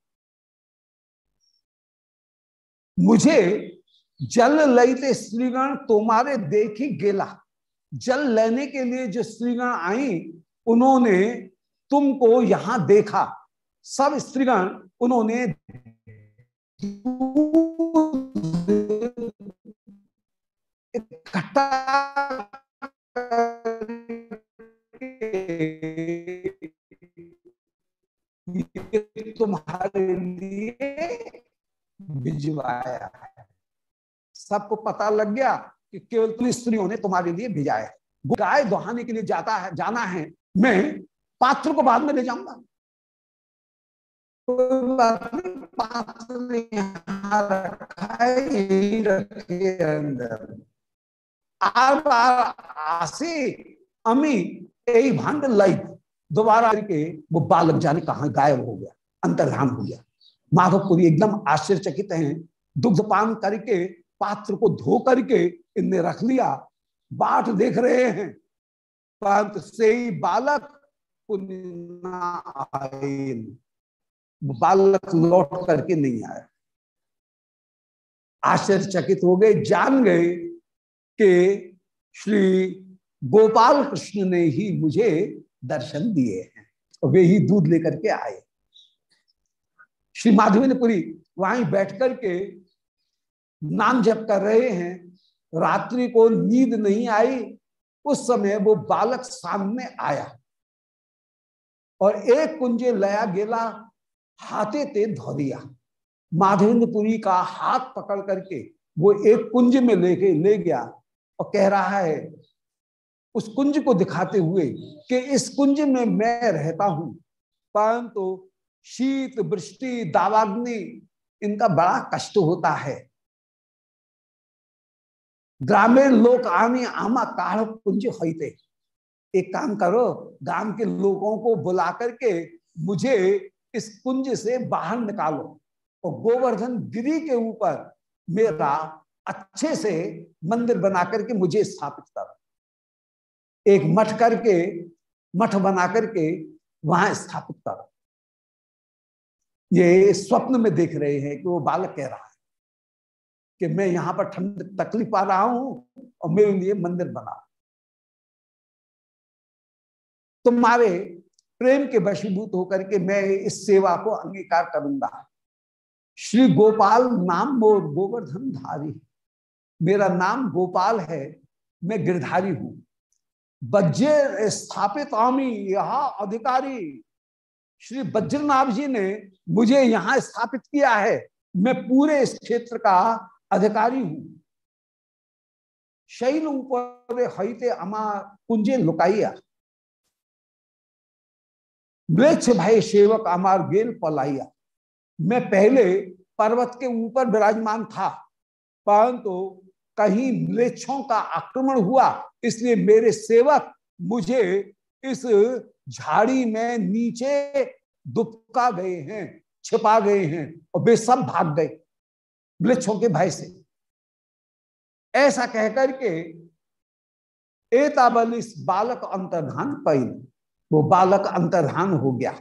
मुझे जल लईते स्त्रीगण तुम्हारे देखी गेला। जल लेने के लिए जो स्त्रीगण आई, उन्होंने तुमको यहाँ देखा। सब स्त्रीगण उन्होंने इकट्ठा तुम्हारे लिए भिजवाया है। सबको पता लग गया कि केवल तुम स्त्रियों ने तुम्हारे लिए भिजाया है। गाय दोहाने के लिए जाता है, जाना है। मैं पात्र को बाद में ले जाऊँगा। पात्र रखा है, यही रखे अंदर। आर आसी अमी यही भांड लाई। दोबारा के वो बालक जाने कहा गायब हो गया, अंतर्धान हो गया। माधवपुरी एकदम आश्चर्यचकित हैं। दुग्ध पान करके, पात्र को धो करके इनने रख लिया। बाट देख रहे हैं। पंत से ही बालक बालक लौट करके नहीं आया। आश्चर्यचकित हो गए, जान गए कि श्री गोपाल कृष्ण ने ही मुझे दर्शन दिए हैं। वे ही दूध लेकर के आए। श्री माधवेंद्रपुरी वहीं बैठ करके नाम जप कर रहे हैं। रात्रि को नींद नहीं आई। उस समय वो बालक सामने आया। और एक कुंजे लया गेला, हाथे ते धोरिया। माधवेंद्रपुरी का हाथ पकड़ करके वो एक कुंज में लेके ले गया। और कह रहा है, उस कुंज को दिखाते हुए कि इस कुंज में मैं रहता हूँ। परंतु तो शीत, वृष्टि, दावाग्नि, इनका बड़ा कष्ट होता है। ग्रामीण लोग आने आमा काढ़ कुंज होते एक काम करो, गाँव के लोगों को बुला करके मुझे इस कुंज से बाहर निकालो और गोवर्धन गिरी के ऊपर मेरा अच्छे से मंदिर बना करके मुझे स्थापित करो। एक मठ करके, मठ बना करके वहाँ स्थापित करो। ये स्वप्न में देख रहे हैं कि वो बालक कह रहा है कि मैं यहाँ पर ठंड तकलीफ़ आ रहा हूँ और मेरे लिए मंदिर बना। तुम्हारे प्रेम के वशीभूत होकर के मैं इस सेवा को अंगीकार करूँगा। श्री गोपाल नाम मोर गोवर्धन धारी। मेरा नाम गोपाल है, मैं गिरधारी हूँ। वज्र स्थापित आमी, यहा अधिकारी। श्री वज्रनाभ जी ने मुझे यहाँ स्थापित किया है, मैं पूरे इस क्षेत्र का अधिकारी हूँ। शैल ऊपर हईते अमा कुंजे लुकाइया। मृक्ष भाई सेवक अमार गेल पलाइया। मैं पहले पर्वत के ऊपर विराजमान था, परंतु कहीं मृक्षों का आक्रमण हुआ, इसलिए मेरे सेवक मुझे इस झाड़ी में नीचे दुपका गए हैं, छिपा गए हैं और वे सब भाग गए वृक्षों के भय से। ऐसा कहकर के एताबल इस बालक अंतर्धान पैन वो बालक अंतर्धान हो गया।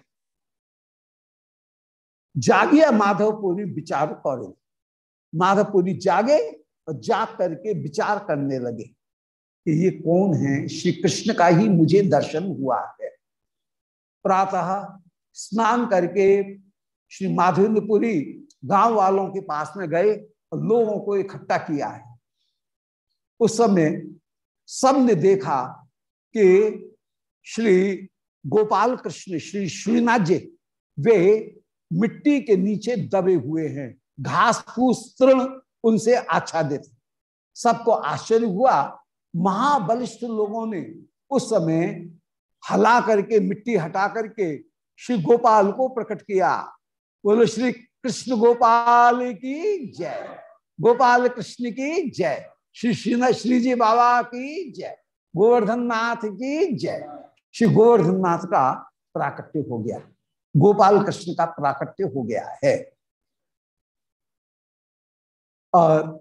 जागिया माधवपुरी विचार करो। माधवपुरी जागे और जाग करके विचार करने लगे कि ये कौन है? श्री कृष्ण का ही मुझे दर्शन हुआ है। प्रातः स्नान करके श्री माधवेंद्रपुरी गाँव वालों के पास में गए और लोगों को इकट्ठा किया है। उस समय सबने देखा कि श्री गोपाल कृष्ण, श्री श्रीनाथ जी, वे मिट्टी के नीचे दबे हुए हैं। घास फूस तृण उनसे आच्छादित सबको आश्चर्य हुआ, महाबलिष्ठ लोगों ने उस समय हला करके, मिट्टी हटा करके श्री गोपाल को प्रकट किया। बोलो, श्री कृष्ण गोपाल की जय। गोपाल कृष्ण की जय। श्री श्री श्री जी बाबा की जय। गोवर्धन नाथ की जय। श्री गोवर्धन नाथ का प्राकट्य हो गया। गोपाल कृष्ण का प्राकट्य हो गया है। और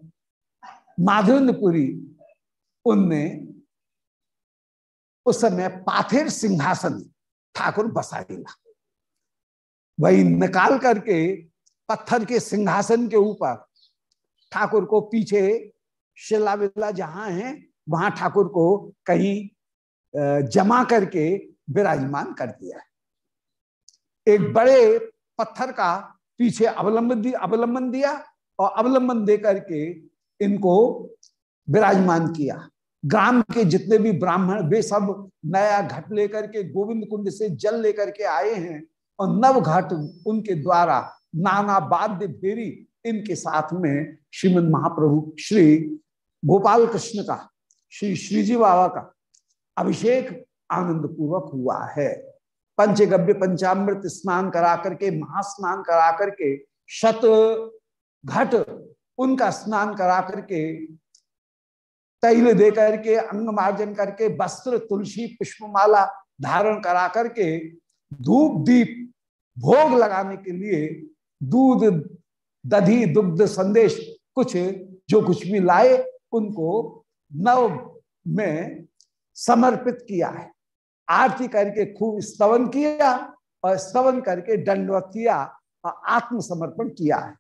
माधवेंद्रपुरी उनने उस समय पाथिर सिंहासन ठाकुर बसा दिया वही निकाल करके पत्थर के सिंहासन के ऊपर ठाकुर को पीछे शिला विला जहाँ है, वहाँ ठाकुर को कहीं जमा करके विराजमान कर दिया एक बड़े पत्थर का पीछे अवलंबन दिया अवलंबन दिया और अवलंबन दे करके इनको विराजमान किया। ग्राम के जितने भी ब्राह्मण, वे सब नया घट लेकर के, गोविंद कुंड से जल लेकर के आए हैं और नव घट उनके द्वारा नाना बाध्य फेरी इनके साथ में श्रीमद महाप्रभु श्री गोपाल कृष्ण का, श्री श्रीजी बाबा का अभिषेक आनंद पूर्वक हुआ है। पंचगव्य, पंचामृत स्नान करा करके, महास्नान करा करके शत घट उनका स्नान करा करके, तैल दे करके, अंग मार्जन करके, वस्त्र, तुलसी, पुष्पमाला धारण करा करके, धूप, दीप, भोग लगाने के लिए दूध दधी दुग्ध, संदेश, कुछ, जो कुछ भी लाए, उनको नव में समर्पित किया है। आरती करके खूब स्तवन किया और स्तवन करके दंडवत किया और आत्मसमर्पण किया है।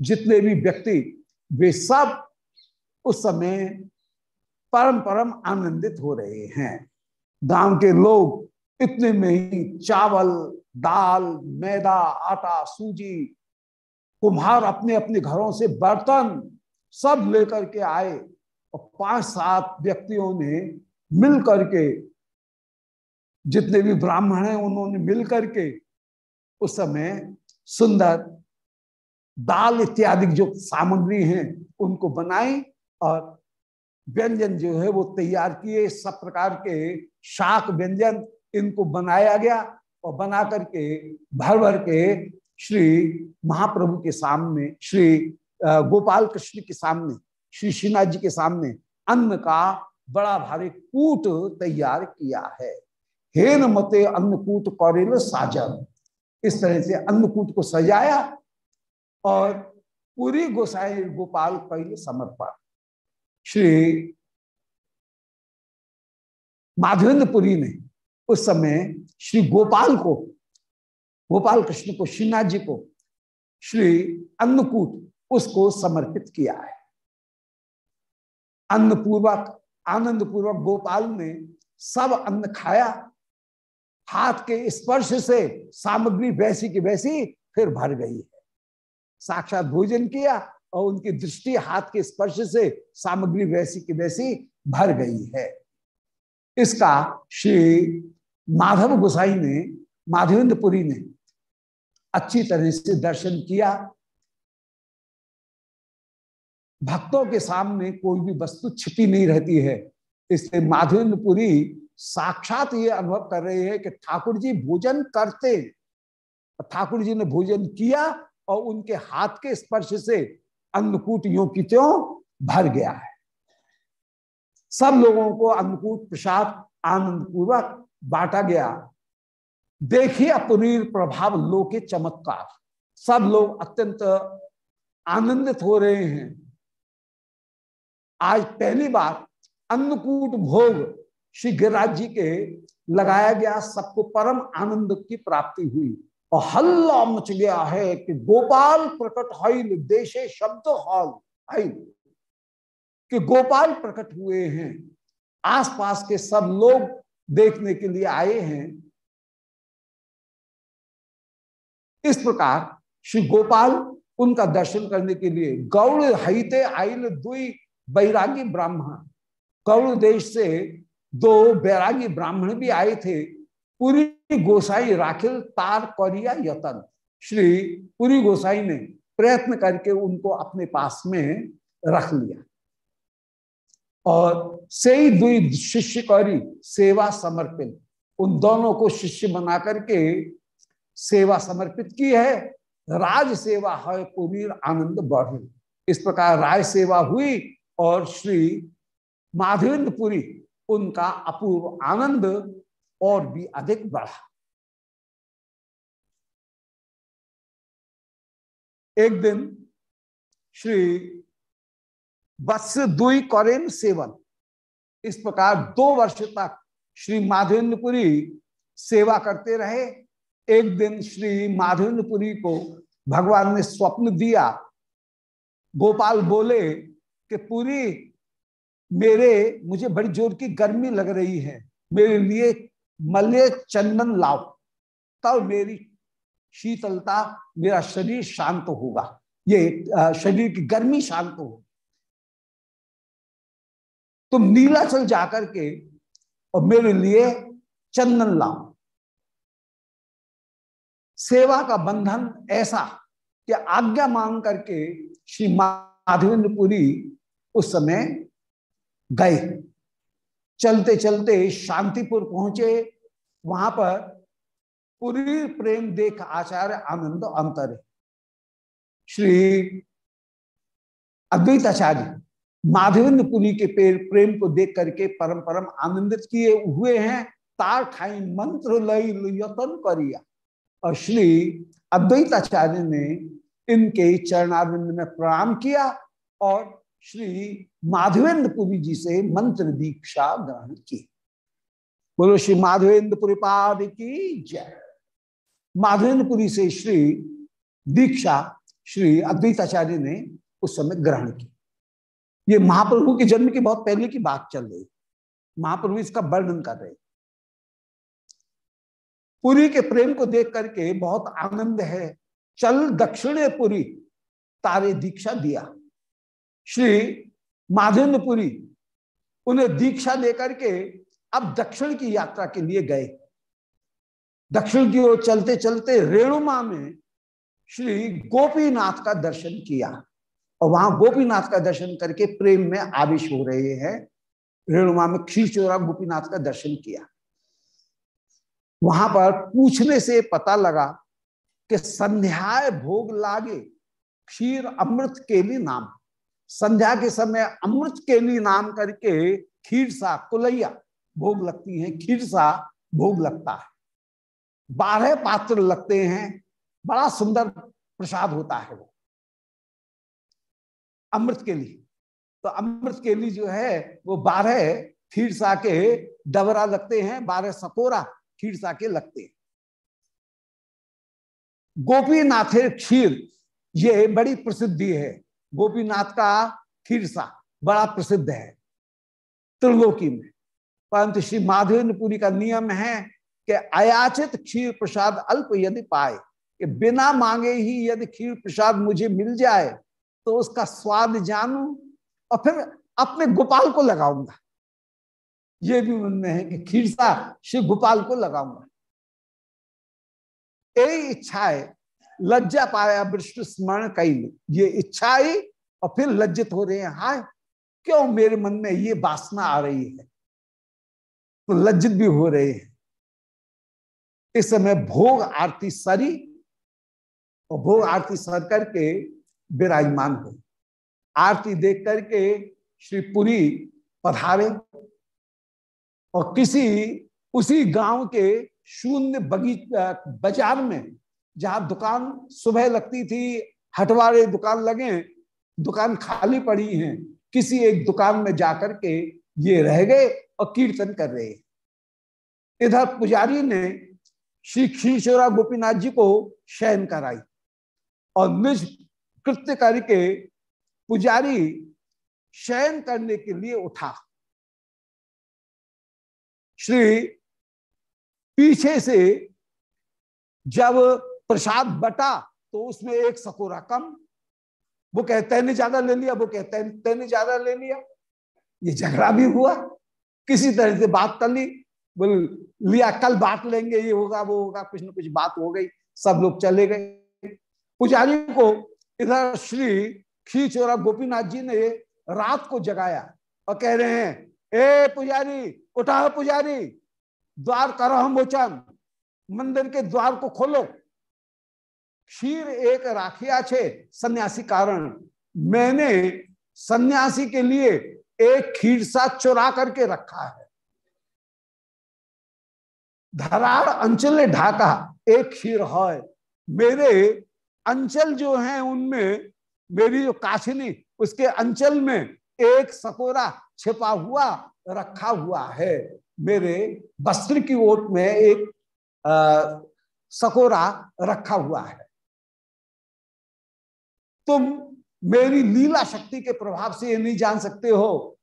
जितने भी व्यक्ति, वे सब उस समय परम परम आनंदित हो रहे हैं। गाँव के लोग इतने में ही चावल, दाल, मैदा, आटा, सूजी, कुम्हार अपने अपने घरों से बर्तन सब लेकर के आए और पाँच सात व्यक्तियों ने मिल करके, जितने भी ब्राह्मण हैं उन्होंने मिल करके उस समय सुंदर दाल इत्यादि जो सामग्री हैं, उनको बनाई और व्यंजन जो है वो तैयार किए। सब प्रकार के शाक व्यंजन इनको बनाया गया और बना करके भर भर के श्री महाप्रभु के सामने, श्री गोपाल कृष्ण के सामने, श्री श्रीनाथ जी के सामने अन्न का बड़ा भारी कूट तैयार किया है। हेन मते अन्नकूट कौरिल साजन। इस तरह से अन्नकूट को सजाया और पूरी गोसाई गोपाल पहले समर्पण। श्री माधवेंद्रपुरी ने उस समय श्री गोपाल को, गोपाल कृष्ण को श्रीनाथ जी को, श्री अन्नकूट उसको समर्पित किया है। अन्नपूर्वक आनंद पूर्वक गोपाल ने सब अन्न खाया। हाथ के स्पर्श से सामग्री वैसी की वैसी फिर भर गई। साक्षात भोजन किया और उनकी दृष्टि हाथ के स्पर्श से सामग्री वैसी की वैसी भर गई है। इसका श्री माधव गोसाई ने, माधवेंद्रपुरी ने अच्छी तरह से दर्शन किया। भक्तों के सामने कोई भी वस्तु छिपी नहीं रहती है, इसलिए माधवेंद्रपुरी साक्षात ये अनुभव कर रहे हैं कि ठाकुर जी भोजन करते। ठाकुर जी ने भोजन किया और उनके हाथ के स्पर्श से अन्नकूट यो की त्यों भर गया है। सब लोगों को अन्नकूट प्रसाद आनंद पूर्वक बांटा गया। देखिए पुनीर प्रभाव लो के चमत्कार। सब लोग अत्यंत आनंदित हो रहे हैं। आज पहली बार अन्नकूट भोग श्री गिरिराज जी के लगाया गया। सबको परम आनंद की प्राप्ति हुई। और हल्ला मच गया है कि गोपाल प्रकट हईल देशे शब्द हॉल हईल कि गोपाल प्रकट हुए हैं। आसपास के सब लोग देखने के लिए आए हैं। इस प्रकार श्री गोपाल उनका दर्शन करने के लिए गौड़ हईते आइल दुई बैरागी ब्राह्मण। गौड़ देश से दो बैरागी ब्राह्मण भी आए थे। पूरी गोसाई राखिल तार कौरिया यतन। श्री पुरी गोसाई ने प्रयत्न करके उनको अपने पास में रख लिया। और से ही दुई शिष्य कौरी सेवा समर्पित। उन दोनों को शिष्य बना करके सेवा समर्पित की है। राज सेवा है, पुनीर आनंद बढ़े। इस प्रकार राज सेवा हुई और श्री माधवेंद्रपुरी, उनका अपूर्व आनंद और भी अधिक बढ़ा। एक दिन श्री वत्स दुई करेन सेवन इस प्रकार दो वर्ष तक श्री माधवेंद्रपुरी सेवा करते रहे। एक दिन श्री माधवेंद्रपुरी को भगवान ने स्वप्न दिया। गोपाल बोले कि, पूरी, मेरे, मुझे बड़ी ज़ोर की गर्मी लग रही है। मेरे लिए मल्य चंदन लाओ। तब मेरी शीतलता, मेरा शरीर शांत होगा। ये शरीर की गर्मी शांत हो तुम नीलाचल जाकर के और मेरे लिए चंदन लाओ। सेवा का बंधन ऐसा कि आज्ञा मांग करके श्री माधवेंद्रपुरी उस समय गए। चलते चलते शांतिपुर पहुँचे। वहाँ पर पूरी प्रेम देख आचार्य आनंद अंतर। श्री अद्वैताचार्य माधवेंद्र पुरी के पेड़ प्रेम को देख करके परम परम आनंदित किए हुए हैं। तार खाई मंत्र लय यतन करिया। और श्री अद्वैताचार्य ने इनके चरणारिंद में प्रणाम किया और श्री माधवेंद्र पुरी जी से मंत्र दीक्षा ग्रहण की। बोलो, श्री माधवेंद्र पुरी पाद की जय। माधवेंद्रपुरी से श्री दीक्षा श्री अद्वैताचार्य ने उस समय ग्रहण की। ये महाप्रभु के जन्म की बहुत पहले की बात चल रही। महाप्रभु इसका वर्णन कर रहे। पुरी के प्रेम को देख करके बहुत आनंद है। चल दक्षिणे पुरी, तारे दीक्षा दिया। श्री माधेन्द्रपुरी उन्हें दीक्षा लेकर के अब दक्षिण की यात्रा के लिए गए। दक्षिण की ओर चलते चलते रेणुमा में श्री गोपीनाथ का दर्शन किया और वहाँ गोपीनाथ का दर्शन करके प्रेम में आविश हो रहे हैं। रेणुमा में खीर चोरा गोपीनाथ का दर्शन किया। वहाँ पर पूछने से पता लगा कि संध्याय भोग लागे, क्षीर अमृत केली नाम। संध्या के समय अमृत केली नाम करके खीर सा कुलैया, भोग लगती है खीर सा भोग लगता है। बारह पात्र लगते हैं, बड़ा सुंदर प्रसाद होता है वो। अमृत के लिए तो अमृत के लिए जो है, वो बारह खीरसा के डबरा लगते हैं, बारह सकोरा खीरसा के लगते हैं। गोपीनाथे क्षीर ये बड़ी प्रसिद्धि है। गोपीनाथ का खीरसा बड़ा प्रसिद्ध है त्रिलोकी में। परंतु श्री माधवेंद्रपुरी का नियम है कि अयाचित क्षीर प्रसाद अल्प यदि पाए, कि बिना मांगे ही यदि खीर प्रसाद मुझे मिल जाए तो उसका स्वाद जानू और फिर अपने गोपाल को लगाऊँगा। ये भी मन में है कि खीरसा श्री गोपाल को लगाऊँगा। यही इच्छा है लज्जा पाया, वृष्ट स्मरण कई ये इच्छा आई और फिर लज्जित हो रहे हैं। हाय, क्यों मेरे मन में ये वासना आ रही है? तो लज्जित भी हो रहे हैं। इस समय भोग आरती सरी और भोग आरती सर करके विराजमान हो। आरती देख करके श्री पुरी पधारे और किसी, उसी गाँव के शून्य बगीचा, बाज़ार में जहाँ दुकान सुबह लगती थी, हटवारे दुकान लगे, दुकान खाली पड़ी है, किसी एक दुकान में जाकर के ये रह गए और कीर्तन कर रहे इधर पुजारी ने श्री क्षीरचोरा गोपीनाथ जी को शयन कराई और निज कृत्य करके पुजारी शयन करने के लिए उठा। श्री पीछे से जब प्रसाद बटा तो उसमें एक सकोरा कम। वो कहते ने ज़्यादा ले लिया। वो कहते हैं तैने ज़्यादा ले लिया। ये झगड़ा भी हुआ। किसी तरह से बात कर ली। बोल, लिया, कल बांट लेंगे, ये होगा, वो होगा। कुछ ना कुछ बात हो गई। सब लोग चले गए। पुजारी को इधर श्री खीचोरा गोपीनाथ जी ने रात को जगाया और कह रहे हैं, ए पुजारी उठा पुजारी, द्वार करो मोचन मंदिर के द्वार को खोलो। क्षीर एक राखिया छे सन्यासी कारण। मैंने सन्यासी के लिए एक खीर सा चुरा करके रखा है। धराड़ अंचल ढाका एक खीर है। मेरे अंचल जो है उनमें मेरी जो काछनी उसके अंचल में एक सकोरा छिपा हुआ रखा हुआ है। मेरे वस्त्र की ओट में एक आ, सकोरा रखा हुआ है। तुम मेरी लीला शक्ति के प्रभाव से ये नहीं जान सकते हो।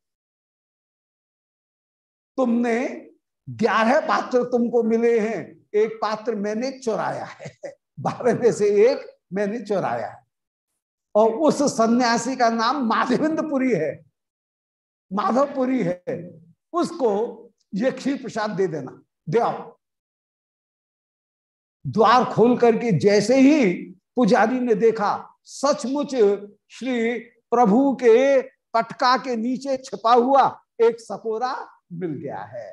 तुमने ग्यारह पात्र तुमको मिले हैं। एक पात्र मैंने चुराया है। बारह में से एक मैंने चुराया है। और उस सन्यासी का नाम माधवेंद्रपुरी है। माधवपुरी है। उसको ये क्षीर प्रसाद दे देना। दे द्वार खोल करके जैसे ही पुजारी ने देखा सचमुच श्री प्रभु के पटका के नीचे छिपा हुआ एक सकोरा मिल गया है।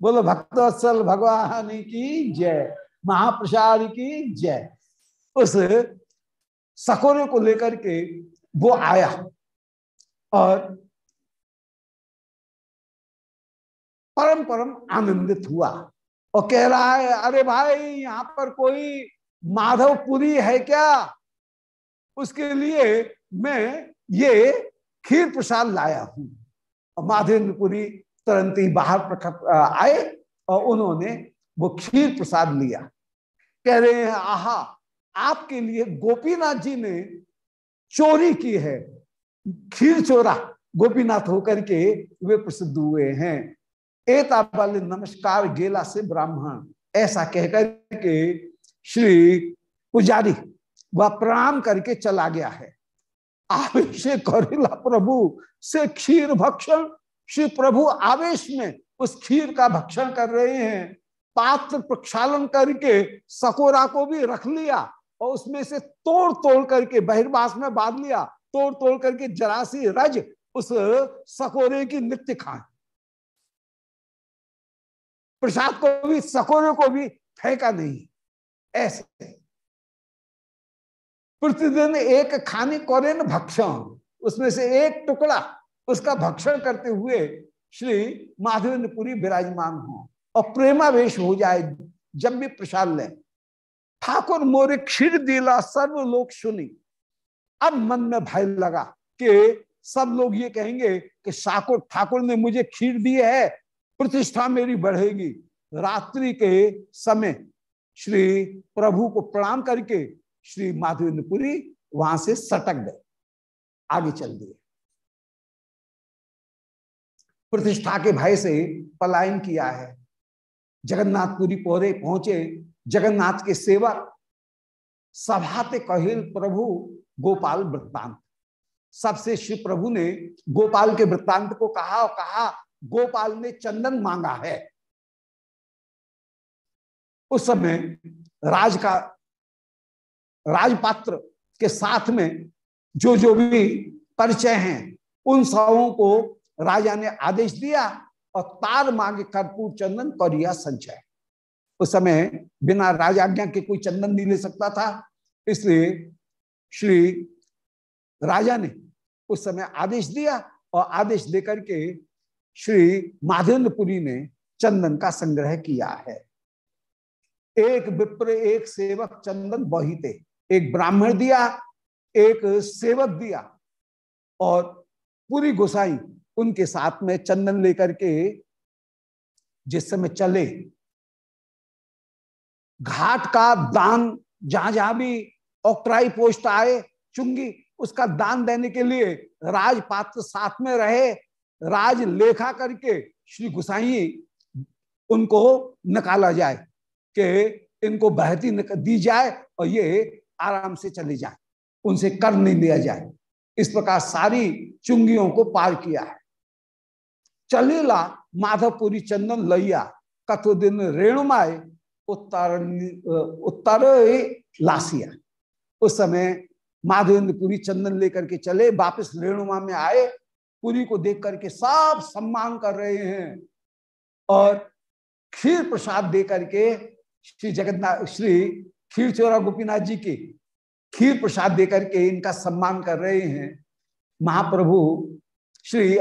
बोलो भक्तवत्सल भगवान की जय, महाप्रसाद की जय। उस सकोरे को लेकर के वो आया और परम परम आनंदित हुआ और कह रहा है, अरे भाई, यहाँ पर कोई माधवपुरी है क्या? उसके लिए मैं ये खीर प्रसाद लाया हूँ। माधेन्द्रपुरी तुरंत ही बाहर आए और उन्होंने वो खीर प्रसाद लिया। कह रहे हैं, आहा, आपके लिए गोपीनाथ जी ने चोरी की है। खीर चोरा, गोपीनाथ होकर के वे प्रसिद्ध हुए हैं। एता बल नमस्कार गेला से ब्राह्मण। ऐसा कहकर के श्री पुजारी वह प्रणाम करके चला गया है। आवेश करेला प्रभु से क्षीर भक्षण, श्री प्रभु आवेश में उस खीर का भक्षण कर रहे हैं। पात्र प्रक्षालन करके सकोरा को भी रख लिया और उसमें से तोड़ तोड़ करके बहिर्वास में बाँध लिया। तोड़ तोड़ करके जरासी रज उस सकोरे की नित्य खाए। प्रसाद को भी, सकोरे को भी फेंका नहीं। ऐसे प्रतिदिन एक खाने कोरे न भक्षण। उसमें से एक टुकड़ा उसका भक्षण करते हुए श्री माधवेंद्रपुरी विराजमान हो और प्रेमावेश हो जाए, जब भी प्रसाद लें। ठाकुर मोरे क्षीर दिला, सर्व लोग सुनी। अब मन में भय लगा कि सब लोग ये कहेंगे कि ठाकुर ठाकुर ने मुझे खीर दी है, प्रतिष्ठा मेरी बढ़ेगी। रात्रि के समय श्री प्रभु को प्रणाम करके श्री माधवेंद्रपुरी वहाँ से सटक गए, आगे चल दिए। प्रतिष्ठा के भय से पलायन किया है। जगन्नाथपुरी पौधे पहुँचे, जगन्नाथ के सेवक, सभाते कहिल प्रभु गोपाल वृत्तांत। सबसे शिव प्रभु ने गोपाल के वृत्तांत को कहा और कहा, गोपाल ने चंदन मांगा है। उस समय राज का राजपात्र के साथ में जो जो भी परिचय हैं, उन सबों को राजा ने आदेश दिया और तार मांगे कर्पूर चंदन करिया संचय। उस समय बिना राजाज्ञा के कोई चंदन नहीं ले सकता था, इसलिए श्री राजा ने उस समय आदेश दिया और आदेश देकर के श्री माधेन्द्रपुरी ने चंदन का संग्रह किया है। एक विप्र, एक सेवक चंदन बहिते। एक ब्राह्मण दिया, एक सेवक दिया और पूरी गोसाई उनके साथ में चंदन लेकर के जिस समय चले, घाट का दान जहाँ जहाँ भी ऑक्ट्राई पोस्ट आए, चुंगी, उसका दान देने के लिए राजपात्र साथ में रहे, राज लेखा करके श्री गुसाई उनको निकाला जाए, कि इनको बहती दी जाए और ये आराम से चले जाए। उनसे कर नहीं लिया जाए। इस प्रकार सारी चुंगियों को पार किया है। चलेला माधवपुरी चंदन लैया कथो दिन रेणुमाए उत्तर उत्तर लासिया। उस समय माधवेंद्रपुरी चंदन लेकर के चले, वापस रेणुमा में आए। पुरी को देख करके सब सम्मान कर रहे हैं। और खीर प्रसाद दे करके श्री जगन्नाथ श्री खीर चोरा गोपीनाथ जी के खीर प्रसाद देकर के इनका सम्मान कर रहे हैं। महाप्रभु श्री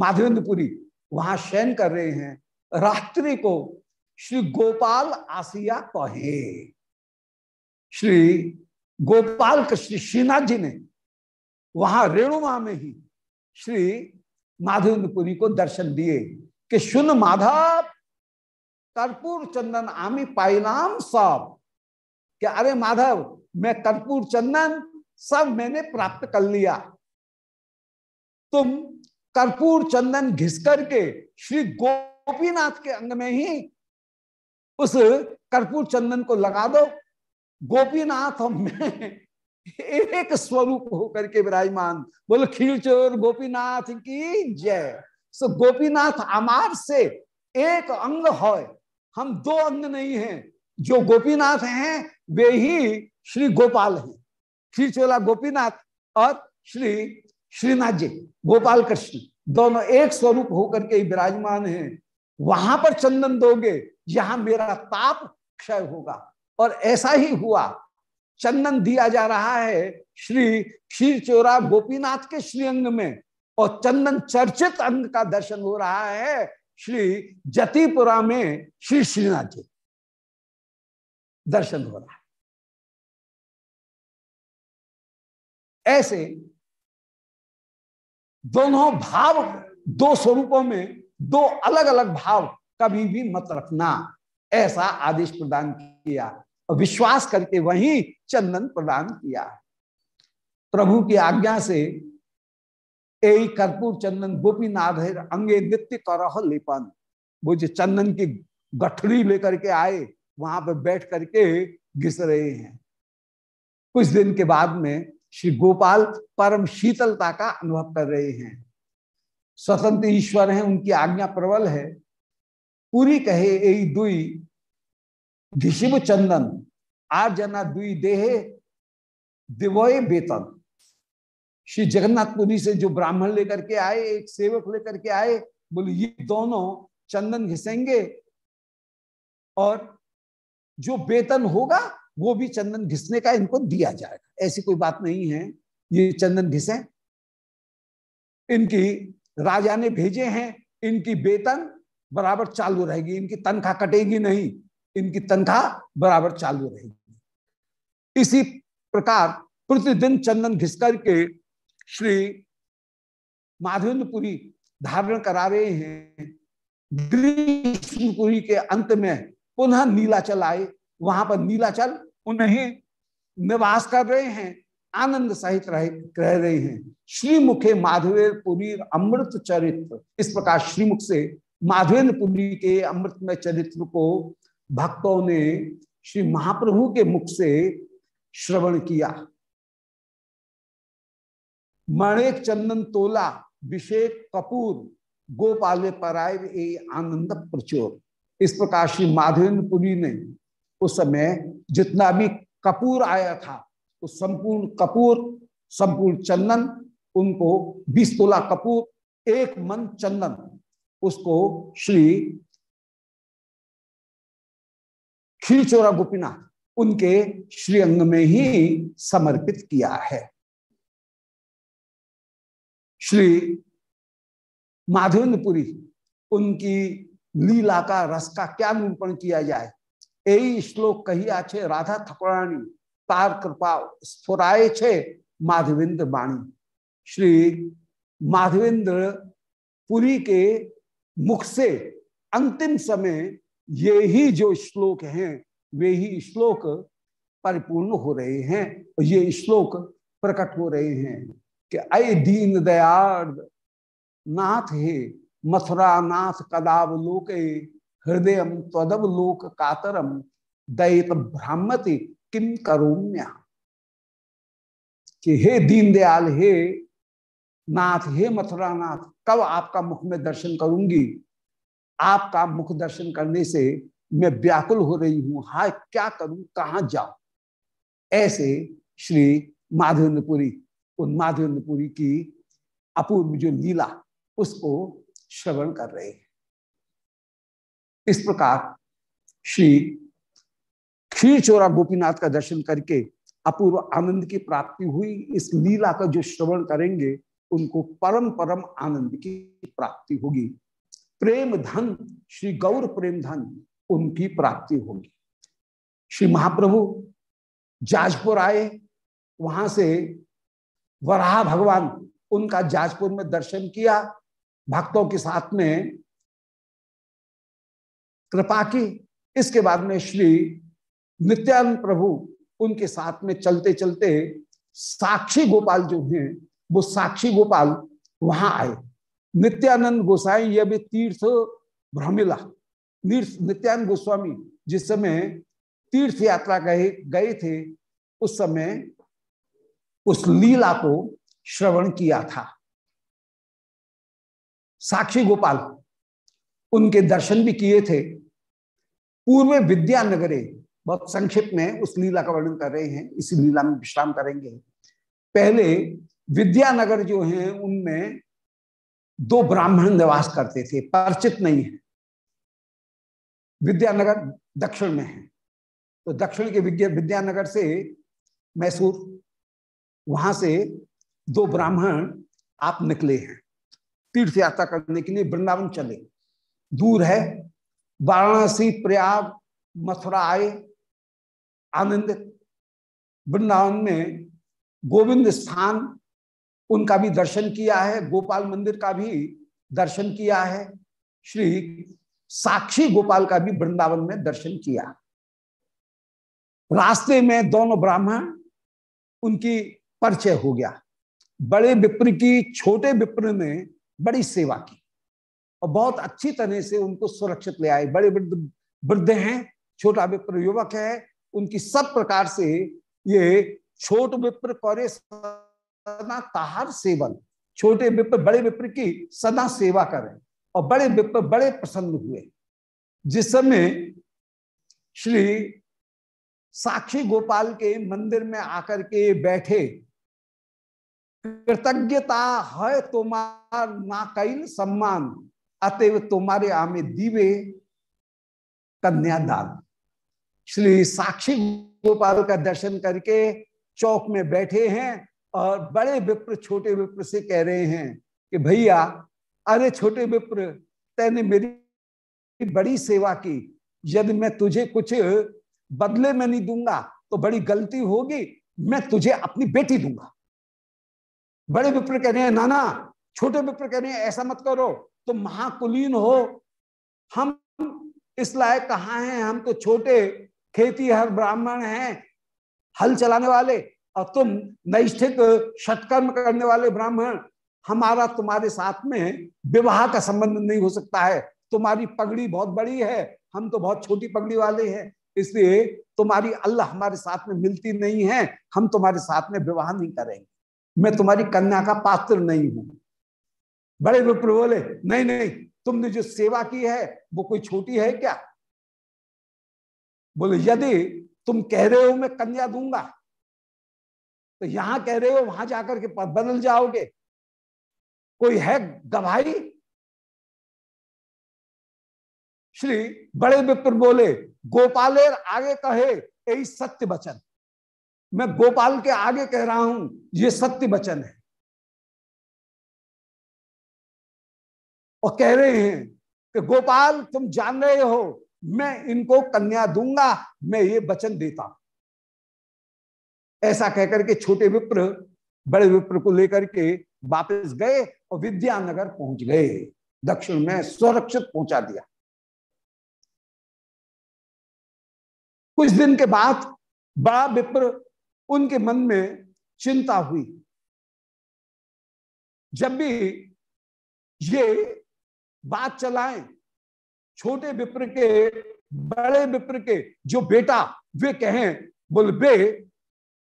माधवेंद्रपुरी वहाँ शयन कर रहे हैं। रात्रि को श्री गोपाल आसिया कहे। श्री गोपाल कृष्ण श्रीनाथ जी ने वहाँ रेणुमा में ही श्री माधवेंद्रपुरी को दर्शन दिए कि सुन माधव कर्पूर चंदन आमी पाइलाम सब। कि अरे माधव, मैं कर्पूर चंदन सब मैंने प्राप्त कर लिया। तुम कर्पूर चंदन घिस करके श्री गोपीनाथ के अंग में ही उस कर्पूर चंदन को लगा दो। गोपीनाथ में एक स्वरूप होकर के विराजमान। बोलो खीरचोर गोपीनाथ की जय। सो गोपीनाथ अमार से एक अंग है हम दो अंग नहीं हैं। जो गोपीनाथ हैं, वे ही श्री गोपाल हैं। खीरचोला गोपीनाथ और श्री श्रीनाथ जी, गोपाल कृष्ण, दोनों एक स्वरूप होकर के विराजमान हैं। वहाँ पर चंदन दोगे, यहाँ मेरा ताप क्षय होगा। और ऐसा ही हुआ। चंदन दिया जा रहा है श्री क्षीर चोरा गोपीनाथ के श्रीअंग में। और चंदन चर्चित अंग का दर्शन हो रहा है श्री जतिपुरा में श्री श्रीनाथ जी। दर्शन हो रहा है। ऐसे दोनों भाव, दो स्वरूपों में दो अलग अलग भाव कभी भी मत रखना। ऐसा आदेश प्रदान किया और विश्वास करके वही चंदन प्रदान किया। प्रभु की आज्ञा से ए कर्पूर चंदन, गोपीनाथ अंगे नित्य करह लेपन। वो जो चंदन की गठरी लेकर के आए, वहाँ पर बैठ करके घिस रहे हैं। कुछ दिन के बाद में श्री गोपाल परम शीतलता का अनुभव कर रहे हैं। स्वतंत्र ईश्वर हैं, उनकी आज्ञा प्रबल है। पूरी कहे यही दुई घिशिव चंदन आज जना दुई देहे दिवोय वेतन श्री जगन्नाथपुरी से जो ब्राह्मण लेकर के आए, एक सेवक लेकर के आए, बोले, ये दोनों चंदन घिसेंगे और जो वेतन होगा, वो भी चंदन घिसने का इनको दिया जाएगा। ऐसी कोई बात नहीं है, ये चंदन घिसे। इनकी राजा ने भेजे हैं, इनकी वेतन बराबर चालू रहेगी, इनकी तनख्वाह कटेगी नहीं, इनकी तनख्वाह बराबर चालू रहेगी। इसी प्रकार प्रतिदिन चंदन घिस करके श्री माधवेंद्रपुरी धारण करा रहे हैं। ग्रीष्मपुरी के अंत में पुनः नीलाचल आए। वहाँ पर नीलाचल उन्हें निवास कर रहे हैं, आनंद सहित रह कह रहे हैं। श्रीमुखे माधवेपुरी अमृत चरित्र, इस प्रकार श्रीमुख से माधवेंद्रपुरी के अमृतमय चरित्र को भक्तों ने श्री महाप्रभु के मुख से श्रवण किया। मणेक चंदन तोला विषेक कपूर, गोपाले पराय, ए आनंद प्रचोर। इस प्रकार श्री माधवेंद्रपुरी ने उस समय जितना भी कपूर आया था, उस संपूर्ण कपूर, संपूर्ण चंदन, उनको बीस तोला कपूर, एक मन चंदन, उसको श्री खीरचोरा गोपीनाथ, उनके श्रीअंग में ही समर्पित किया है। श्री माधवेंद्रपुरी, उनकी लीला का रस का क्या निरूपण किया जाए? यही श्लोक कही आछे, राधा ठकुरानी तार कृपा स्फुराए छे माधवेंद्र वाणी श्री माधवेंद्र पुरी के मुख से अंतिम समय ये ही जो श्लोक हैं, वे ही श्लोक परिपूर्ण हो रहे हैं ये श्लोक प्रकट हो रहे हैं। कि अय दीन दयार्द नाथ हे, मथुरा नाथ कदाव लोक, हृदय तदव लोक कातरम दैत ब्राह्मति किम करोम्या? कि हे दीनदयाल हे नाथ, हे मथुरा नाथ, कब आपका मुख में दर्शन करूँगी? आपका मुख दर्शन करने से मैं व्याकुल हो रही हूँ। हाय, क्या करूँ? कहा जाऊँ? ऐसे श्री माधवेंद्रपुरी उन की अपूर्व जो लीला, उसको श्रवण कर रहे हैं। इस प्रकार श्री क्षीर चोरा गोपीनाथ का दर्शन करके अपूर्व आनंद की प्राप्ति हुई। इस लीला का जो श्रवण करेंगे, उनको परम परम आनंद की प्राप्ति होगी। प्रेम धन, श्री गौर प्रेम धन, उनकी प्राप्ति होगी। श्री महाप्रभु जाजपुर आए, वहाँ से वराह भगवान उनका जाजपुर में दर्शन किया, भक्तों के साथ में कृपा की। इसके बाद में श्री नित्यानंद प्रभु उनके साथ में चलते चलते साक्षी गोपाल जो हैं, वो साक्षी गोपाल वहाँ आए। नित्यानंद गोसाई, यह भी तीर्थ भ्रमिला। नित्यानंद गोस्वामी जिस समय तीर्थ यात्रा गए गए थे, उस समय उस लीला को श्रवण किया था। साक्षी गोपाल उनके दर्शन भी किए थे। पूर्व विद्यानगरे बहुत संक्षिप्त में उस लीला का वर्णन कर रहे हैं। इसी लीला में विश्राम करेंगे। पहले विद्यानगर जो है, उनमें दो ब्राह्मण निवास करते थे, परिचित नहीं है। विद्यानगर दक्षिण में है। तो दक्षिण के विद्यानगर से मैसूर वहाँ से दो ब्राह्मण आप निकले हैं। तीर्थ यात्रा करने के लिए वृंदावन चले। दूर है, वाराणसी, प्रयाग, मथुरा आए आनंद वृंदावन में गोविंद स्थान, उनका भी दर्शन किया है, गोपाल मंदिर का भी दर्शन किया है। श्री साक्षी गोपाल का भी वृंदावन में दर्शन किया। रास्ते में दोनों ब्राह्मण, उनकी परिचय हो गया। बड़े विप्र की, छोटे विप्र ने बड़ी सेवा की और बहुत अच्छी तरह से उनको सुरक्षित ले आए। बड़े वृद्ध वृद्ध हैं, छोटा विप्र युवक है, उनकी सब प्रकार से ये छोट विप्र करे सदा सेवन, छोटे विप्र, बड़े विप्र की सदा सेवा करें और बड़े विप्र बड़े प्रसन्न हुए। जिस समय श्री साक्षी गोपाल के मंदिर में आकर के बैठे कृतज्ञता है तुम्हार ना कैल सम्मान, अतएव तुम्हारे आमे दीवे कन्यादान श्री साक्षी गोपाल का दर्शन करके चौक में बैठे हैं और बड़े विप्र, छोटे विप्र से कह रहे हैं कि भैया, अरे छोटे विप्र, तेने मेरी बड़ी सेवा की, यदि मैं तुझे कुछ बदले में नहीं दूँगा तो बड़ी गलती होगी, मैं तुझे अपनी बेटी दूँगा। बड़े विप्र कह रहे हैं, नाना, छोटे विप्र कह रहे हैं, ऐसा मत करो। तुम महाकुलीन हो। हम इस लायक कहा हैं? हम तो छोटे खेती हर ब्राह्मण हैं, हल चलाने वाले। और तुम नैष्ठिक षटकर्म करने वाले ब्राह्मण, हमारा तुम्हारे साथ में विवाह का संबंध नहीं हो सकता है। तुम्हारी पगड़ी बहुत बड़ी है, हम तो बहुत छोटी पगड़ी वाले हैं। इसलिए तुम्हारी अल्लाह हमारे साथ में मिलती नहीं है, हम तुम्हारे साथ में विवाह नहीं करेंगे। मैं तुम्हारी कन्या का पात्र नहीं हूँ। बड़े विप्र बोले, नहीं नहीं, तुमने जो सेवा की है, वो कोई छोटी है क्या? बोले, यदि तुम कह रहे हो, मैं कन्या दूँगा। तो यहाँ कह रहे हो, वहाँ जाकर के बदल जाओगे। कोई है गवाही? श्री बड़े विप्र बोले, गोपालेर आगे कहे यही सत्य वचन। मैं गोपाल के आगे कह रहा हूँ, ये सत्य वचन है। और कह रहे हैं कि गोपाल, तुम जान रहे हो, मैं इनको कन्या दूँगा, मैं ये वचन देता ऐसा कहकर के छोटे विप्र, बड़े विप्र को लेकर के वापस गए और विद्यानगर पहुँच गए। दक्षिण में सुरक्षित पहुँचा दिया। कुछ दिन के बाद बड़ा विप्र उनके मन में चिंता हुई। जब भी ये बात चलाएँ, छोटे विप्र के, बड़े विप्र के जो बेटा वे कहें, बोल, बे,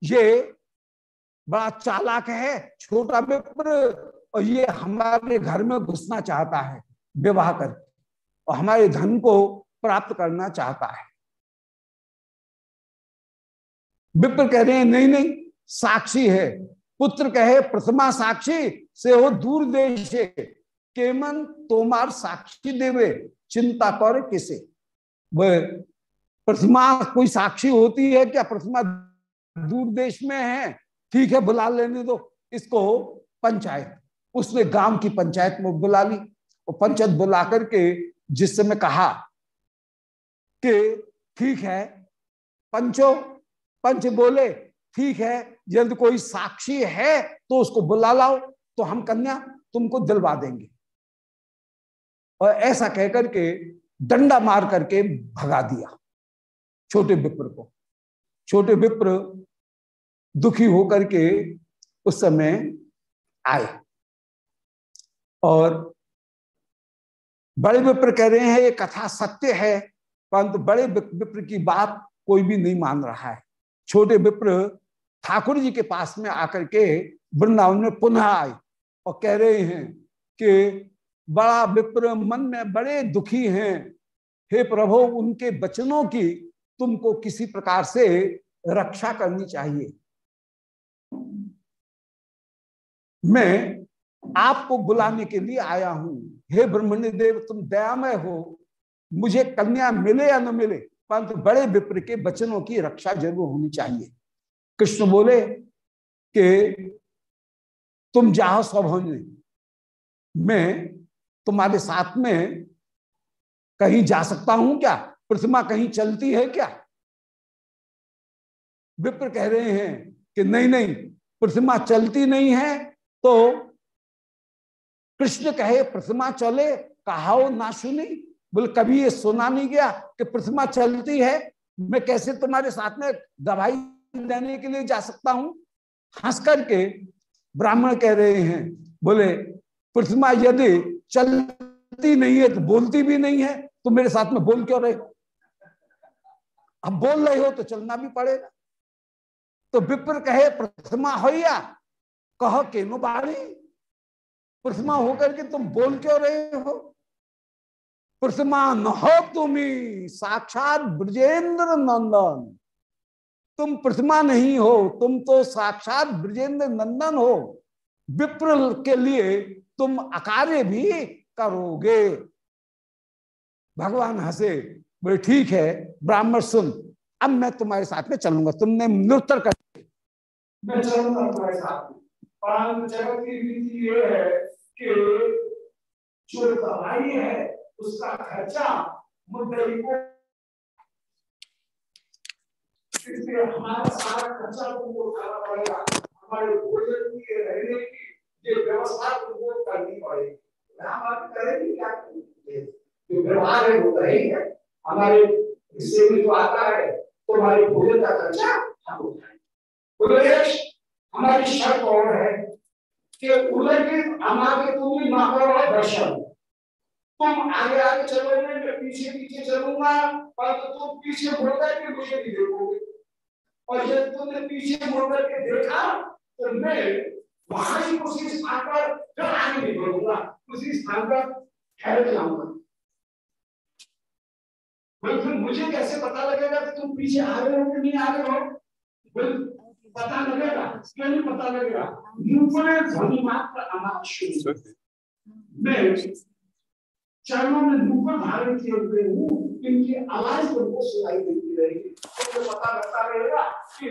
ये बड़ा चालाक है, छोटा विप्र, और ये हमारे घर में घुसना चाहता है, विवाह कर और हमारे धन को प्राप्त करना चाहता है। विप्र कह रहे हैं, नहीं नहीं, साक्षी है। पुत्र कहे, प्रथमा साक्षी से हो दूर देश केमन तोमार साक्षी देवे, चिंता कर किसे? वह प्रतिमा कोई साक्षी होती है क्या? प्रतिमा दूर देश में है। ठीक है, बुला लेने दो। इसको पंचायत। उसने गाँव की पंचायत में बुला ली। और पंचायत बुला करके जिस समय कहा कि, ठीक है, पंचो पंच बोले, ठीक है, यदि कोई साक्षी है तो उसको बुला लाओ तो हम कन्या तुमको दिलवा देंगे। और ऐसा कहकर के डंडा मार करके भगा दिया छोटे विप्र को। छोटे विप्र दुखी होकर के उस समय आए। और बड़े विप्र कह रहे हैं, ये कथा सत्य है, परंतु बड़े विप्र की बात कोई भी नहीं मान रहा है। छोटे विप्र ठाकुर जी के पास में आकर के वृंदावन में पुनः आए और कह रहे हैं कि बड़ा विप्र मन में बड़े दुखी हैं। हे प्रभु, उनके वचनों की तुमको किसी प्रकार से रक्षा करनी चाहिए। मैं आपको बुलाने के लिए आया हूँ। हे ब्रह्मण्य देव, तुम दयामय हो। मुझे कन्या मिले या न मिले? परंतु बड़े विप्र के वचनों की रक्षा ज़रूर होनी चाहिए। कृष्ण बोले कि तुम जाओ स्वभन मैं तुम्हारे साथ में कहीं जा सकता हूँ क्या? प्रतिमा कहीं चलती है क्या? विप्र कह रहे हैं कि नहीं नहीं, प्रतिमा चलती नहीं है तो कृष्ण कहे, प्रतिमा चले कहा ना सुनी। बोले, कभी ये सुना नहीं गया कि प्रतिमा चलती है? मैं कैसे तुम्हारे साथ में दवाई देने के लिए जा सकता हूँ? हंस करके ब्राह्मण कह रहे हैं, बोले, प्रतिमा यदि चलती नहीं है तो बोलती भी नहीं है तो मेरे साथ में बोल क्यों रहे हो? अब बोल रहे हो तो चलना भी पड़ेगा। तो विप्र कहे, प्रतिमा हो या कह के बाड़ी प्रतिमा होकर के तुम बोल क्यों रहे हो? प्रतिमा न हो तुम्ही, साक्षात ब्रजेंद्र नंदन। तुम प्रतिमा नहीं हो, तुम तो साक्षात ब्रजेंद्र नंदन हो। विप्र के लिए तुम अकार्य भी करोगे। भगवान हंसे, बोले, ठीक है, ब्राह्मण सुन, अब मैं तुम्हारे साथ में चलूँगा। तुमने नृत्य कर मैं चलूँगा तुम्हारे साथ में। जगत की है कि जो है उसका खर्चा मुद्दई को हमारा सारा खर्चा तुमको उठाना पड़ेगा। हमारे भोजन की, रहने की व्यवस्था तुमको करनी पड़ेगी। क्या जो व्यवहार है, वो रहेगा हमारे इससे भी जो आता है तुम्हारे तो भोजन का खर्चा हम उठाएँगे। हमारी शर्त और है कि उल्लेखित हमारे तुम महापौर और दर्शन। तुम आगे आगे चलोगे मैं पीछे पीछे चलूँगा। पर तो तुम पीछे मुड़ करके मुझे नहीं देखोगे। और जब तुमने पीछे मुड़ करके देखा तो मैं वहाँ ही उसी स्थान पर फिर आगे नहीं बढ़ूँगा। उसी स्थान पर ठहर जाऊँगा। बोल फिर मुझे कैसे पता लगेगा कि तुम पीछे आ रहे हो कि नहीं आ रहे हो? बोल पता लगेगा। क्यों नहीं पता लगेगा? ध्वनि मात्र अनाथ मैं चरणों में नूपुर धारण किए हुए हूँ इनकी आवाज़ तुमको सुनाई देती रहेगी। तो पता लगता रहेगा कि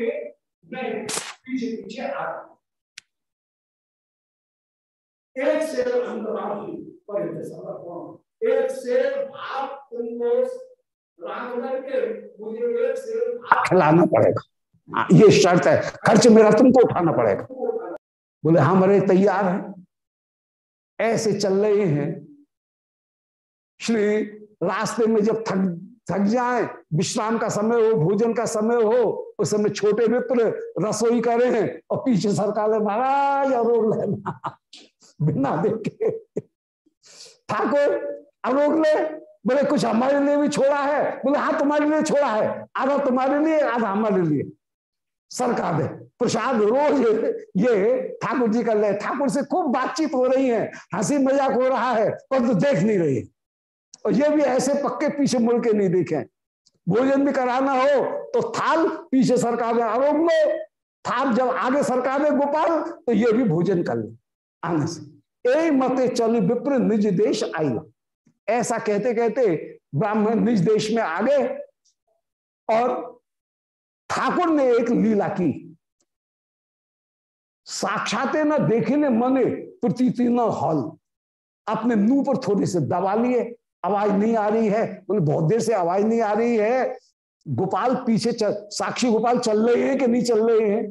मैं पीछे पीछे आ रहा हूँ। एक से एक से भाव तुमको खिलाना पड़ेगा। हाँ, ये शर्त है। खर्च मेरा तुमको उठाना पड़ेगा। बोले हमारे हाँ, तैयार हैं। ऐसे चल रहे हैं श्री रास्ते में जब थक थक जाए, विश्राम का समय हो, भोजन का समय हो, उस समय छोटे मित्र रसोई करे और पीछे सरकार महाराज अरोग लेना बिना देखे। ठाकुर अरोग ले। बोले, कुछ हमारे लिए भी छोड़ा है। बोले हाँ तुम्हारे लिए छोड़ा है। आधा तुम्हारे लिए, आधा हमारे लिए। सरकार दे। प्रसाद रोज ये ठाकुर जी कर ले। ठाकुर से खूब बातचीत हो रही है। हँसी मज़ाक हो रहा है, पर तो देख नहीं रही और ये भी ऐसे पक्के पीछे मुड़ के नहीं देखे भोजन भी कराना हो तो थाल पीछे सरकार ने आरोप लो थाल जब आगे सरकार ने गोपाल तो ये भी भोजन कर ले। आने से। ए मते चल विप्र निज देश आई ऐसा कहते कहते ब्राह्मण निज देश में आ गए और ठाकुर ने एक लीला की। साक्षाते न देखे ने मने, प्रतीति न हॉल। अपने मुँह पर थोड़ी से दबा लिए। आवाज़ नहीं आ रही है। बोले बहुत देर से आवाज़ नहीं आ रही है। गोपाल पीछे चल, साक्षी गोपाल चल रहे हैं कि नहीं चल रहे हैं?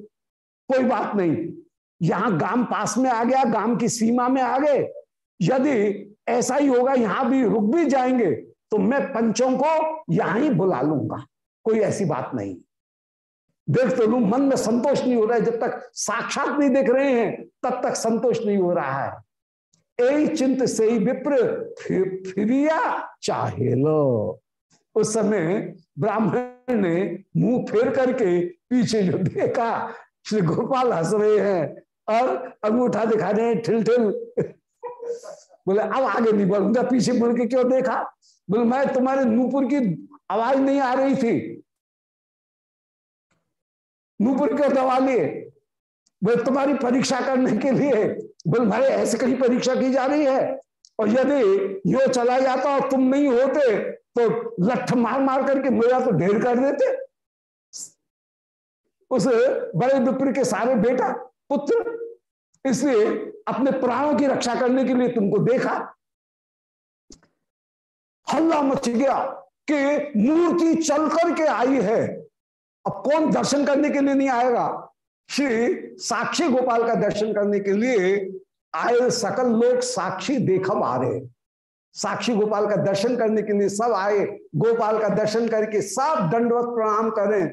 कोई बात नहीं। यहाँ गाँव पास में आ गया, गाँव की सीमा में आ गए। यदि ऐसा ही होगा, यहाँ भी रुक भी जाएँगे तो मैं पंचों को यहाँ ही बुला लूँगा। कोई ऐसी बात नहीं। देख तो लू, मन में संतोष नहीं हो रहा है। जब तक साक्षात नहीं देख रहे हैं, तब तक संतोष नहीं हो रहा है। ए चिंत से ही विप्र फिरिया चाहे लो उस समय ब्राह्मण ने मुँह फेर करके पीछे जो देखा, श्री गोपाल हंस रहे हैं और अंगूठा दिखा रहे हैं ठिल ठिल बोले, अब आगे नहीं बढ़ूँगा, पीछे मुड़ के क्यों देखा? बोले, मैं तुम्हारे नूपुर की आवाज़ नहीं आ रही थी। नूपुर क्यों दबा लिए। बोले, तुम्हारी परीक्षा करने के लिए बोले, भाई, ऐसे कहीं परीक्षा की जा रही है? और यदि यो चला जाता और तुम नहीं होते तो लठ मार मार करके मेरा तो ढेर कर देते। उस बड़े विप्र के सारे बेटा पुत्र इसलिए अपने प्राणों की रक्षा करने के लिए तुमको देखा। हल्ला मच गया कि मूर्ति चल करके आई है। अब कौन दर्शन करने के लिए नहीं आएगा? श्री साक्षी गोपाल का दर्शन करने के लिए आए सकल लोग साक्षी देखम आ रहे साक्षी गोपाल का दर्शन करने के लिए सब आए, गोपाल का दर्शन करके सब दंडवत प्रणाम करें।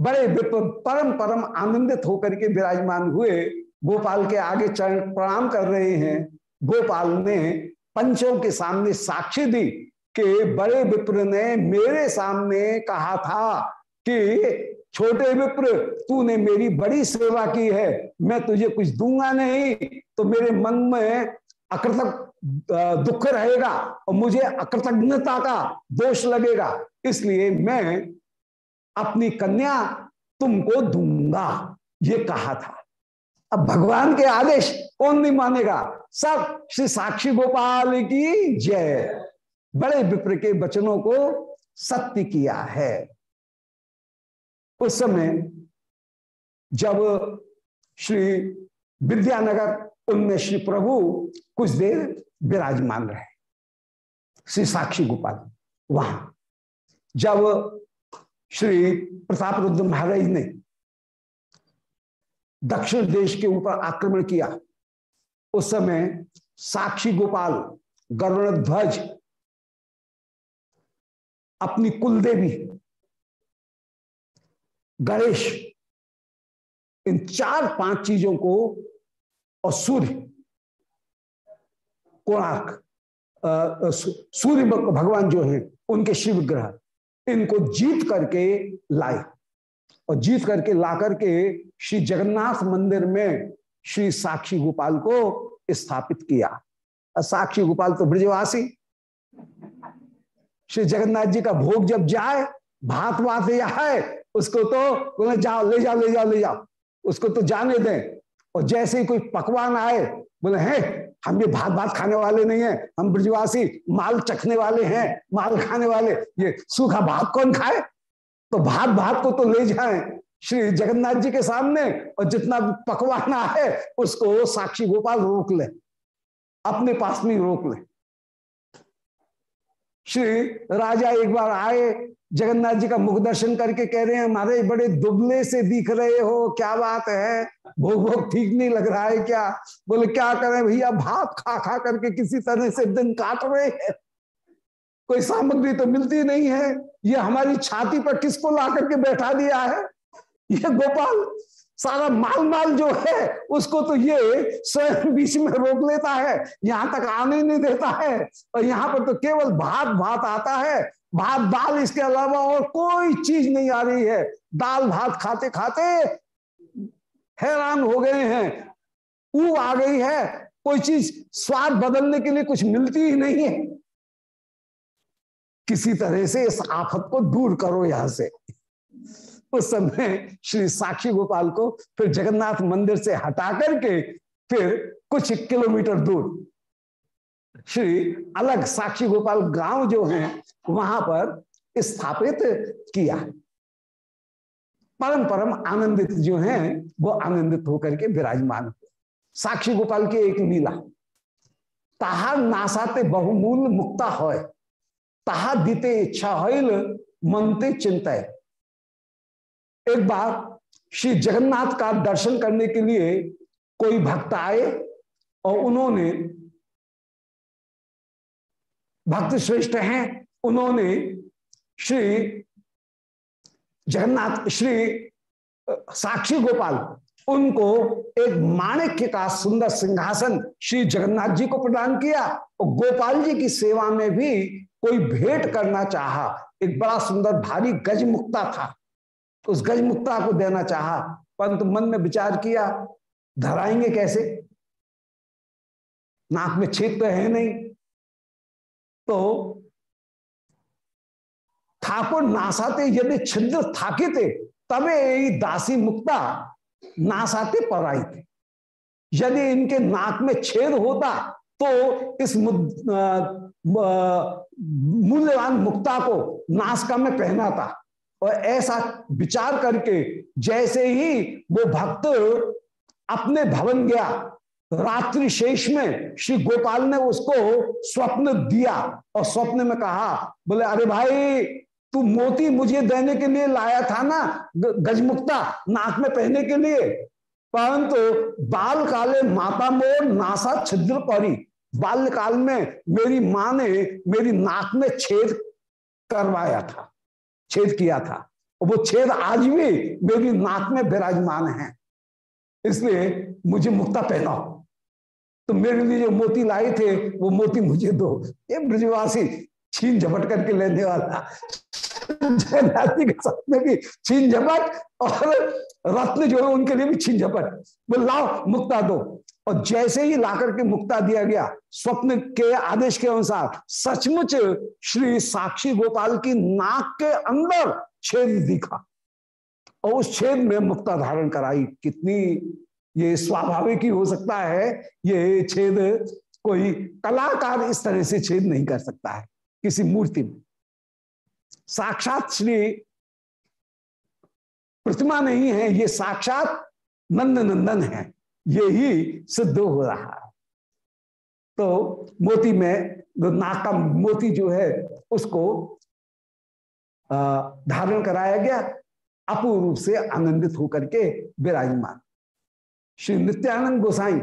बड़े परम परम आनंदित होकर के विराजमान हुए। गोपाल के आगे चरण प्रणाम कर रहे हैं। गोपाल ने पंचों के सामने साक्षी दी कि बड़े विप्र ने मेरे सामने कहा था कि छोटे विप्र, तूने मेरी बड़ी सेवा की है। मैं तुझे कुछ दूँगा नहीं तो मेरे मन में अकृतक दुख रहेगा और मुझे अकृतज्ञता का दोष लगेगा। इसलिए मैं अपनी कन्या तुमको दूँगा, ये कहा था। अब भगवान के आदेश कौन नहीं मानेगा? सब श्री साक्षी गोपाल की जय। बड़े विप्र के वचनों को सत्य किया है। उस समय जब श्री विद्यानगर उनमें श्री प्रभु कुछ देर विराजमान रहे, श्री साक्षी गोपाल वहाँ। जब श्री प्रताप रुद्र महाराज ने दक्षिण देश के ऊपर आक्रमण किया, उस समय साक्षी गोपाल गरुण ध्वज, अपनी कुलदेवी गणेश, इन चार पाँच चीज़ों को और सूर्य, कोणार्क सूर्य भगवान जो है, उनके शिव ग्रह, इनको जीत करके लाए। और जीत करके ला करके श्री जगन्नाथ मंदिर में श्री साक्षी गोपाल को स्थापित किया। साक्षी गोपाल तो ब्रजवासी। श्री जगन्नाथ जी का भोग जब जाए भात वात है उसको तो बोले, जाओ, ले जाओ ले जाओ ले जाओ। उसको तो जाने दें। और जैसे ही कोई पकवान आए, बोले, हैं, हम ये भात भात खाने वाले नहीं है, हम ब्रजवासी, माल चखने वाले हैं, माल खाने वाले, ये सूखा भात कौन खाए? तो भात भात को तो ले जाए श्री जगन्नाथ जी के सामने और जितना पकवान है उसको साक्षी गोपाल रोक ले, अपने पास में रोक ले। श्री राजा एक बार आए जगन्नाथ जी का मुख दर्शन करके कह रहे हैं हमारे बड़े दुबले से दिख रहे हो, क्या बात है? भोग भोग ठीक नहीं लग रहा है क्या? बोले, क्या करें भैया, भात खा खा करके किसी तरह से दिन काट रहे हैं। कोई सामग्री तो मिलती नहीं है। ये हमारी छाती पर किसको ला करके बैठा दिया है? ये गोपाल, सारा माल माल जो है, उसको तो ये स्वयं बीच में रोक लेता है, यहाँ तक आने नहीं देता है। और यहाँ पर तो केवल भात भात आता है भात दाल इसके अलावा और कोई चीज़ नहीं आ रही है। दाल भात खाते खाते हैरान हो गए हैं। ऊ आ गई है। कोई चीज़ स्वाद बदलने के लिए कुछ मिलती ही नहीं है। किसी तरह से इस आफत को दूर करो यहाँ से। उस समय श्री साक्षी गोपाल को फिर जगन्नाथ मंदिर से हटा करके फिर कुछ किलोमीटर दूर श्री अलग साक्षी गोपाल गाँव जो है वहाँ पर स्थापित किया। परम परम आनंदित जो हैं, वो आनंदित होकर के विराजमान हुए। साक्षी गोपाल की एक लीला ताहा नासाते बहुमूल मुक्ता हो ताहा दीते इच्छा हईल मनते चिंता एक बार श्री जगन्नाथ का दर्शन करने के लिए कोई भक्त आए और उन्होंने, भक्त श्रेष्ठ हैं उन्होंने श्री जगन्नाथ, श्री साक्षी गोपाल उनको एक माणिक्य का सुंदर सिंहासन श्री जगन्नाथ जी को प्रदान किया और गोपाल जी की सेवा में भी कोई भेंट करना चाहा, एक बड़ा सुंदर भारी गज मुक्ता था। उस गज मुक्ता को देना चाहा परंतु मन में विचार किया, धराएँगे कैसे? नाक में छेद तो है नहीं। तो ठाकुर नासाते यदि छिद्र थाके थे तबे दासी मुक्ता नासाते पराई थे यदि इनके नाक में छेद होता तो इस मूल्यवान मुक्ता को नासका में पहना था और ऐसा विचार करके जैसे ही वो भक्त अपने भवन गया, रात्रि शेष में श्री गोपाल ने उसको स्वप्न दिया। और स्वप्न में कहा, बोले, अरे भाई तू मोती मुझे देने के लिए लाया था ना गजमुक्ता, नाक में पहनने के लिए। परंतु बाल काले माता मोर, नासा छिद्र परी। बाल्यकाल में मेरी माँ ने मेरी नाक में छेद करवाया था, छेद किया था। और वो छेद आज भी मेरी नाक में विराजमान है। इसलिए मुझे मुक्ता पहनाओ। तो मेरे लिए जो मोती लाए थे, वो मोती मुझे दो। ये ब्रजवासी छीन झपट करके लेने वाला। जयनाथ के साथ में भी छीन झपट और रत्न जो है उनके लिए भी छीन झपट। वो लाओ, मुक्ता दो। और जैसे ही लाकर के मुक्ता दिया गया, स्वप्न के आदेश के अनुसार सचमुच श्री साक्षी गोपाल की नाक के अंदर छेद दिखा। और उस छेद में मुक्ता धारण कराई। कितनी ये स्वाभाविक ही हो सकता है, ये छेद कोई कलाकार इस तरह से छेद नहीं कर सकता है, किसी मूर्ति में। साक्षात श्री प्रतिमा नहीं है, ये साक्षात नंद नंदन है, ये ही सिद्ध हो रहा है। तो मोती में, नाक मोती जो है, उसको धारण कराया गया, अपूर्व रूप से आनंदित होकर के विराजमान। श्री नित्यानंद गोसाई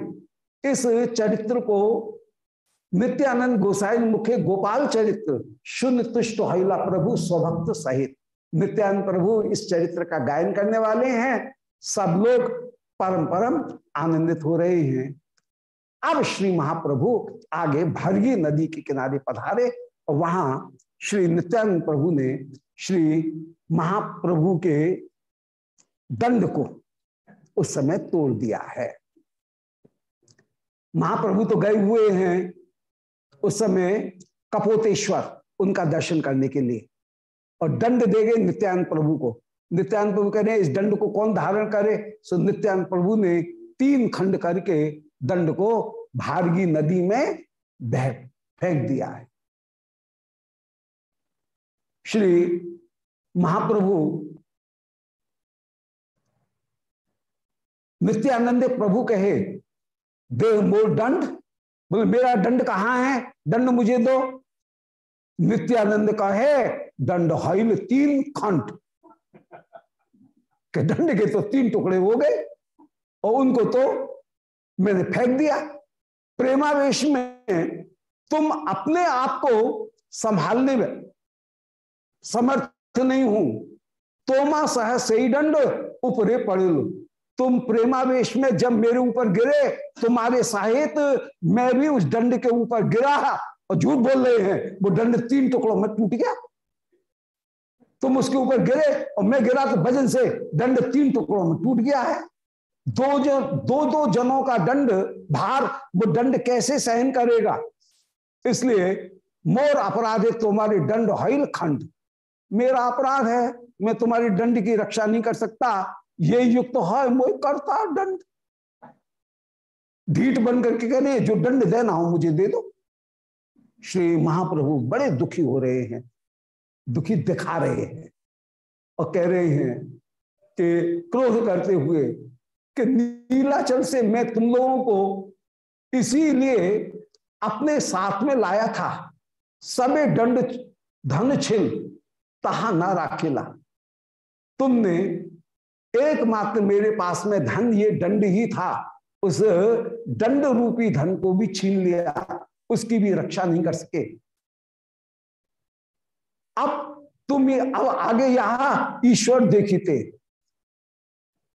इस चरित्र को नित्यानंद गोसाई मुखे गोपाल चरित्र शून्य तुष्ट हिला प्रभु स्वभक्त सहित। नित्यानंद प्रभु इस चरित्र का गायन करने वाले हैं। सब लोग परम परम आनंदित हो रहे हैं। अब श्री महाप्रभु आगे भरगी नदी के किनारे पधारे। और वहाँ श्री नित्यानंद प्रभु ने श्री महाप्रभु के दंड को उस समय तोड़ दिया है। महाप्रभु तो गए हुए हैं। उस समय कपोतेश्वर उनका दर्शन करने के लिए। और दंड दे गए नित्यानंद प्रभु को। नित्यानंद प्रभु कह रहे इस दंड को कौन धारण करे? सो नित्यानंद प्रभु ने तीन खंड करके दंड को भारगी नदी में बह, फेंक दिया है। श्री महाप्रभु नित्यानंद प्रभु कहे देह मोर दंड बोले मेरा दंड कहाँ है? दंड मुझे दो। नित्यानंद का है, दंड हाइल तीन खंड। के दंड के तो तीन टुकड़े हो गए, और उनको तो मैंने फेंक दिया। प्रेमावेश में तुम अपने आप को संभालने में समर्थ नहीं हूँ। तोमा सह सही दंड ऊपरे पड़े लो। तुम प्रेमावेश में जब मेरे ऊपर गिरे, तुम्हारे साहित मैं भी उस दंड के ऊपर गिरा और झूठ बोल रहे हैं, वो दंड तीन टुकड़ों में टूट गया। तुम उसके ऊपर गिरे और मैं गिरा तो भजन से दंड तीन टुकड़ों में टूट गया है। दो जन, दो दो जनों का दंड भार, वो दंड कैसे सहन करेगा? इसलिए मोर अपराध है तुम्हारी दंड हईल खंड। मेरा अपराध है, मैं तुम्हारी दंड की रक्षा नहीं कर सकता। ये युक्त तो है मोह करता दंड। ढीठ बन करके कहने, जो दंड देना हो मुझे दे दो। श्री महाप्रभु बड़े दुखी हो रहे हैं, दुखी दिखा रहे हैं और कह रहे हैं के क्रोध करते हुए कि नीलाचल से मैं तुम लोगों को इसीलिए अपने साथ में लाया था सबे दंड धन छिल तहा ना राखेला। तुमने एकमात्र मेरे पास में धन ये दंड ही था। उस दंड रूपी धन को भी छीन लिया। उसकी भी रक्षा नहीं कर सके। अब तुम ये अब आगे यहाँ ईश्वर देखते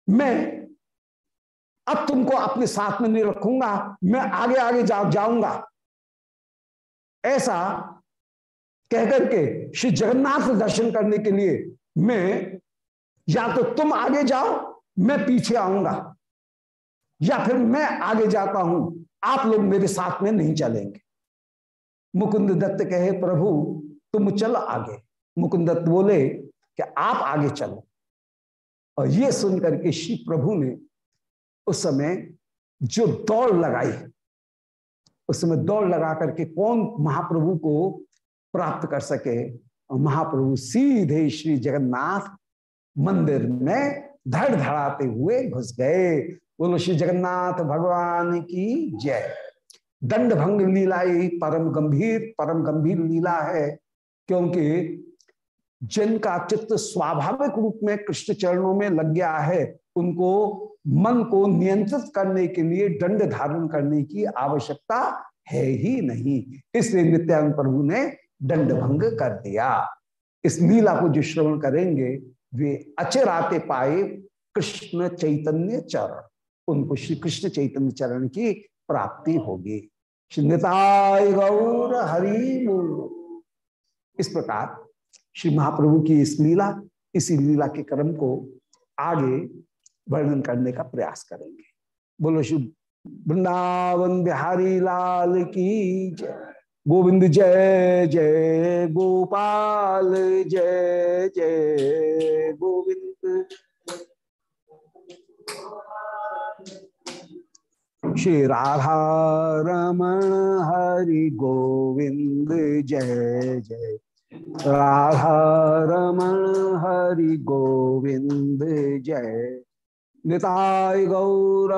मैं अब तुमको अपने साथ में नहीं रखूँगा। मैं आगे आगे जा, जाऊँगा। ऐसा कहकर के श्री जगन्नाथ दर्शन करने के लिए मैं या तो तुम आगे जाओ, मैं पीछे आऊँगा, या फिर मैं आगे जाता हूँ, आप लोग मेरे साथ में नहीं चलेंगे। मुकुंद दत्त कहे, प्रभु, तुम चलो आगे। मुकुंद दत्त बोले कि आप आगे चलो। और ये सुनकर के श्री प्रभु ने उस समय जो दौड़ लगाई, उस समय दौड़ लगा करके कौन महाप्रभु को प्राप्त कर सके? महाप्रभु सीधे श्री जगन्नाथ मंदिर में धड़ धड़ाते हुए घुस गए। बोलो, श्री जगन्नाथ भगवान की जय। दंड भंग लीला ही परम गंभीर परम गंभीर लीला है, क्योंकि जिनका चित्त स्वाभाविक रूप में कृष्ण चरणों में लग गया है, उनको मन को नियंत्रित करने के लिए दंड धारण करने की आवश्यकता है ही नहीं। इसलिए नित्यानंद प्रभु ने दंड भंग कर दिया। इस लीला को जो श्रवण करेंगे वे अचराते पाए कृष्ण चैतन्य चरण। उनको श्री कृष्ण चैतन्य चरण की प्राप्ति होगी। निताय गौर हरि इस प्रकार श्री महाप्रभु की इस लीला, इसी लीला के क्रम को आगे वर्णन करने का प्रयास करेंगे। बोलो शिव वृंदावन बिहारी लाल की जय। गोविंद जय जय गोपाल, जय जय गोविंद। श्री राधा रमण हरि गोविंद जय जय। राधा रमण हरि गोविंद जय। निताय गौर